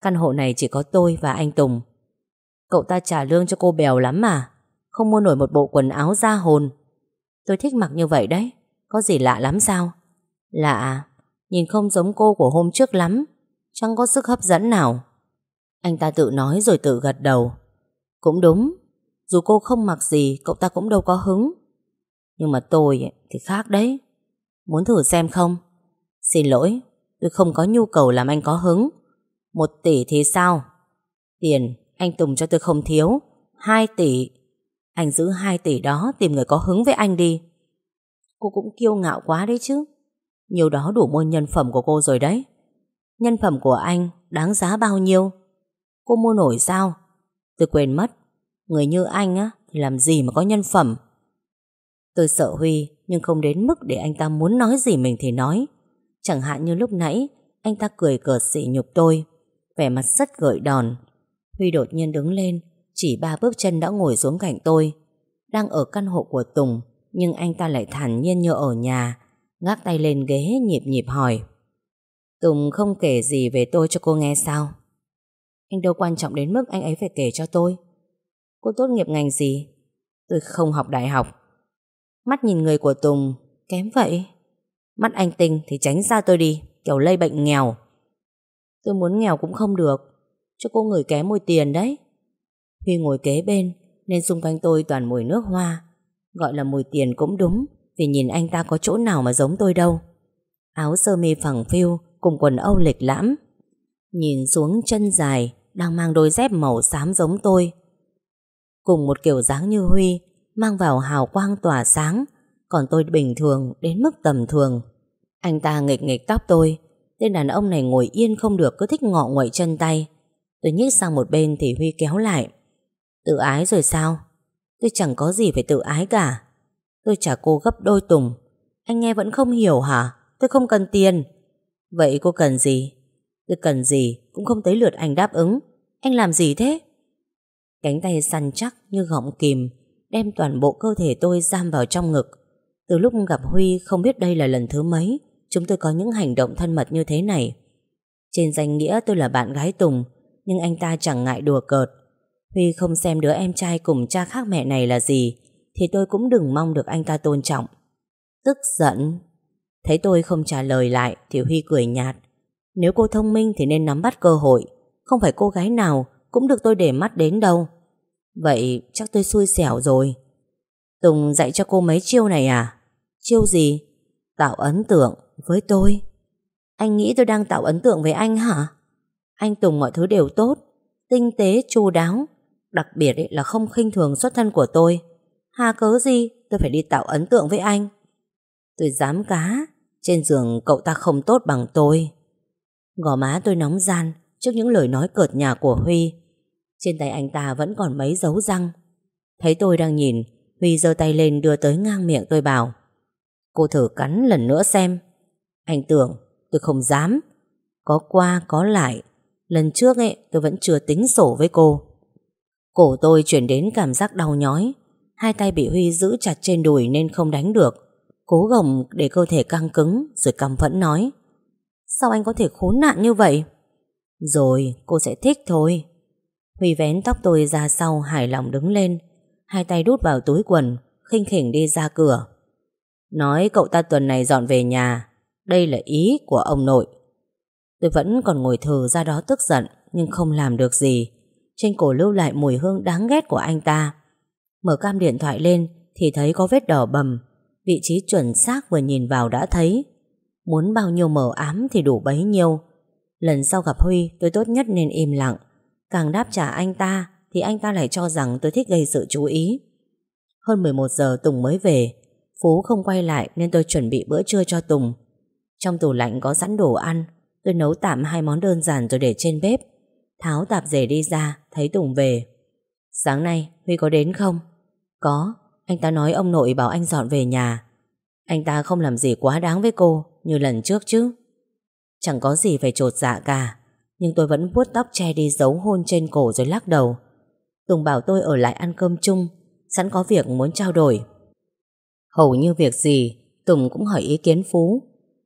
Căn hộ này chỉ có tôi và anh Tùng. Cậu ta trả lương cho cô bèo lắm mà, Không mua nổi một bộ quần áo da hồn. Tôi thích mặc như vậy đấy, Có gì lạ lắm sao? Lạ, Nhìn không giống cô của hôm trước lắm, Chẳng có sức hấp dẫn nào. Anh ta tự nói rồi tự gật đầu. Cũng đúng, Dù cô không mặc gì, Cậu ta cũng đâu có hứng. Nhưng mà tôi thì khác đấy. Muốn thử xem không? Xin lỗi, Tôi không có nhu cầu làm anh có hứng. Một tỷ thì sao? Tiền anh Tùng cho tôi không thiếu. Hai tỷ. Anh giữ hai tỷ đó tìm người có hứng với anh đi. Cô cũng kiêu ngạo quá đấy chứ. Nhiều đó đủ mua nhân phẩm của cô rồi đấy. Nhân phẩm của anh Đáng giá bao nhiêu? Cô mua nổi sao? Tôi quên mất. Người như anh á, Thì làm gì mà có nhân phẩm? Tôi sợ Huy, Nhưng không đến mức để anh ta muốn nói gì mình thì nói. Chẳng hạn như lúc nãy, Anh ta cười cợt sỉ nhục tôi, Vẻ mặt rất gợi đòn. Huy đột nhiên đứng lên, Chỉ ba bước chân đã ngồi xuống cạnh tôi. Đang ở căn hộ của Tùng, Nhưng anh ta lại thản nhiên như ở nhà, Gác tay lên ghế nhịp nhịp hỏi. Tùng không kể gì về tôi cho cô nghe sao? Anh đâu quan trọng đến mức anh ấy phải kể cho tôi? Cô tốt nghiệp ngành gì? Tôi không học đại học. Mắt nhìn người của Tùng, Kém vậy? Mắt anh tinh thì tránh ra tôi đi, Kiểu lây bệnh nghèo. Tôi muốn nghèo cũng không được, cho cô người kém mùi tiền đấy. Huy ngồi kế bên, Nên xung quanh tôi toàn mùi nước hoa. Gọi là mùi tiền cũng đúng, Vì nhìn anh ta có chỗ nào mà giống tôi đâu. Áo sơ mi phẳng phiu, Cùng quần âu lịch lãm. Nhìn xuống chân dài, Đang mang đôi dép màu xám giống tôi. Cùng một kiểu dáng như Huy Mang vào hào quang tỏa sáng, Còn tôi bình thường đến mức tầm thường. Anh ta nghịch nghịch tóc tôi Tên đàn ông này ngồi yên không được, Cứ thích ngọ nguậy chân tay. Tôi nhích sang một bên thì Huy kéo lại. Tự ái rồi sao? Tôi chẳng có gì phải tự ái cả. Tôi trả cô gấp đôi tùng. Anh nghe vẫn không hiểu hả? Tôi không cần tiền. Vậy cô cần gì? Tôi cần gì cũng không tới lượt anh đáp ứng. Anh làm gì thế? Cánh tay săn chắc như gọng kìm Đem toàn bộ cơ thể tôi giam vào trong ngực Từ lúc gặp Huy không biết đây là lần thứ mấy Chúng tôi có những hành động thân mật như thế này Trên danh nghĩa tôi là bạn gái Tùng nhưng anh ta chẳng ngại đùa cợt. Huy không xem đứa em trai cùng cha khác mẹ này là gì, thì tôi cũng đừng mong được anh ta tôn trọng. Tức giận. Thấy tôi không trả lời lại thì Huy cười nhạt. Nếu cô thông minh thì nên nắm bắt cơ hội, không phải cô gái nào cũng được tôi để mắt đến đâu. Vậy chắc tôi xui xẻo rồi. Tùng dạy cho cô mấy chiêu này à? Chiêu gì? Tạo ấn tượng với tôi. Anh nghĩ tôi đang tạo ấn tượng với anh hả? Anh Tùng mọi thứ đều tốt Tinh tế, chu đáo Đặc biệt là không khinh thường xuất thân của tôi Hà cớ gì tôi phải đi tạo ấn tượng với anh Tôi dám cá Trên giường cậu ta không tốt bằng tôi Gò má tôi nóng gian Trước những lời nói cợt nhà của Huy trên tay anh ta vẫn còn mấy dấu răng. Thấy tôi đang nhìn, Huy giơ tay lên đưa tới ngang miệng tôi bảo, Cô thử cắn lần nữa xem. Anh tưởng, tôi không dám. Có qua, có lại. Lần trước ấy, tôi vẫn chưa tính sổ với cô. Cổ tôi chuyển đến cảm giác đau nhói. Hai tay bị Huy giữ chặt trên đùi nên không đánh được. Cố gồng để cơ thể căng cứng, Rồi căm phẫn nói, Sao anh có thể khốn nạn như vậy? Rồi, cô sẽ thích thôi. Huy vén tóc tôi ra sau hài lòng đứng lên. Hai tay đút vào túi quần, khinh khỉnh đi ra cửa. Nói cậu ta tuần này dọn về nhà. Đây là ý của ông nội. Tôi vẫn còn ngồi thừ ra đó tức giận, Nhưng không làm được gì. Trên cổ lưu lại mùi hương đáng ghét của anh ta. Mở cam điện thoại lên Thì thấy có vết đỏ bầm. Vị trí chuẩn xác vừa nhìn vào đã thấy. Muốn bao nhiêu mờ ám thì đủ bấy nhiêu. Lần sau gặp Huy, Tôi tốt nhất nên im lặng. Càng đáp trả anh ta Thì anh ta lại cho rằng tôi thích gây sự chú ý. Hơn 11 giờ Tùng mới về. Phú không quay lại Nên tôi chuẩn bị bữa trưa cho Tùng. Trong tủ lạnh có sẵn đồ ăn. Tôi nấu tạm hai món đơn giản rồi để trên bếp. Tháo tạp dề đi ra, Thấy Tùng về. Sáng nay, Huy có đến không? Có. Anh ta nói ông nội bảo anh dọn về nhà. Anh ta không làm gì quá đáng với cô Như lần trước chứ. Chẳng có gì phải trột dạ cả. Nhưng tôi vẫn vuốt tóc che đi dấu hôn trên cổ rồi lắc đầu. Tùng bảo tôi ở lại ăn cơm chung, Sẵn có việc muốn trao đổi. Hầu như việc gì, Tùng cũng hỏi ý kiến Phú.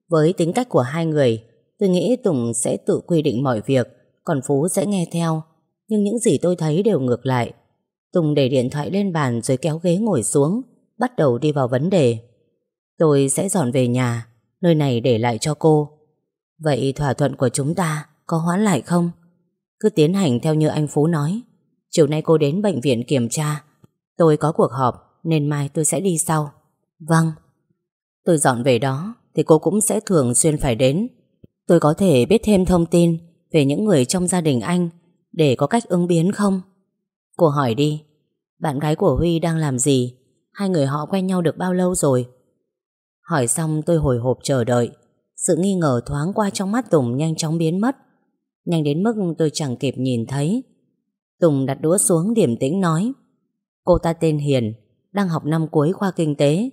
Với tính cách của hai người, Tôi nghĩ Tùng sẽ tự quy định mọi việc, Còn Phú sẽ nghe theo. Nhưng những gì tôi thấy đều ngược lại. Tùng để điện thoại lên bàn rồi kéo ghế ngồi xuống, Bắt đầu đi vào vấn đề. Tôi sẽ dọn về nhà, Nơi này để lại cho cô. Vậy thỏa thuận của chúng ta có hoãn lại không? Cứ tiến hành theo như anh Phú nói. Chiều nay cô đến bệnh viện kiểm tra. Tôi có cuộc họp, Nên mai tôi sẽ đi sau. Vâng. Tôi dọn về đó, Thì cô cũng sẽ thường xuyên phải đến. Tôi có thể biết thêm thông tin Về những người trong gia đình anh Để có cách ứng biến không? Cô hỏi đi. Bạn gái của Huy đang làm gì? Hai người họ quen nhau được bao lâu rồi? Hỏi xong tôi hồi hộp chờ đợi. Sự nghi ngờ thoáng qua trong mắt Tùng Nhanh chóng biến mất. Nhanh đến mức tôi chẳng kịp nhìn thấy. Tùng đặt đũa xuống điểm tĩnh nói, Cô ta tên Hiền, Đang học năm cuối khoa kinh tế.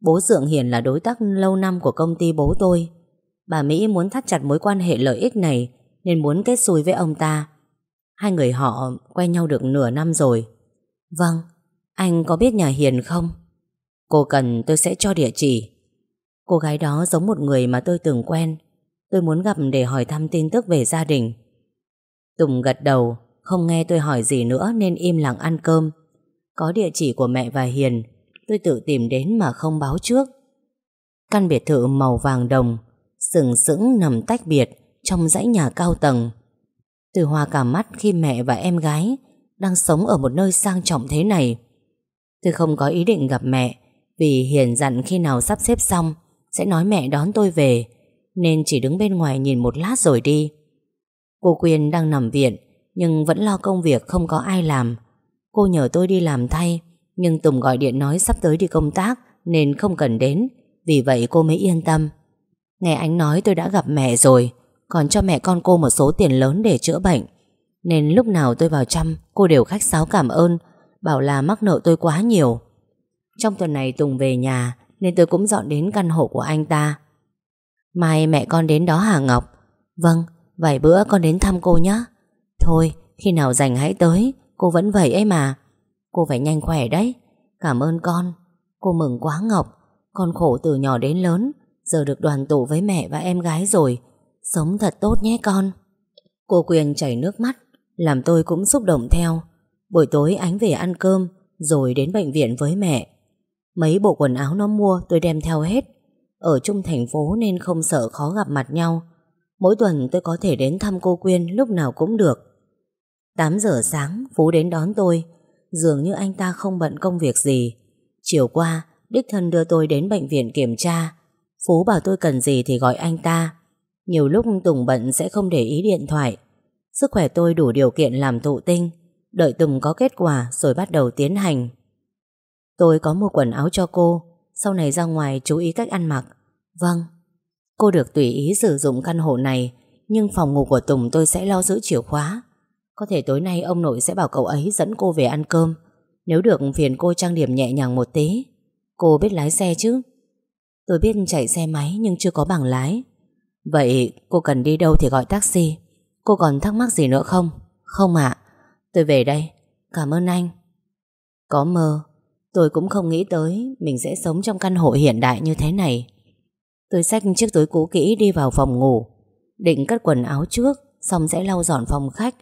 Bố Dượng Hiền là đối tác lâu năm của công ty bố tôi. Bà Mỹ muốn thắt chặt mối quan hệ lợi ích này Nên muốn kết xui với ông ta. Hai người họ quen nhau được nửa năm rồi. Vâng Anh có biết nhà Hiền không? Cô cần tôi sẽ cho địa chỉ. Cô gái đó giống một người mà tôi từng quen. Tôi muốn gặp để hỏi thăm tin tức về gia đình. Tùng gật đầu, Không nghe tôi hỏi gì nữa Nên im lặng ăn cơm. Có địa chỉ của mẹ và Hiền, Tôi tự tìm đến mà không báo trước. Căn biệt thự màu vàng đồng, Sừng sững nằm tách biệt Trong dãy nhà cao tầng. Từ hoa cả mắt khi mẹ và em gái Đang sống ở một nơi sang trọng thế này. Tôi không có ý định gặp mẹ, Vì Hiền dặn khi nào sắp xếp xong Sẽ nói mẹ đón tôi về. Nên chỉ đứng bên ngoài nhìn một lát rồi đi. Cô Quyên đang nằm viện, Nhưng vẫn lo công việc không có ai làm. Cô nhờ tôi đi làm thay, Nhưng Tùng gọi điện nói sắp tới đi công tác, Nên không cần đến. Vì vậy cô mới yên tâm. Nghe anh nói tôi đã gặp mẹ rồi, Còn cho mẹ con cô một số tiền lớn để chữa bệnh. Nên lúc nào tôi vào chăm, Cô đều khách sáo cảm ơn, Bảo là mắc nợ tôi quá nhiều. Trong tuần này Tùng về nhà, Nên tôi cũng dọn đến căn hộ của anh ta. Mai mẹ con đến đó hả Ngọc. Vâng Vài bữa con đến thăm cô nhé Thôi, khi nào rảnh hãy tới, Cô vẫn vậy ấy mà. Cô phải nhanh khỏe đấy. Cảm ơn con. Cô mừng quá Ngọc. Con khổ từ nhỏ đến lớn, Giờ được đoàn tụ với mẹ và em gái rồi. Sống thật tốt nhé con. Cô Quyền chảy nước mắt, Làm tôi cũng xúc động theo. Buổi tối ánh về ăn cơm, Rồi đến bệnh viện với mẹ. Mấy bộ quần áo nó mua tôi đem theo hết. Ở chung thành phố nên không sợ khó gặp mặt nhau. Mỗi tuần tôi có thể đến thăm cô Quyên lúc nào cũng được. 8 giờ sáng, Phú đến đón tôi. Dường như anh ta không bận công việc gì. Chiều qua, Đích thân đưa tôi đến bệnh viện kiểm tra. Phú bảo tôi cần gì thì gọi anh ta. Nhiều lúc Tùng bận sẽ không để ý điện thoại. Sức khỏe tôi đủ điều kiện làm thụ tinh. Đợi Tùng có kết quả Rồi bắt đầu tiến hành. Tôi có mua quần áo cho cô. Sau này ra ngoài chú ý cách ăn mặc. Vâng. Cô được tùy ý sử dụng căn hộ này, Nhưng phòng ngủ của Tùng tôi sẽ lo giữ chìa khóa. Có thể tối nay ông nội sẽ bảo cậu ấy dẫn cô về ăn cơm. Nếu được, phiền cô trang điểm nhẹ nhàng một tí. Cô biết lái xe chứ? Tôi biết chạy xe máy, nhưng chưa có bằng lái. Vậy cô cần đi đâu thì gọi taxi. Cô còn thắc mắc gì nữa không? Không ạ. Tôi về đây. Cảm ơn anh. Có mơ. Tôi cũng không nghĩ tới Mình sẽ sống trong căn hộ hiện đại như thế này. Tôi xách chiếc túi cũ kỹ đi vào phòng ngủ Định cất quần áo trước Xong sẽ lau dọn phòng khách.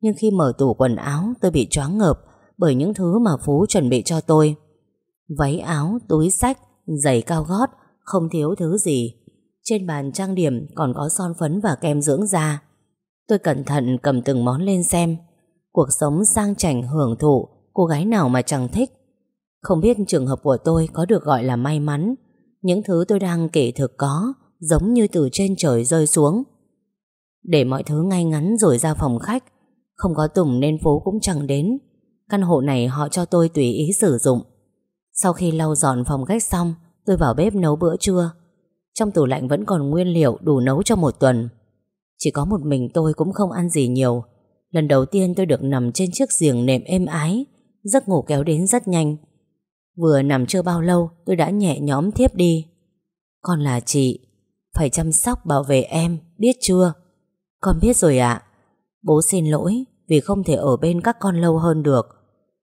Nhưng khi mở tủ quần áo tôi bị choáng ngợp Bởi những thứ mà Phú chuẩn bị cho tôi. Váy áo, túi sách, giày cao gót Không thiếu thứ gì. Trên bàn trang điểm còn có son phấn và kem dưỡng da. Tôi cẩn thận cầm từng món lên xem. Cuộc sống sang chảnh hưởng thụ Cô gái nào mà chẳng thích. Không biết trường hợp của tôi có được gọi là may mắn. Những thứ tôi đang kể thực có, Giống như từ trên trời rơi xuống. Để mọi thứ ngay ngắn rồi ra phòng khách, Không có Tùng nên phố cũng chẳng đến. Căn hộ này họ cho tôi tùy ý sử dụng. Sau khi lau dọn phòng khách xong, Tôi vào bếp nấu bữa trưa. Trong tủ lạnh vẫn còn nguyên liệu đủ nấu cho một tuần. Chỉ có một mình tôi cũng không ăn gì nhiều. Lần đầu tiên tôi được nằm trên chiếc giường nệm êm ái, Giấc ngủ kéo đến rất nhanh. Vừa nằm chưa bao lâu, tôi đã nhẹ nhõm thiếp đi. Con là chị, Phải chăm sóc bảo vệ em, Biết chưa? Con biết rồi ạ. Bố xin lỗi vì không thể ở bên các con lâu hơn được.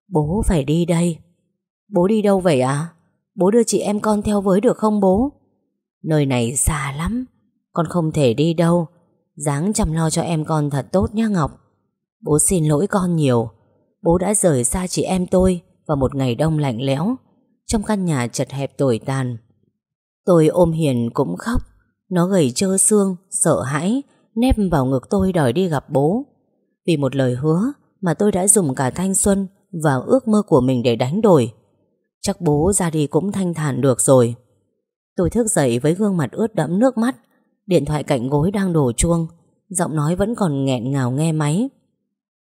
Bố phải đi đây. Bố đi đâu vậy ạ? Bố đưa chị em con theo với được không bố? Nơi này xa lắm, Con không thể đi đâu. Dáng chăm lo cho em con thật tốt nhá Ngọc. Bố xin lỗi con nhiều. Bố đã rời xa chị em tôi. Vào một ngày đông lạnh lẽo Trong căn nhà chật hẹp tồi tàn. Tôi ôm Hiền cũng khóc Nó gầy trơ xương, sợ hãi Nép vào ngực tôi đòi đi gặp bố. Vì một lời hứa Mà tôi đã dùng cả thanh xuân Và ước mơ của mình để đánh đổi. Chắc bố ra đi cũng thanh thản được rồi. Tôi thức dậy với gương mặt ướt đẫm nước mắt Điện thoại cạnh gối đang đổ chuông Giọng nói vẫn còn nghẹn ngào nghe máy.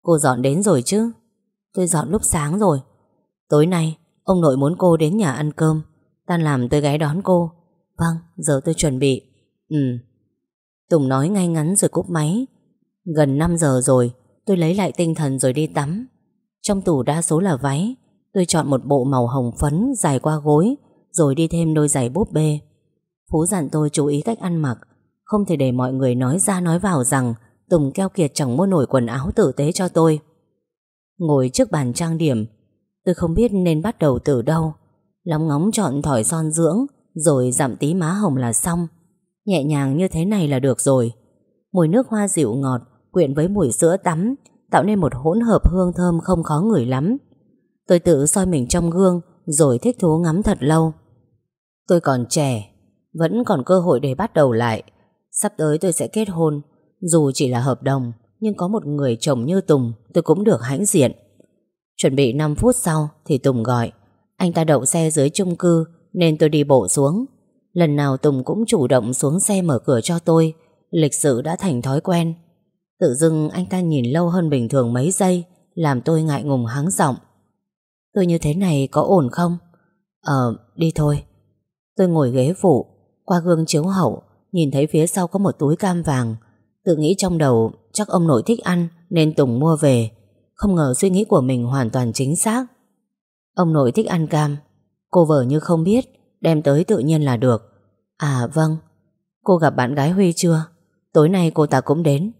Cô dọn đến rồi chứ? Tôi dọn lúc sáng rồi. Tối nay, ông nội muốn cô đến nhà ăn cơm. Tan làm tôi ghé đón cô. Vâng giờ tôi chuẩn bị. Ừ. Tùng nói ngay ngắn rồi cúp máy. Gần 5 giờ rồi, Tôi lấy lại tinh thần rồi đi tắm. Trong tủ đa số là váy. Tôi chọn một bộ màu hồng phấn dài qua gối, Rồi đi thêm đôi giày búp bê. Phú dặn tôi chú ý cách ăn mặc. Không thể để mọi người nói ra nói vào rằng Tùng keo kiệt chẳng mua nổi quần áo tử tế cho tôi. Ngồi trước bàn trang điểm Tôi không biết nên bắt đầu từ đâu. Lóng ngóng chọn thỏi son dưỡng, Rồi dặm tí má hồng là xong. Nhẹ nhàng như thế này là được rồi. Mùi nước hoa dịu ngọt, Quyện với mùi sữa tắm, Tạo nên một hỗn hợp hương thơm không khó ngửi lắm. Tôi tự soi mình trong gương, Rồi thích thú ngắm thật lâu. Tôi còn trẻ, Vẫn còn cơ hội để bắt đầu lại. Sắp tới tôi sẽ kết hôn. Dù chỉ là hợp đồng, Nhưng có một người chồng như Tùng, Tôi cũng được hãnh diện. Chuẩn bị 5 phút sau thì Tùng gọi. Anh ta đậu xe dưới chung cư Nên tôi đi bộ xuống. Lần nào Tùng cũng chủ động xuống xe mở cửa cho tôi. Lịch sự đã thành thói quen. Tự dưng anh ta nhìn lâu hơn bình thường mấy giây Làm tôi ngại ngùng hắng giọng. Tôi như thế này có ổn không? Ờ, đi thôi. Tôi ngồi ghế phụ Qua gương chiếu hậu Nhìn thấy phía sau có một túi cam vàng. Tự nghĩ trong đầu chắc ông nội thích ăn Nên Tùng mua về. Không ngờ suy nghĩ của mình hoàn toàn chính xác. Ông nội thích ăn cam. Cô vợ như không biết, Đem tới tự nhiên là được. À vâng. Cô gặp bạn gái Huy chưa? Tối nay cô ta cũng đến.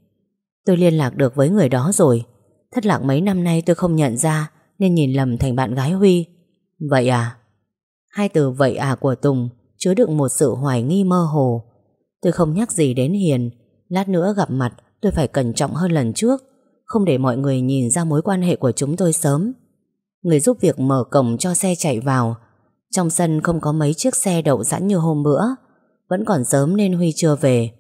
Tôi liên lạc được với người đó rồi. Thất lạc mấy năm nay tôi không nhận ra, Nên nhìn lầm thành bạn gái Huy. Vậy à? Hai từ vậy à của Tùng Chứa đựng một sự hoài nghi mơ hồ. Tôi không nhắc gì đến Hiền. Lát nữa gặp mặt, tôi phải cẩn trọng hơn lần trước. Không để mọi người nhìn ra mối quan hệ của chúng tôi sớm. Người giúp việc mở cổng cho xe chạy vào. Trong sân không có mấy chiếc xe đậu sẵn như hôm bữa, Vẫn còn sớm nên Huy chưa về.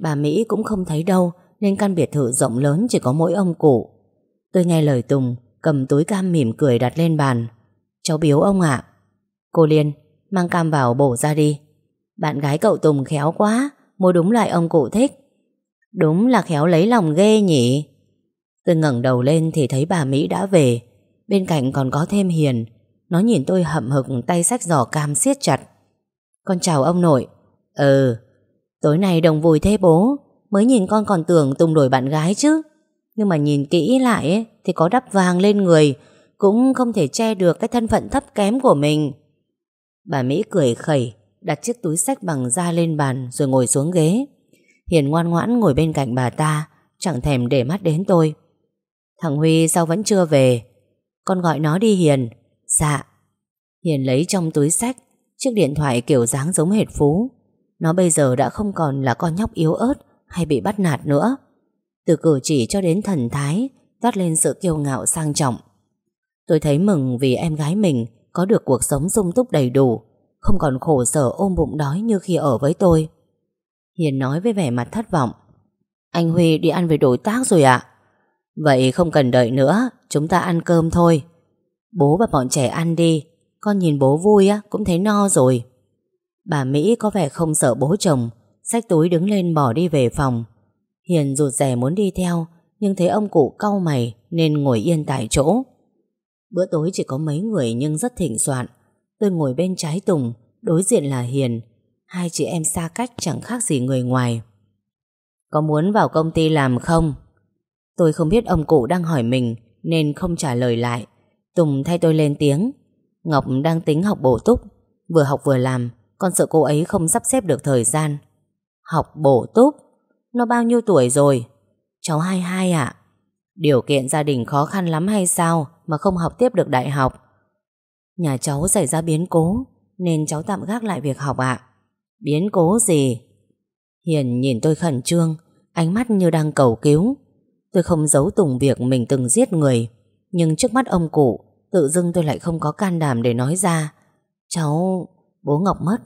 Bà Mỹ cũng không thấy đâu, Nên căn biệt thự rộng lớn chỉ có mỗi ông cụ. Tôi nghe lời Tùng, Cầm túi cam mỉm cười đặt lên bàn. Cháu biếu ông ạ. Cô Liên, mang cam vào bổ ra đi. Bạn gái cậu Tùng khéo quá, Mua đúng loại ông cụ thích. Đúng là khéo lấy lòng ghê nhỉ. Tôi ngẩng đầu lên thì thấy bà Mỹ đã về. Bên cạnh còn có thêm Hiền. Nó nhìn tôi hậm hực tay sách giỏ cam siết chặt. Con chào ông nội. Ừ Tối nay đồng vui thế bố. Mới nhìn con còn tưởng Tùng đổi bạn gái chứ. Nhưng mà nhìn kỹ lại ấy, Thì có đắp vàng lên người Cũng không thể che được cái thân phận thấp kém của mình. Bà Mỹ cười khẩy Đặt chiếc túi sách bằng da lên bàn Rồi ngồi xuống ghế. Hiền ngoan ngoãn ngồi bên cạnh bà ta Chẳng thèm để mắt đến tôi. Thằng Huy sao vẫn chưa về? Con gọi nó đi Hiền. Dạ. Hiền lấy trong túi sách, Chiếc điện thoại kiểu dáng giống hệt Phú. Nó bây giờ đã không còn là con nhóc yếu ớt Hay bị bắt nạt nữa. Từ cử chỉ cho đến thần thái, Toát lên sự kiêu ngạo sang trọng. Tôi thấy mừng vì em gái mình Có được cuộc sống sung túc đầy đủ, Không còn khổ sở ôm bụng đói như khi ở với tôi. Hiền nói với vẻ mặt thất vọng. Anh Huy đi ăn với đối tác rồi ạ. Vậy không cần đợi nữa, Chúng ta ăn cơm thôi. Bố và bọn trẻ ăn đi, Con nhìn bố vui á, cũng thấy no rồi. Bà Mỹ có vẻ không sợ bố chồng, Xách túi đứng lên bỏ đi về phòng. Hiền rụt rè muốn đi theo, Nhưng thấy ông cụ cau mày Nên ngồi yên tại chỗ. Bữa tối chỉ có mấy người nhưng rất thịnh soạn. Tôi ngồi bên trái Tùng, Đối diện là Hiền. Hai chị em xa cách chẳng khác gì người ngoài. Có muốn vào công ty làm không? Tôi không biết ông cụ đang hỏi mình, Nên không trả lời lại. Tùng thay tôi lên tiếng. Ngọc đang tính học bổ túc. Vừa học vừa làm, Con sợ cô ấy không sắp xếp được thời gian. Học bổ túc? Nó bao nhiêu tuổi rồi? Cháu 22 ạ. Điều kiện gia đình khó khăn lắm hay sao Mà không học tiếp được đại học? Nhà cháu xảy ra biến cố, Nên cháu tạm gác lại việc học ạ. Biến cố gì? Hiền nhìn tôi khẩn trương, Ánh mắt như đang cầu cứu. Tôi không giấu tùng việc mình từng giết người. Nhưng trước mắt ông cụ, Tự dưng tôi lại không có can đảm để nói ra. Cháu, Bố Ngọc mất,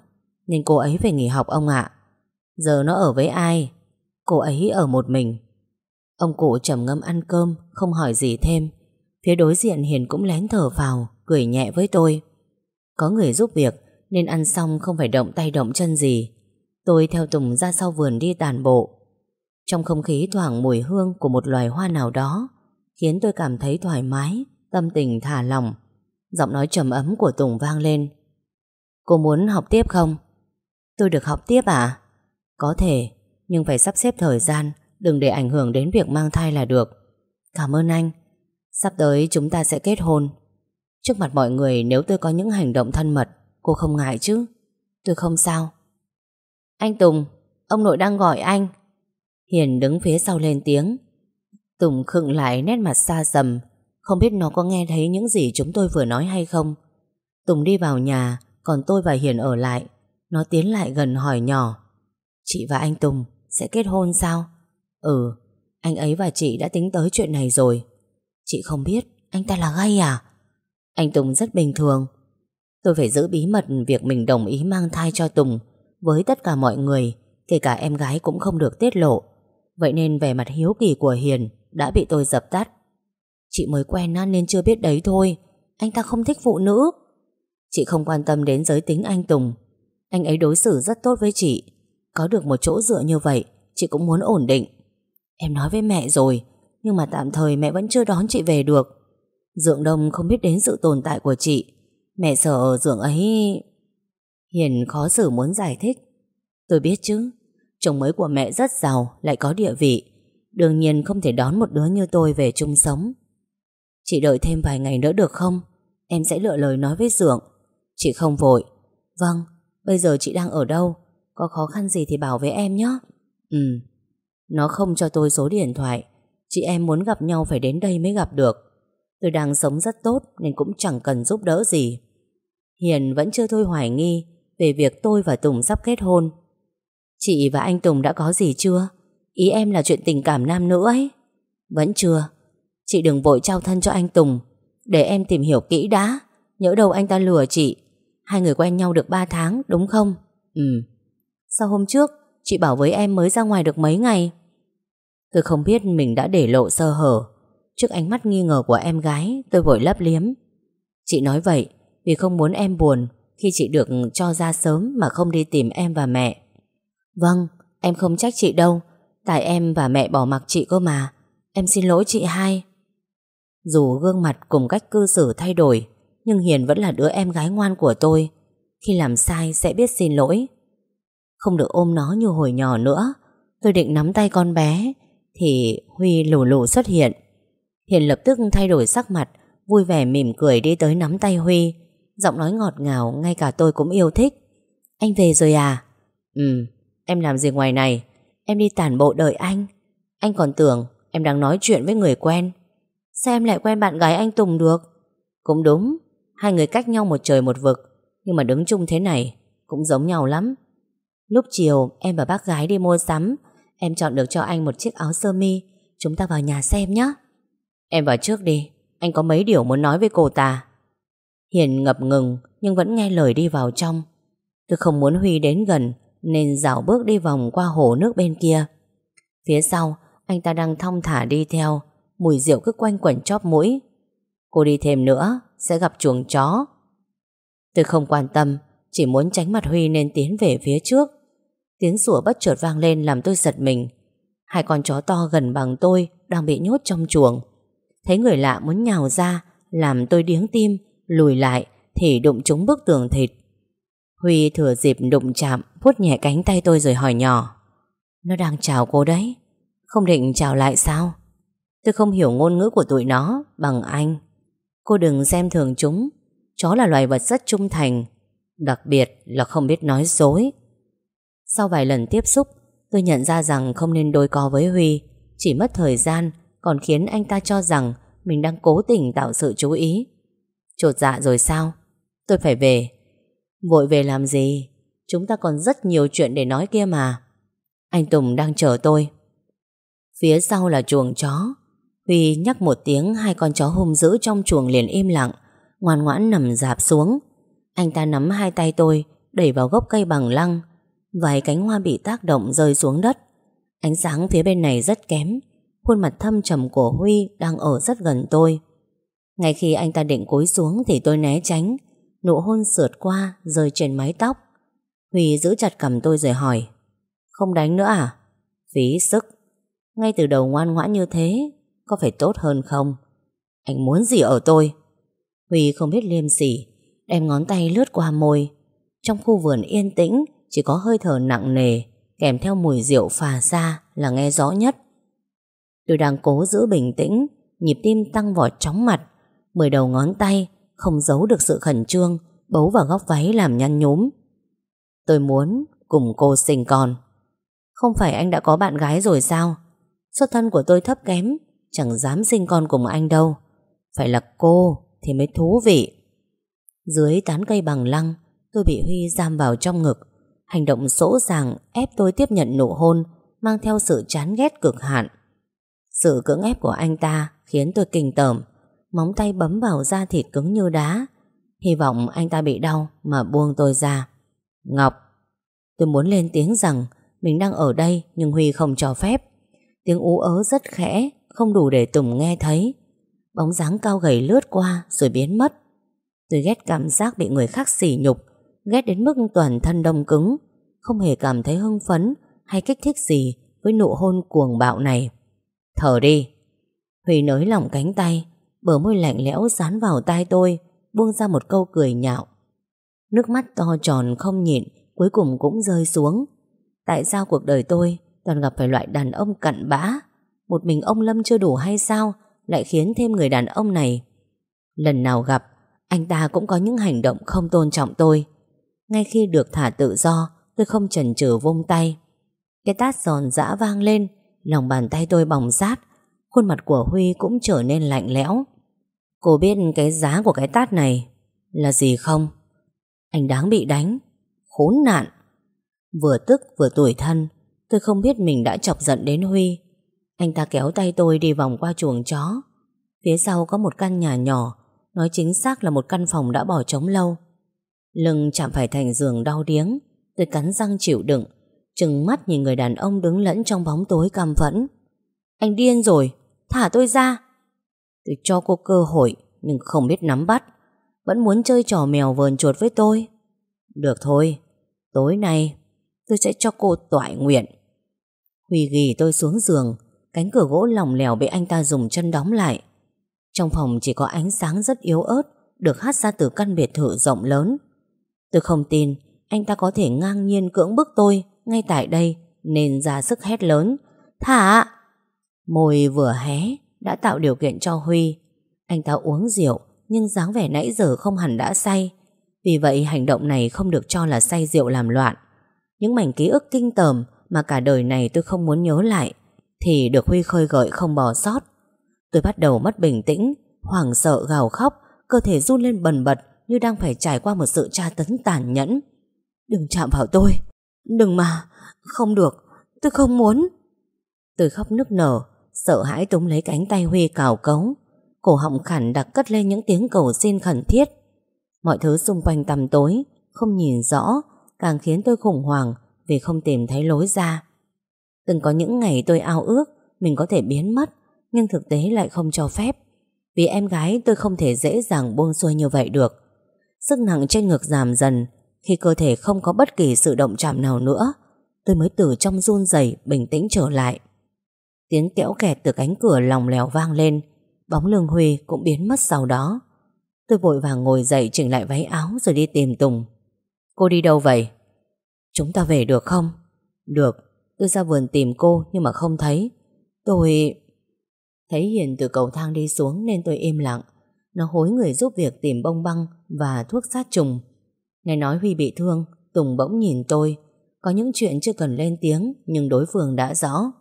Nên cô ấy phải nghỉ học ông ạ. Giờ nó ở với ai? Cô ấy ở một mình. Ông cụ trầm ngâm ăn cơm, Không hỏi gì thêm. Phía đối diện Hiền cũng lén thở vào Cười nhẹ với tôi. Có người giúp việc, Nên ăn xong không phải động tay động chân gì. Tôi theo Tùng ra sau vườn đi tàn bộ. Trong không khí thoảng mùi hương Của một loài hoa nào đó, Khiến tôi cảm thấy thoải mái, Tâm tình thả lỏng. Giọng nói trầm ấm của Tùng vang lên. Cô muốn học tiếp không? Tôi được học tiếp à? Có thể, Nhưng phải sắp xếp thời gian, Đừng để ảnh hưởng đến việc mang thai là được. Cảm ơn anh. Sắp tới chúng ta sẽ kết hôn. Trước mặt mọi người nếu tôi có những hành động thân mật, Cô không ngại chứ? Tôi không sao. Anh Tùng, Ông nội đang gọi anh. Hiền đứng phía sau lên tiếng. Tùng khựng lại nét mặt xa dầm, Không biết nó có nghe thấy những gì chúng tôi vừa nói hay không. Tùng đi vào nhà Còn tôi và Hiền ở lại. Nó tiến lại gần hỏi nhỏ. Chị và anh Tùng sẽ kết hôn sao? Ừ Anh ấy và chị đã tính tới chuyện này rồi. Chị không biết Anh ta là gay à? Anh Tùng rất bình thường. Tôi phải giữ bí mật việc mình đồng ý mang thai cho Tùng. Với tất cả mọi người Kể cả em gái cũng không được tiết lộ. Vậy nên vẻ mặt hiếu kỳ của Hiền Đã bị tôi dập tắt. Chị mới quen nên chưa biết đấy thôi. Anh ta không thích phụ nữ. Chị không quan tâm đến giới tính anh Tùng. Anh ấy đối xử rất tốt với chị. Có được một chỗ dựa như vậy, Chị cũng muốn ổn định. Em nói với mẹ rồi, Nhưng mà tạm thời mẹ vẫn chưa đón chị về được. Dượng Đông không biết đến sự tồn tại của chị. Mẹ sợ Dượng ấy Hiền khó xử muốn giải thích. Tôi biết chứ. Chồng mới của mẹ rất giàu Lại có địa vị. Đương nhiên không thể đón một đứa như tôi về chung sống. Chị đợi thêm vài ngày nữa được không? Em sẽ lựa lời nói với Dượng. Chị không vội. Vâng, bây giờ chị đang ở đâu? Có khó khăn gì thì bảo với em nhé. Ừ. Nó không cho tôi số điện thoại. Chị em muốn gặp nhau phải đến đây mới gặp được. Tôi đang sống rất tốt Nên cũng chẳng cần giúp đỡ gì. Hiền vẫn chưa thôi hoài nghi Về việc tôi và Tùng sắp kết hôn. Chị và anh Tùng đã có gì chưa? Ý em là chuyện tình cảm nam nữ ấy. Vẫn chưa. Chị đừng vội trao thân cho anh Tùng. Để em tìm hiểu kỹ đã. Nhỡ đâu anh ta lừa chị. Hai người quen nhau được 3 tháng, đúng không? Ừ. Sao hôm trước, Chị bảo với em mới ra ngoài được mấy ngày. Tôi không biết mình đã để lộ sơ hở. Trước ánh mắt nghi ngờ của em gái, Tôi vội lấp liếm. Chị nói vậy vì không muốn em buồn Khi chị được cho ra sớm Mà không đi tìm em và mẹ. Vâng em không trách chị đâu. Tại em và mẹ bỏ mặc chị cơ mà. Em xin lỗi chị hai. Dù gương mặt cùng cách cư xử thay đổi, Nhưng Hiền vẫn là đứa em gái ngoan của tôi. Khi làm sai sẽ biết xin lỗi. Không được ôm nó như hồi nhỏ nữa. Tôi định nắm tay con bé, Thì Huy lù lù xuất hiện. Hiền lập tức thay đổi sắc mặt, Vui vẻ mỉm cười đi tới nắm tay Huy. Giọng nói ngọt ngào, Ngay cả tôi cũng yêu thích. Anh về rồi à? Ừ em làm gì ngoài này? Em đi tản bộ đợi anh. Anh còn tưởng em đang nói chuyện với người quen. Sao em lại quen bạn gái anh Tùng được? Cũng đúng, Hai người cách nhau một trời một vực, Nhưng mà đứng chung thế này Cũng giống nhau lắm. Lúc chiều, em và bác gái đi mua sắm. Em chọn được cho anh một chiếc áo sơ mi. Chúng ta vào nhà xem nhé Em vào trước đi, Anh có mấy điều muốn nói với cô ta? Hiền ngập ngừng, Nhưng vẫn nghe lời đi vào trong. Tôi không muốn Huy đến gần nên dạo bước đi vòng qua hồ nước bên kia. Phía sau, Anh ta đang thong thả đi theo, Mùi rượu cứ quanh quẩn chóp mũi. Cô đi thêm nữa, Sẽ gặp chuồng chó. Tôi không quan tâm, Chỉ muốn tránh mặt Huy nên tiến về phía trước. Tiếng sủa bất chợt vang lên Làm tôi giật mình. Hai con chó to gần bằng tôi Đang bị nhốt trong chuồng. Thấy người lạ muốn nhào ra, Làm tôi điếng tim, Lùi lại thì đụng trúng bức tường thịt. Huy thừa dịp đụng chạm, vuốt nhẹ cánh tay tôi rồi hỏi nhỏ. Nó đang chào cô đấy. Không định chào lại sao? Tôi không hiểu ngôn ngữ của tụi nó Bằng anh. Cô đừng xem thường chúng. Chó là loài vật rất trung thành. Đặc biệt là không biết nói dối. Sau vài lần tiếp xúc, Tôi nhận ra rằng không nên đôi co với Huy. Chỉ mất thời gian, Còn khiến anh ta cho rằng Mình đang cố tình tạo sự chú ý. Chột dạ rồi sao? Tôi phải về. Vội về làm gì? Chúng ta còn rất nhiều chuyện để nói kia mà. Anh Tùng đang chờ tôi. Phía sau là chuồng chó. Huy nhắc một tiếng Hai con chó hung dữ trong chuồng liền im lặng, Ngoan ngoãn nằm dạp xuống. Anh ta nắm hai tay tôi, Đẩy vào gốc cây bằng lăng. Vài cánh hoa bị tác động rơi xuống đất. Ánh sáng phía bên này rất kém. Khuôn mặt thâm trầm của Huy Đang ở rất gần tôi. Ngay khi anh ta định cúi xuống Thì tôi né tránh. Nụ hôn sượt qua, rơi trên mái tóc. Huy giữ chặt cầm tôi rồi hỏi, Không đánh nữa à? Phí sức. Ngay từ đầu ngoan ngoãn như thế, Có phải tốt hơn không? Anh muốn gì ở tôi? Huy không biết liêm sỉ, Đem ngón tay lướt qua môi. Trong khu vườn yên tĩnh, Chỉ có hơi thở nặng nề, Kèm theo mùi rượu phà xa là nghe rõ nhất. Tôi đang cố giữ bình tĩnh, Nhịp tim tăng vọt chóng mặt, Mười đầu ngón tay không giấu được sự khẩn trương, Bấu vào góc váy làm nhăn nhúm. Tôi muốn cùng cô sinh con. Không phải anh đã có bạn gái rồi sao? Xuất thân của tôi thấp kém, Chẳng dám sinh con cùng anh đâu. Phải là cô thì mới thú vị. Dưới tán cây bằng lăng, Tôi bị Huy giam vào trong ngực. Hành động sỗ sàng ép tôi tiếp nhận nụ hôn, Mang theo sự chán ghét cực hạn. Sự cưỡng ép của anh ta Khiến tôi kinh tởm. Móng tay bấm vào da thịt cứng như đá. Hy vọng anh ta bị đau Mà buông tôi ra. Ngọc, Tôi muốn lên tiếng rằng Mình đang ở đây nhưng Huy không cho phép. Tiếng ú ớ rất khẽ, Không đủ để Tùng nghe thấy. Bóng dáng cao gầy lướt qua rồi biến mất. Tôi ghét cảm giác bị người khác sỉ nhục, Ghét đến mức toàn thân đông cứng. Không hề cảm thấy hưng phấn Hay kích thích gì Với nụ hôn cuồng bạo này. Thở đi. Huy nới lỏng cánh tay Bờ môi lạnh lẽo dán vào tai tôi, Buông ra một câu cười nhạo. Nước mắt to tròn không nhịn, Cuối cùng cũng rơi xuống. Tại sao cuộc đời tôi Toàn gặp phải loại đàn ông cặn bã? Một mình ông Lâm chưa đủ hay sao Lại khiến thêm người đàn ông này? Lần nào gặp, Anh ta cũng có những hành động không tôn trọng tôi. Ngay khi được thả tự do, Tôi không chần chừ vung tay. Cái tát giòn giã vang lên, Lòng bàn tay tôi bỏng rát Khuôn mặt của Huy cũng trở nên lạnh lẽo. Cô biết cái giá của cái tát này Là gì không? Anh đáng bị đánh, Khốn nạn. Vừa tức vừa tủi thân, Tôi không biết mình đã chọc giận đến Huy. Anh ta kéo tay tôi đi vòng qua chuồng chó. Phía sau có một căn nhà nhỏ, Nói chính xác là một căn phòng đã bỏ trống lâu. Lưng chạm phải thành giường đau điếng, Tôi cắn răng chịu đựng, Trừng mắt nhìn người đàn ông đứng lẫn trong bóng tối căm phẫn. Anh điên rồi Thả tôi ra. Tôi cho cô cơ hội, Nhưng không biết nắm bắt. Vẫn muốn chơi trò mèo vờn chuột với tôi. Được thôi, Tối nay tôi sẽ cho cô toại nguyện. Huy ghi tôi xuống giường, Cánh cửa gỗ lỏng lẻo bị anh ta dùng chân đóng lại. Trong phòng chỉ có ánh sáng rất yếu ớt, Được hát ra từ căn biệt thự rộng lớn. Tôi không tin Anh ta có thể ngang nhiên cưỡng bức tôi Ngay tại đây, Nên ra sức hét lớn. Thả! Môi vừa hé, Đã tạo điều kiện cho Huy. Anh ta uống rượu, Nhưng dáng vẻ nãy giờ không hẳn đã say. Vì vậy, hành động này không được cho là say rượu làm loạn. Những mảnh ký ức kinh tởm Mà cả đời này tôi không muốn nhớ lại, Thì được Huy khơi gợi không bỏ sót. Tôi bắt đầu mất bình tĩnh, Hoảng sợ, gào khóc, Cơ thể run lên bần bật Như đang phải trải qua một sự tra tấn tàn nhẫn. Đừng chạm vào tôi, Đừng mà, Không được, Tôi không muốn. Tôi khóc nức nở Sợ hãi túm lấy cánh tay Huy cào cấu. Cổ họng khản đặc cất lên những tiếng cầu xin khẩn thiết. Mọi thứ xung quanh tầm tối, Không nhìn rõ, Càng khiến tôi khủng hoảng Vì không tìm thấy lối ra. Từng có những ngày tôi ao ước Mình có thể biến mất, Nhưng thực tế lại không cho phép. Vì em gái tôi không thể dễ dàng buông xuôi như vậy được. Sức nặng trên ngực giảm dần, Khi cơ thể không có bất kỳ sự động chạm nào nữa, Tôi mới từ trong run rẩy, bình tĩnh trở lại. Tiếng kẽo kẹt từ cánh cửa lòng lèo vang lên, Bóng lưng Huy cũng biến mất sau đó. Tôi vội vàng ngồi dậy chỉnh lại váy áo rồi đi tìm Tùng. Cô đi đâu vậy? Chúng ta về được không? Được, Tôi ra vườn tìm cô nhưng mà không thấy. Tôi... Thấy Hiền từ cầu thang đi xuống nên tôi im lặng. Nó hối người giúp việc tìm bông băng và thuốc sát trùng. Nghe nói Huy bị thương, Tùng bỗng nhìn tôi. Có những chuyện chưa cần lên tiếng Nhưng đối phương đã rõ.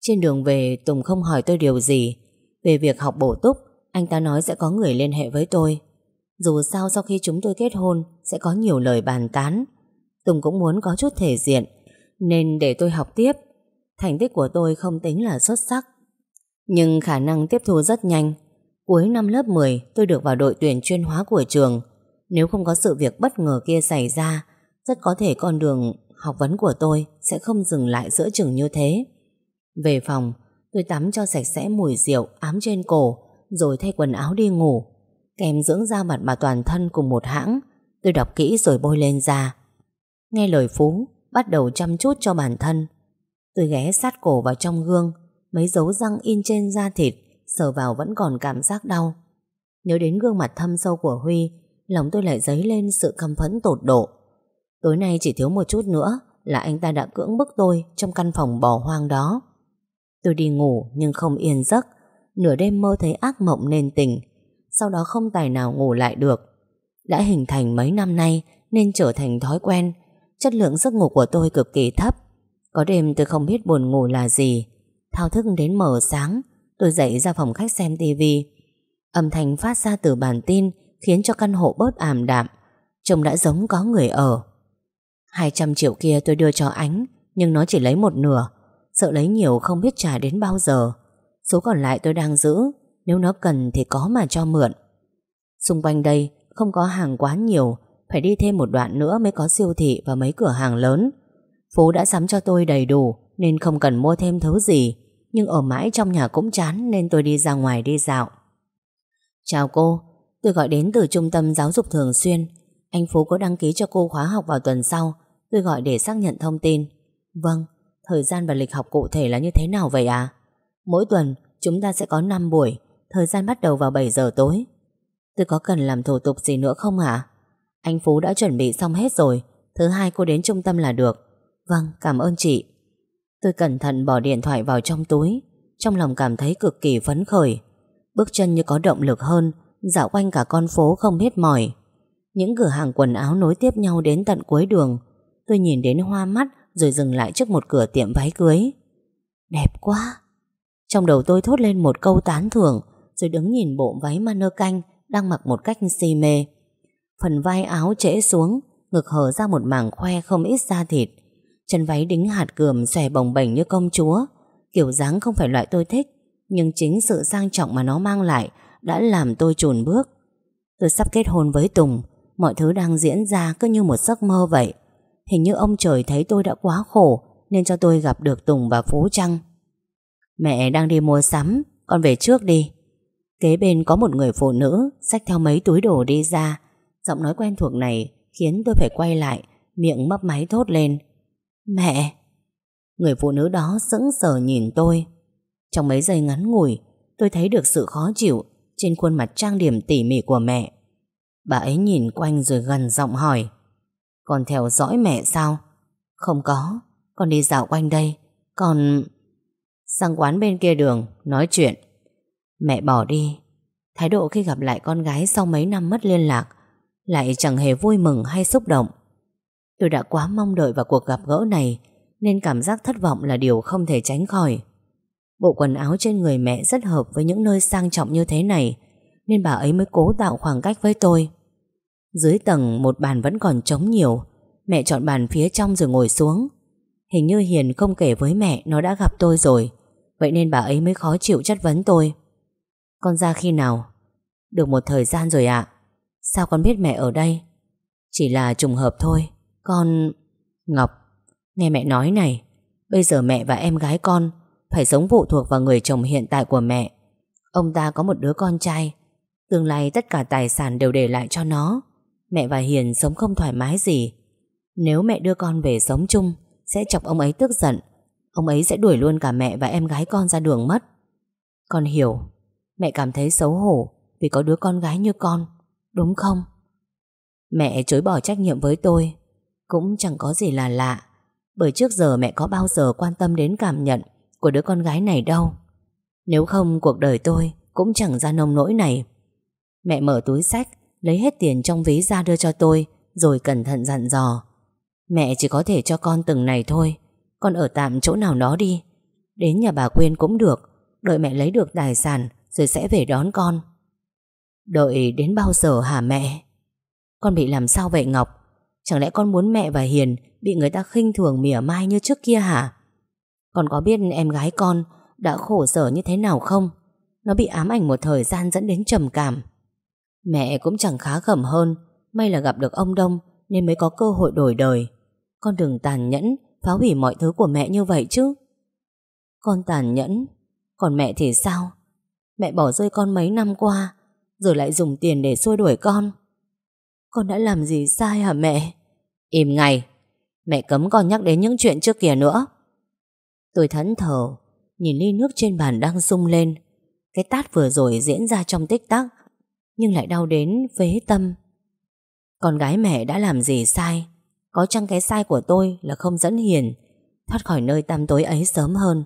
Trên đường về, Tùng không hỏi tôi điều gì. Về việc học bổ túc, Anh ta nói sẽ có người liên hệ với tôi. Dù sao sau khi chúng tôi kết hôn, Sẽ có nhiều lời bàn tán. Tùng cũng muốn có chút thể diện, Nên để tôi học tiếp. Thành tích của tôi không tính là xuất sắc. Nhưng khả năng tiếp thu rất nhanh. Cuối năm lớp 10 tôi được vào đội tuyển chuyên hóa của trường. Nếu không có sự việc bất ngờ kia xảy ra, Rất có thể con đường học vấn của tôi Sẽ không dừng lại giữa trường như thế. Về phòng, Tôi tắm cho sạch sẽ mùi rượu ám trên cổ, Rồi thay quần áo đi ngủ. Kèm dưỡng da mặt mà toàn thân cùng một hãng, Tôi đọc kỹ rồi bôi lên da. Nghe lời Phú, Bắt đầu chăm chút cho bản thân. Tôi ghé sát cổ vào trong gương, Mấy dấu răng in trên da thịt, Sờ vào vẫn còn cảm giác đau. Nhớ đến gương mặt thâm sâu của Huy, Lòng tôi lại dấy lên sự căm phẫn tột độ. Tối nay chỉ thiếu một chút nữa Là anh ta đã cưỡng bức tôi Trong căn phòng bỏ hoang đó. Tôi đi ngủ nhưng không yên giấc. Nửa đêm mơ thấy ác mộng nên tỉnh. Sau đó không tài nào ngủ lại được. Đã hình thành mấy năm nay Nên trở thành thói quen. Chất lượng giấc ngủ của tôi cực kỳ thấp. Có đêm tôi không biết buồn ngủ là gì. Thao thức đến mở sáng, Tôi dậy ra phòng khách xem tivi Âm thanh phát ra từ bản tin Khiến cho căn hộ bớt ảm đạm. Trông đã giống có người ở. 200 triệu kia tôi đưa cho ánh, Nhưng nó chỉ lấy một nửa. Sợ lấy nhiều không biết trả đến bao giờ. Số còn lại tôi đang giữ, Nếu nó cần thì có mà cho mượn. Xung quanh đây không có hàng quá nhiều, Phải đi thêm một đoạn nữa mới có siêu thị Và mấy cửa hàng lớn. Phú đã sắm cho tôi đầy đủ Nên không cần mua thêm thứ gì, Nhưng ở mãi trong nhà cũng chán Nên tôi đi ra ngoài đi dạo. Chào cô, Tôi gọi đến từ trung tâm giáo dục thường xuyên. Anh Phú có đăng ký cho cô khóa học vào tuần sau, Tôi gọi để xác nhận thông tin. Vâng Thời gian và lịch học cụ thể là như thế nào vậy à Mỗi tuần, chúng ta sẽ có 5 buổi. Thời gian bắt đầu vào 7 giờ tối. Tôi có cần làm thủ tục gì nữa không hả Anh Phú đã chuẩn bị xong hết rồi. Thứ hai cô đến trung tâm là được. Vâng cảm ơn chị. Tôi cẩn thận bỏ điện thoại vào trong túi. Trong lòng cảm thấy cực kỳ phấn khởi. Bước chân như có động lực hơn, Dạo quanh cả con phố không biết mỏi. Những cửa hàng quần áo nối tiếp nhau đến tận cuối đường. Tôi nhìn đến hoa mắt rồi dừng lại trước một cửa tiệm váy cưới. Đẹp quá. Trong đầu tôi thốt lên một câu tán thưởng, Rồi đứng nhìn bộ váy manơ canh Đang mặc một cách si mê. Phần vai áo trễ xuống, Ngực hở ra một mảng khoe không ít da thịt. Chân váy đính hạt cườm Xòe bồng bềnh như công chúa. Kiểu dáng không phải loại tôi thích, Nhưng chính sự sang trọng mà nó mang lại Đã làm tôi chùn bước. Tôi sắp kết hôn với Tùng, Mọi thứ đang diễn ra cứ như một giấc mơ vậy. Hình như ông trời thấy tôi đã quá khổ, Nên cho tôi gặp được Tùng và Phú Trăng Mẹ đang đi mua sắm, Con về trước đi. Kế bên có một người phụ nữ, Xách theo mấy túi đồ đi ra. Giọng nói quen thuộc này khiến tôi phải quay lại, Miệng mấp máy thốt lên. Mẹ! Người phụ nữ đó sững sờ nhìn tôi. Trong mấy giây ngắn ngủi, Tôi thấy được sự khó chịu Trên khuôn mặt trang điểm tỉ mỉ của mẹ. Bà ấy nhìn quanh rồi gần giọng hỏi. Con theo dõi mẹ sao? Không có. Con đi dạo quanh đây. Con Sang quán bên kia đường, Nói chuyện. Mẹ bỏ đi. Thái độ khi gặp lại con gái sau mấy năm mất liên lạc Lại chẳng hề vui mừng hay xúc động. Tôi đã quá mong đợi vào cuộc gặp gỡ này Nên cảm giác thất vọng là điều không thể tránh khỏi. Bộ quần áo trên người mẹ rất hợp với những nơi sang trọng như thế này Nên bà ấy mới cố tạo khoảng cách với tôi. Dưới tầng, một bàn vẫn còn trống nhiều. Mẹ chọn bàn phía trong rồi ngồi xuống. Hình như Hiền không kể với mẹ nó đã gặp tôi rồi. Vậy nên bà ấy mới khó chịu chất vấn tôi. Con ra khi nào? Được một thời gian rồi ạ. Sao con biết mẹ ở đây? Chỉ là trùng hợp thôi. Con... Ngọc, Nghe mẹ nói này, Bây giờ mẹ và em gái con Phải sống phụ thuộc vào người chồng hiện tại của mẹ. Ông ta có một đứa con trai. Tương lai tất cả tài sản đều để lại cho nó. Mẹ và Hiền sống không thoải mái gì. Nếu mẹ đưa con về sống chung, Sẽ chọc ông ấy tức giận. Ông ấy sẽ đuổi luôn cả mẹ và em gái con ra đường mất. Con hiểu, Mẹ cảm thấy xấu hổ Vì có đứa con gái như con, Đúng không? Mẹ chối bỏ trách nhiệm với tôi, Cũng chẳng có gì là lạ, Bởi trước giờ mẹ có bao giờ quan tâm đến cảm nhận Của đứa con gái này đâu. Nếu không, cuộc đời tôi Cũng chẳng ra nông nỗi này. Mẹ mở túi sách Lấy hết tiền trong ví ra đưa cho tôi, Rồi cẩn thận dặn dò. Mẹ chỉ có thể cho con từng này thôi, Con ở tạm chỗ nào đó đi. Đến nhà bà Quyên cũng được, Đợi mẹ lấy được tài sản Rồi sẽ về đón con. Đợi đến bao giờ hả mẹ? Con bị làm sao vậy Ngọc? Chẳng lẽ con muốn mẹ và Hiền Bị người ta khinh thường mỉa mai như trước kia hả? Con có biết em gái con Đã khổ sở như thế nào không? Nó bị ám ảnh một thời gian dẫn đến trầm cảm. Mẹ cũng chẳng khá khẩm hơn, May là gặp được ông Đông Nên mới có cơ hội đổi đời. Con đừng tàn nhẫn, Phá hủy mọi thứ của mẹ như vậy chứ. Con tàn nhẫn, Còn mẹ thì sao? Mẹ bỏ rơi con mấy năm qua, Rồi lại dùng tiền để xua đuổi con. Con đã làm gì sai hả mẹ? Im ngay, Mẹ cấm con nhắc đến những chuyện trước kia nữa. Tôi thẫn thờ, Nhìn ly nước trên bàn đang sung lên. Cái tát vừa rồi diễn ra trong tích tắc. Nhưng lại đau đến phế tâm. Con gái mẹ đã làm gì sai? Có chăng cái sai của tôi là không dẫn Hiền, Thoát khỏi nơi tăm tối ấy sớm hơn?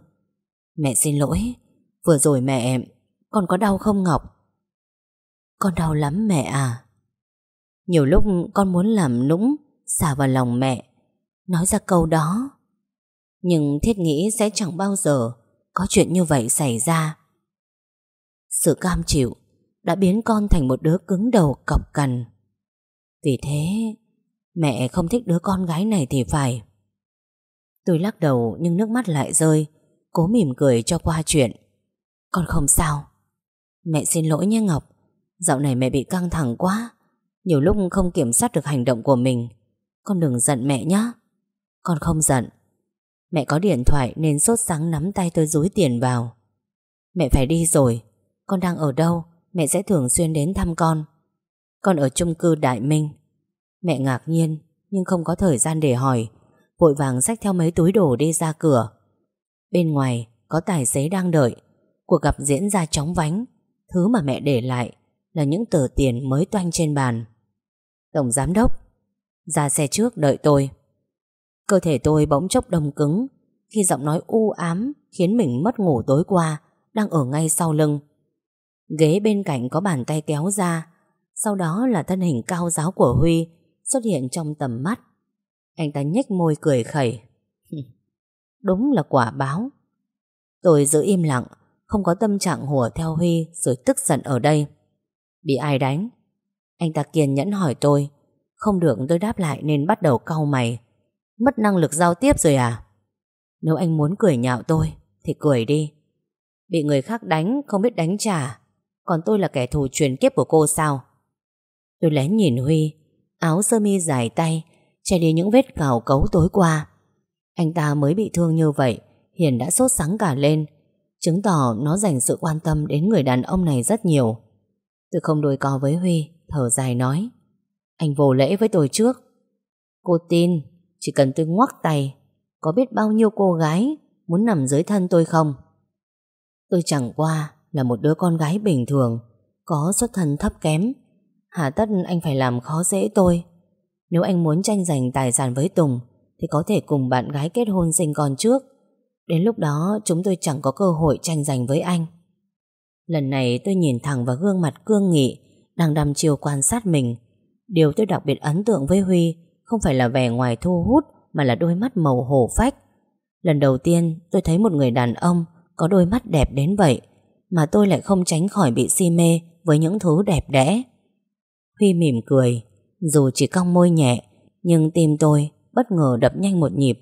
Mẹ xin lỗi, Vừa rồi mẹ, Con có đau không Ngọc? Con đau lắm mẹ à. Nhiều lúc con muốn làm nũng, Xả vào lòng mẹ, Nói ra câu đó. Nhưng thiết nghĩ sẽ chẳng bao giờ Có chuyện như vậy xảy ra. Sự cam chịu đã biến con thành một đứa cứng đầu cọc cằn. Vì thế, Mẹ không thích đứa con gái này thì phải. Tôi lắc đầu nhưng nước mắt lại rơi, Cố mỉm cười cho qua chuyện. Con không sao. Mẹ xin lỗi nhé Ngọc. Dạo này mẹ bị căng thẳng quá. Nhiều lúc không kiểm soát được hành động của mình. Con đừng giận mẹ nhé. Con không giận. Mẹ có điện thoại nên sốt sáng nắm tay tôi rúi tiền vào. Mẹ phải đi rồi. Con đang ở đâu? Mẹ sẽ thường xuyên đến thăm con. Con ở chung cư Đại Minh. Mẹ ngạc nhiên, Nhưng không có thời gian để hỏi. Vội vàng xách theo mấy túi đồ đi ra cửa. Bên ngoài, có tài xế đang đợi. Cuộc gặp diễn ra chóng vánh. Thứ mà mẹ để lại Là những tờ tiền mới toanh trên bàn. Tổng giám đốc, Ra xe trước đợi tôi. Cơ thể tôi bỗng chốc đông cứng, Khi giọng nói u ám Khiến mình mất ngủ tối qua, Đang ở ngay sau lưng. Ghế bên cạnh có bàn tay kéo ra. Sau đó là thân hình cao giáo của Huy Xuất hiện trong tầm mắt. Anh ta nhếch môi cười khẩy. Đúng là quả báo. Tôi giữ im lặng, Không có tâm trạng hùa theo Huy Rồi tức giận ở đây. Bị ai đánh? Anh ta kiên nhẫn hỏi tôi. Không được, tôi đáp lại nên bắt đầu cau mày. Mất năng lực giao tiếp rồi à? Nếu anh muốn cười nhạo tôi Thì cười đi. Bị người khác đánh, không biết đánh trả. Còn tôi là kẻ thù truyền kiếp của cô sao? Tôi lén nhìn Huy, Áo sơ mi dài tay, Che đi những vết cào cấu tối qua. Anh ta mới bị thương như vậy, Hiền đã sốt sắng cả lên. Chứng tỏ nó dành sự quan tâm Đến người đàn ông này rất nhiều. Tôi không đôi co với Huy, Thở dài nói. Anh vô lễ với tôi trước. Cô tin, Chỉ cần tôi ngoắc tay, Có biết bao nhiêu cô gái Muốn nằm dưới thân tôi không? Tôi chẳng qua là một đứa con gái bình thường, Có xuất thân thấp kém. Hà tất anh phải làm khó dễ tôi. Nếu anh muốn tranh giành tài sản với Tùng, Thì có thể cùng bạn gái kết hôn sinh con trước. Đến lúc đó, chúng tôi chẳng có cơ hội tranh giành với anh. Lần này tôi nhìn thẳng vào gương mặt cương nghị, Đang đăm chiều quan sát mình. Điều tôi đặc biệt ấn tượng với Huy Không phải là vẻ ngoài thu hút, Mà là đôi mắt màu hổ phách. Lần đầu tiên, tôi thấy một người đàn ông Có đôi mắt đẹp đến vậy. Mà tôi lại không tránh khỏi bị si mê Với những thứ đẹp đẽ. Huy mỉm cười, Dù chỉ cong môi nhẹ, Nhưng tim tôi bất ngờ đập nhanh một nhịp.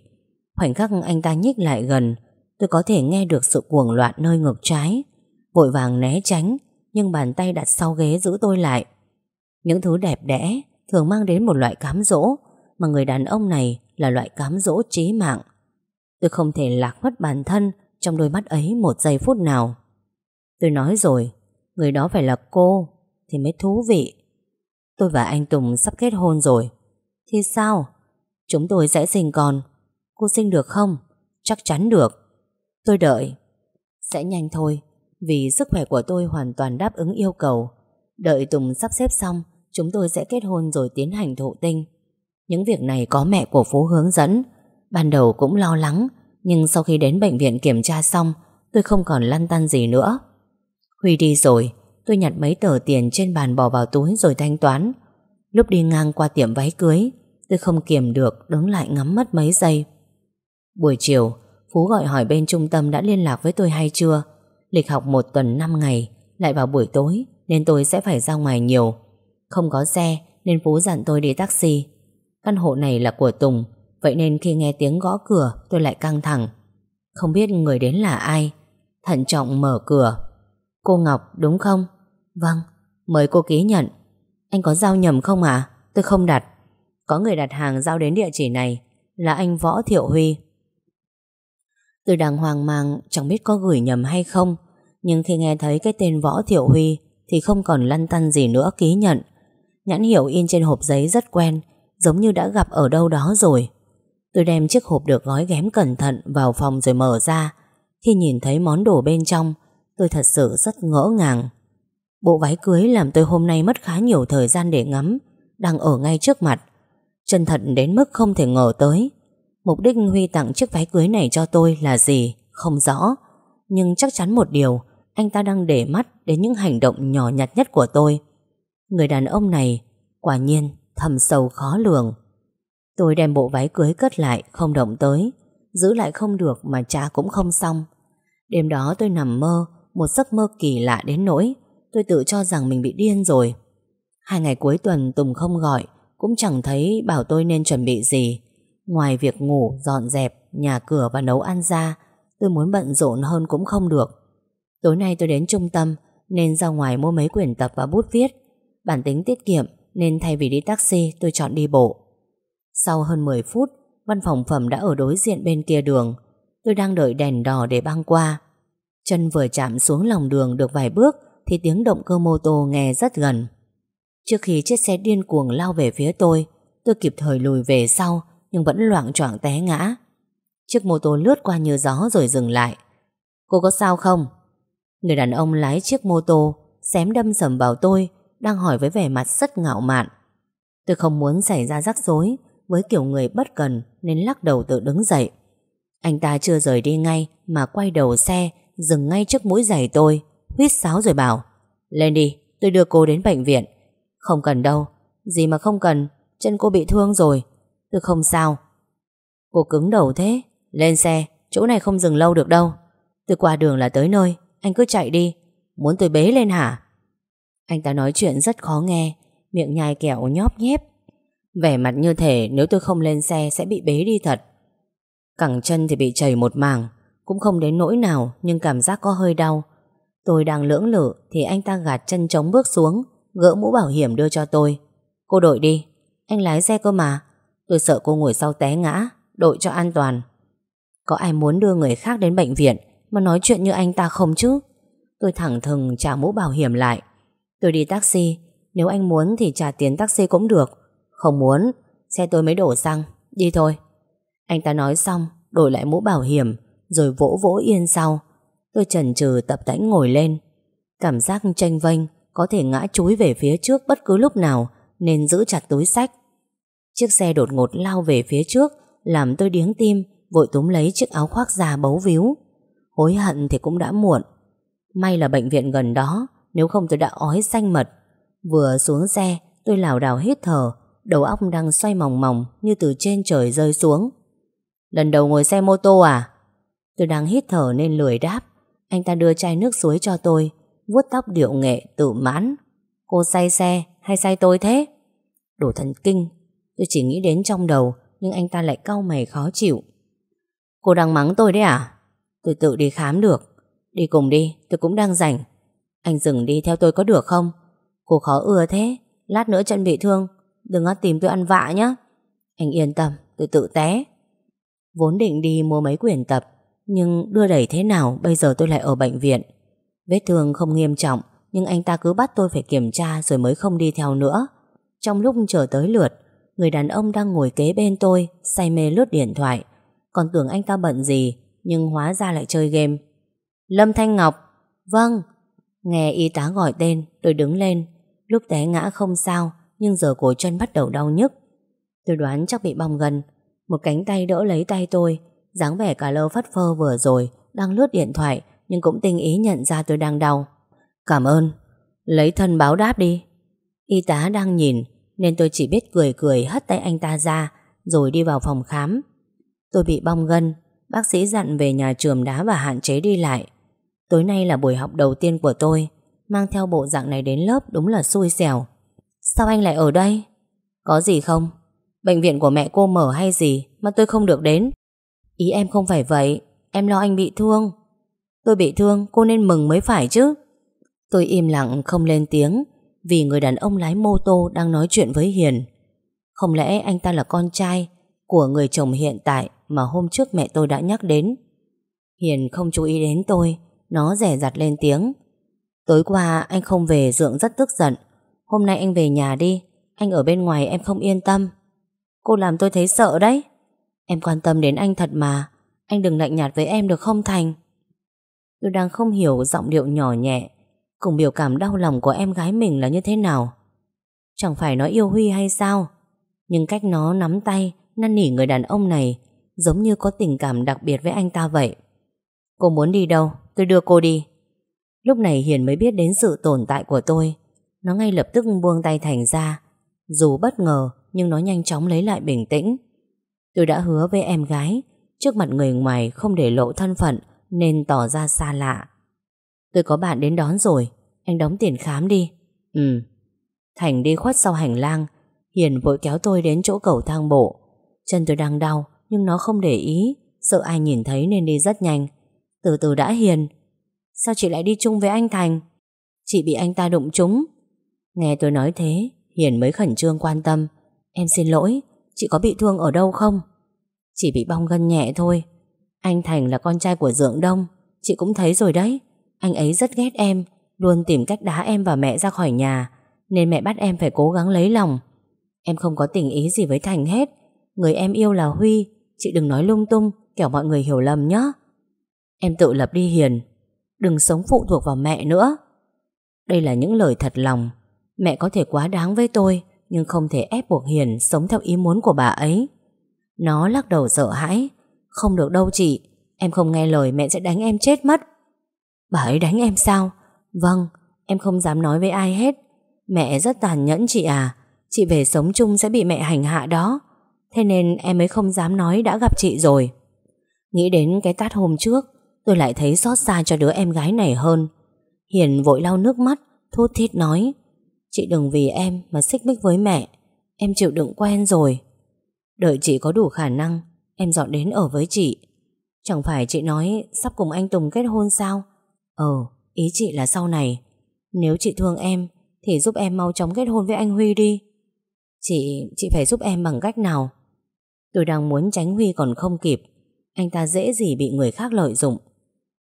Khoảnh khắc anh ta nhích lại gần, Tôi có thể nghe được sự cuồng loạn nơi ngực trái. Vội vàng né tránh, Nhưng bàn tay đặt sau ghế giữ tôi lại. Những thứ đẹp đẽ Thường mang đến một loại cám dỗ, Mà người đàn ông này là loại cám dỗ trí mạng. Tôi không thể lạc mất bản thân Trong đôi mắt ấy một giây phút nào. Tôi nói rồi, Người đó phải là cô, Thì mới thú vị. Tôi và anh Tùng sắp kết hôn rồi. Thì sao? Chúng tôi sẽ sinh con. Cô sinh được không? Chắc chắn được. Tôi đợi. Sẽ nhanh thôi, Vì sức khỏe của tôi hoàn toàn đáp ứng yêu cầu. Đợi Tùng sắp xếp xong, Chúng tôi sẽ kết hôn rồi tiến hành thụ tinh. Những việc này có mẹ của Phú hướng dẫn. Ban đầu cũng lo lắng, Nhưng sau khi đến bệnh viện kiểm tra xong, Tôi không còn lăn tăn gì nữa. Huy đi rồi, Tôi nhặt mấy tờ tiền trên bàn bỏ vào túi rồi thanh toán. Lúc đi ngang qua tiệm váy cưới, Tôi không kiềm được, đứng lại ngắm mất mấy giây. Buổi chiều, Phú gọi hỏi bên trung tâm đã liên lạc với tôi hay chưa? Lịch học một tuần 5 ngày, Lại vào buổi tối, Nên tôi sẽ phải ra ngoài nhiều. Không có xe, nên Phú dặn tôi đi taxi. Căn hộ này là của Tùng, Vậy nên khi nghe tiếng gõ cửa, Tôi lại căng thẳng. Không biết người đến là ai. Thận trọng mở cửa. Cô Ngọc đúng không? Vâng, mời cô ký nhận. Anh có giao nhầm không à? Tôi không đặt. Có người đặt hàng giao đến địa chỉ này Là anh Võ Thiệu Huy. Tôi đang hoang mang Chẳng biết có gửi nhầm hay không. Nhưng khi nghe thấy cái tên Võ Thiệu Huy Thì không còn lăn tăn gì nữa ký nhận. Nhãn hiệu in trên hộp giấy rất quen Giống như đã gặp ở đâu đó rồi. Tôi đem chiếc hộp được gói ghém cẩn thận Vào phòng rồi mở ra. Khi nhìn thấy món đồ bên trong Tôi thật sự rất ngỡ ngàng. Bộ váy cưới làm tôi hôm nay mất khá nhiều thời gian để ngắm, Đang ở ngay trước mặt. Chân thật đến mức không thể ngờ tới. Mục đích Huy tặng chiếc váy cưới này cho tôi là gì, Không rõ. Nhưng chắc chắn một điều, Anh ta đang để mắt đến những hành động nhỏ nhặt nhất của tôi. Người đàn ông này, Quả nhiên thầm sâu khó lường. Tôi đem bộ váy cưới cất lại, Không động tới. Giữ lại không được mà trả cũng không xong. Đêm đó tôi nằm mơ một giấc mơ kỳ lạ đến nỗi Tôi tự cho rằng mình bị điên rồi. Hai ngày cuối tuần Tùng không gọi Cũng chẳng thấy bảo tôi nên chuẩn bị gì. Ngoài việc ngủ, dọn dẹp Nhà cửa và nấu ăn ra Tôi muốn bận rộn hơn cũng không được. Tối nay tôi đến trung tâm Nên ra ngoài mua mấy quyển tập và bút viết. Bản tính tiết kiệm Nên thay vì đi taxi tôi chọn đi bộ. Sau hơn 10 phút Văn phòng phẩm đã ở đối diện bên kia đường. Tôi đang đợi đèn đỏ để băng qua. Chân vừa chạm xuống lòng đường được vài bước Thì tiếng động cơ mô tô nghe rất gần. Trước khi chiếc xe điên cuồng lao về phía tôi Tôi kịp thời lùi về sau Nhưng vẫn loạn choạng té ngã. Chiếc mô tô lướt qua như gió rồi dừng lại. Cô có sao không? Người đàn ông lái chiếc mô tô, Xém đâm sầm vào tôi, Đang hỏi với vẻ mặt rất ngạo mạn. Tôi không muốn xảy ra rắc rối Với kiểu người bất cần Nên lắc đầu tự đứng dậy. Anh ta chưa rời đi ngay Mà quay đầu xe Dừng ngay trước mũi giày tôi, Huýt sáo rồi bảo, Lên đi, tôi đưa cô đến bệnh viện. Không cần đâu, Gì mà không cần, Chân cô bị thương rồi, Tôi không sao. Cô cứng đầu thế, Lên xe, Chỗ này không dừng lâu được đâu. Tôi qua đường là tới nơi, Anh cứ chạy đi. Muốn tôi bế lên hả? Anh ta nói chuyện rất khó nghe, Miệng nhai kẹo nhóp nhép. Vẻ mặt như thể nếu tôi không lên xe Sẽ bị bế đi thật. Cẳng chân thì bị chảy một mảng cũng không đến nỗi nào, Nhưng cảm giác có hơi đau. Tôi đang lưỡng lự Thì anh ta gạt chân trống bước xuống, Gỡ mũ bảo hiểm đưa cho tôi. Cô đội đi, Anh lái xe cơ mà. Tôi sợ cô ngồi sau té ngã, Đội cho an toàn. Có ai muốn đưa người khác đến bệnh viện Mà nói chuyện như anh ta không chứ? Tôi thẳng thừng trả mũ bảo hiểm lại. Tôi đi taxi, Nếu anh muốn thì trả tiền taxi cũng được. Không muốn, Xe tôi mới đổ xăng, Đi thôi. Anh ta nói xong, Đổi lại mũ bảo hiểm rồi vỗ vỗ yên sau. Tôi chần chừ tập tễnh ngồi lên. Cảm giác tranh vênh, Có thể ngã chúi về phía trước bất cứ lúc nào, Nên giữ chặt túi sách. Chiếc xe đột ngột lao về phía trước, Làm tôi điếng tim, Vội túm lấy chiếc áo khoác già bấu víu. Hối hận thì cũng đã muộn. May là bệnh viện gần đó, Nếu không tôi đã ói xanh mật. Vừa xuống xe, tôi lảo đảo hít thở, Đầu óc đang xoay mòng mòng Như từ trên trời rơi xuống. Lần đầu ngồi xe mô tô à? Tôi đang hít thở nên lười đáp. Anh ta đưa chai nước suối cho tôi, vuốt tóc điệu nghệ tự mãn. Cô say xe, hay say tôi thế? Đồ thần kinh. Tôi chỉ nghĩ đến trong đầu, Nhưng anh ta lại cau mày khó chịu. Cô đang mắng tôi đấy à? Tôi tự đi khám được. Đi cùng đi, tôi cũng đang rảnh. Anh dừng đi theo tôi có được không? Cô khó ưa thế, Lát nữa chân bị thương. Đừng có tìm tôi ăn vạ nhé Anh yên tâm, tôi tự té. Vốn định đi mua mấy quyển tập nhưng đưa đẩy thế nào, Bây giờ tôi lại ở bệnh viện. Vết thương không nghiêm trọng, Nhưng anh ta cứ bắt tôi phải kiểm tra Rồi mới không đi theo nữa. Trong lúc chờ tới lượt, Người đàn ông đang ngồi kế bên tôi, Say mê lướt điện thoại. Còn tưởng anh ta bận gì, Nhưng hóa ra lại chơi game. Lâm Thanh Ngọc. Vâng. Nghe y tá gọi tên, tôi đứng lên. Lúc té ngã không sao, Nhưng giờ cổ chân bắt đầu đau nhức. Tôi đoán chắc bị bong gân. Một cánh tay đỡ lấy tay tôi dáng vẻ cả lơ phất phơ vừa rồi, Đang lướt điện thoại, Nhưng cũng tinh ý nhận ra tôi đang đau. Cảm ơn. Lấy thân báo đáp đi. Y tá đang nhìn, Nên tôi chỉ biết cười cười hất tay anh ta ra, Rồi đi vào phòng khám. Tôi bị bong gân, Bác sĩ dặn về nhà trường đá và hạn chế đi lại. Tối nay là buổi học đầu tiên của tôi, Mang theo bộ dạng này đến lớp đúng là xui xẻo. Sao anh lại ở đây? Có gì không? Bệnh viện của mẹ cô mở hay gì Mà tôi không được đến? Ý em không phải vậy, Em lo anh bị thương. Tôi bị thương, cô nên mừng mới phải chứ. Tôi im lặng, không lên tiếng, Vì người đàn ông lái mô tô đang nói chuyện với Hiền. Không lẽ anh ta là con trai Của người chồng hiện tại Mà hôm trước mẹ tôi đã nhắc đến? Hiền không chú ý đến tôi, Nó rẻ rặt lên tiếng. Tối qua anh không về, Dượng rất tức giận. Hôm nay anh về nhà đi, Anh ở bên ngoài em không yên tâm. Cô làm tôi thấy sợ đấy. Em quan tâm đến anh thật mà. Anh đừng lạnh nhạt với em được không Thành? Tôi đang không hiểu giọng điệu nhỏ nhẹ, Cùng biểu cảm đau lòng của em gái mình là như thế nào. Chẳng phải nó yêu Huy hay sao? Nhưng cách nó nắm tay, Năn nỉ người đàn ông này, Giống như có tình cảm đặc biệt với anh ta vậy. Cô muốn đi đâu? Tôi đưa cô đi. Lúc này Hiền mới biết đến sự tồn tại của tôi. Nó ngay lập tức buông tay Thành ra. Dù bất ngờ, Nhưng nó nhanh chóng lấy lại bình tĩnh. Tôi đã hứa với em gái, Trước mặt người ngoài không để lộ thân phận Nên tỏ ra xa lạ. Tôi có bạn đến đón rồi, Anh đóng tiền khám đi. Ừ. Thành đi khuất sau hành lang, Hiền vội kéo tôi đến chỗ cầu thang bộ. Chân tôi đang đau, Nhưng nó không để ý, Sợ ai nhìn thấy nên đi rất nhanh. Từ từ đã, Hiền. Sao chị lại đi chung với anh Thành? Chị bị anh ta đụng trúng. Nghe tôi nói thế, Hiền mới khẩn trương quan tâm. Em xin lỗi Chị có bị thương ở đâu không? Chỉ bị bong gân nhẹ thôi. Anh Thành là con trai của Dượng Đông. Chị cũng thấy rồi đấy. Anh ấy rất ghét em, Luôn tìm cách đá em và mẹ ra khỏi nhà, Nên mẹ bắt em phải cố gắng lấy lòng. Em không có tình ý gì với Thành hết. Người em yêu là Huy. Chị đừng nói lung tung, Kẻo mọi người hiểu lầm nhé Em tự lập đi Hiền. Đừng sống phụ thuộc vào mẹ nữa. Đây là những lời thật lòng. Mẹ có thể quá đáng với tôi. Nhưng không thể ép buộc Hiền Sống theo ý muốn của bà ấy. Nó lắc đầu sợ hãi. Không được đâu chị, Em không nghe lời mẹ sẽ đánh em chết mất. Bà ấy đánh em sao? Vâng em không dám nói với ai hết. Mẹ rất tàn nhẫn chị à. Chị về sống chung sẽ bị mẹ hành hạ đó. Thế nên em mới không dám nói đã gặp chị rồi. Nghĩ đến cái tát hôm trước, Tôi lại thấy xót xa cho đứa em gái này hơn. Hiền vội lau nước mắt, Thút thít nói. Chị đừng vì em mà xích mích với mẹ. Em chịu đựng quen rồi. Đợi chị có đủ khả năng Em dọn đến ở với chị. Chẳng phải chị nói sắp cùng anh Tùng kết hôn sao? Ờ Ý chị là sau này. Nếu chị thương em Thì giúp em mau chóng kết hôn với anh Huy đi. Chị, chị phải giúp em bằng cách nào? Tôi đang muốn tránh Huy còn không kịp. Anh ta dễ gì bị người khác lợi dụng.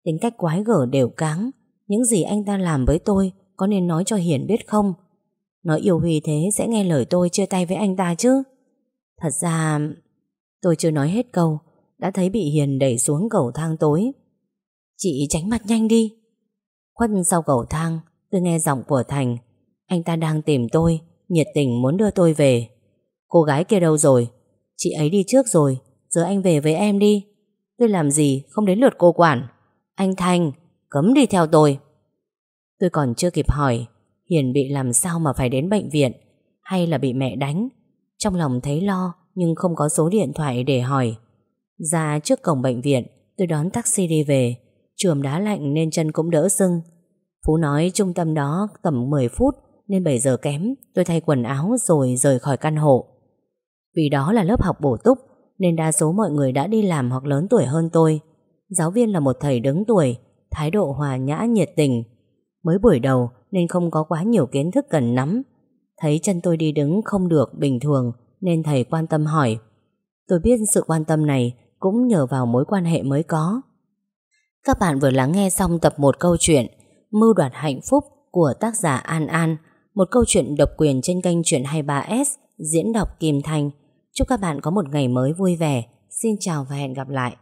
Tính cách quái gở đều cáng. Những gì anh ta làm với tôi Có nên nói cho Hiền biết không? Nó yêu Huy thế sẽ nghe lời tôi chia tay với anh ta chứ. Thật ra, Tôi chưa nói hết câu, Đã thấy bị Hiền đẩy xuống cầu thang tối. Chị tránh mặt nhanh đi. Khuất sau cầu thang, Tôi nghe giọng của Thành. Anh ta đang tìm tôi, Nhiệt tình muốn đưa tôi về. Cô gái kia đâu rồi? Chị ấy đi trước rồi, Giờ anh về với em đi. Tôi làm gì không đến lượt cô quản? Anh Thành, cấm đi theo tôi. Tôi còn chưa kịp hỏi Hiền bị làm sao mà phải đến bệnh viện, Hay là bị mẹ đánh. Trong lòng thấy lo, Nhưng không có số điện thoại để hỏi. Ra trước cổng bệnh viện, Tôi đón taxi đi về. Trường đá lạnh nên chân cũng đỡ sưng. Phú nói trung tâm đó tầm 10 phút, Nên 7 giờ kém, Tôi thay quần áo rồi rời khỏi căn hộ. Vì đó là lớp học bổ túc, Nên đa số mọi người đã đi làm hoặc lớn tuổi hơn tôi. Giáo viên là một thầy đứng tuổi, Thái độ hòa nhã nhiệt tình. Mới buổi đầu nên không có quá nhiều kiến thức cần nắm. Thấy chân tôi đi đứng không được bình thường, Nên thầy quan tâm hỏi. Tôi biết sự quan tâm này Cũng nhờ vào mối quan hệ mới có. Các bạn vừa lắng nghe xong tập 1 câu chuyện, Mưu đoạt hạnh phúc của tác giả An An, Một câu chuyện độc quyền trên kênh Chuyện 23S Diễn đọc Kim Thanh. Chúc các bạn có một ngày mới vui vẻ. Xin chào và hẹn gặp lại.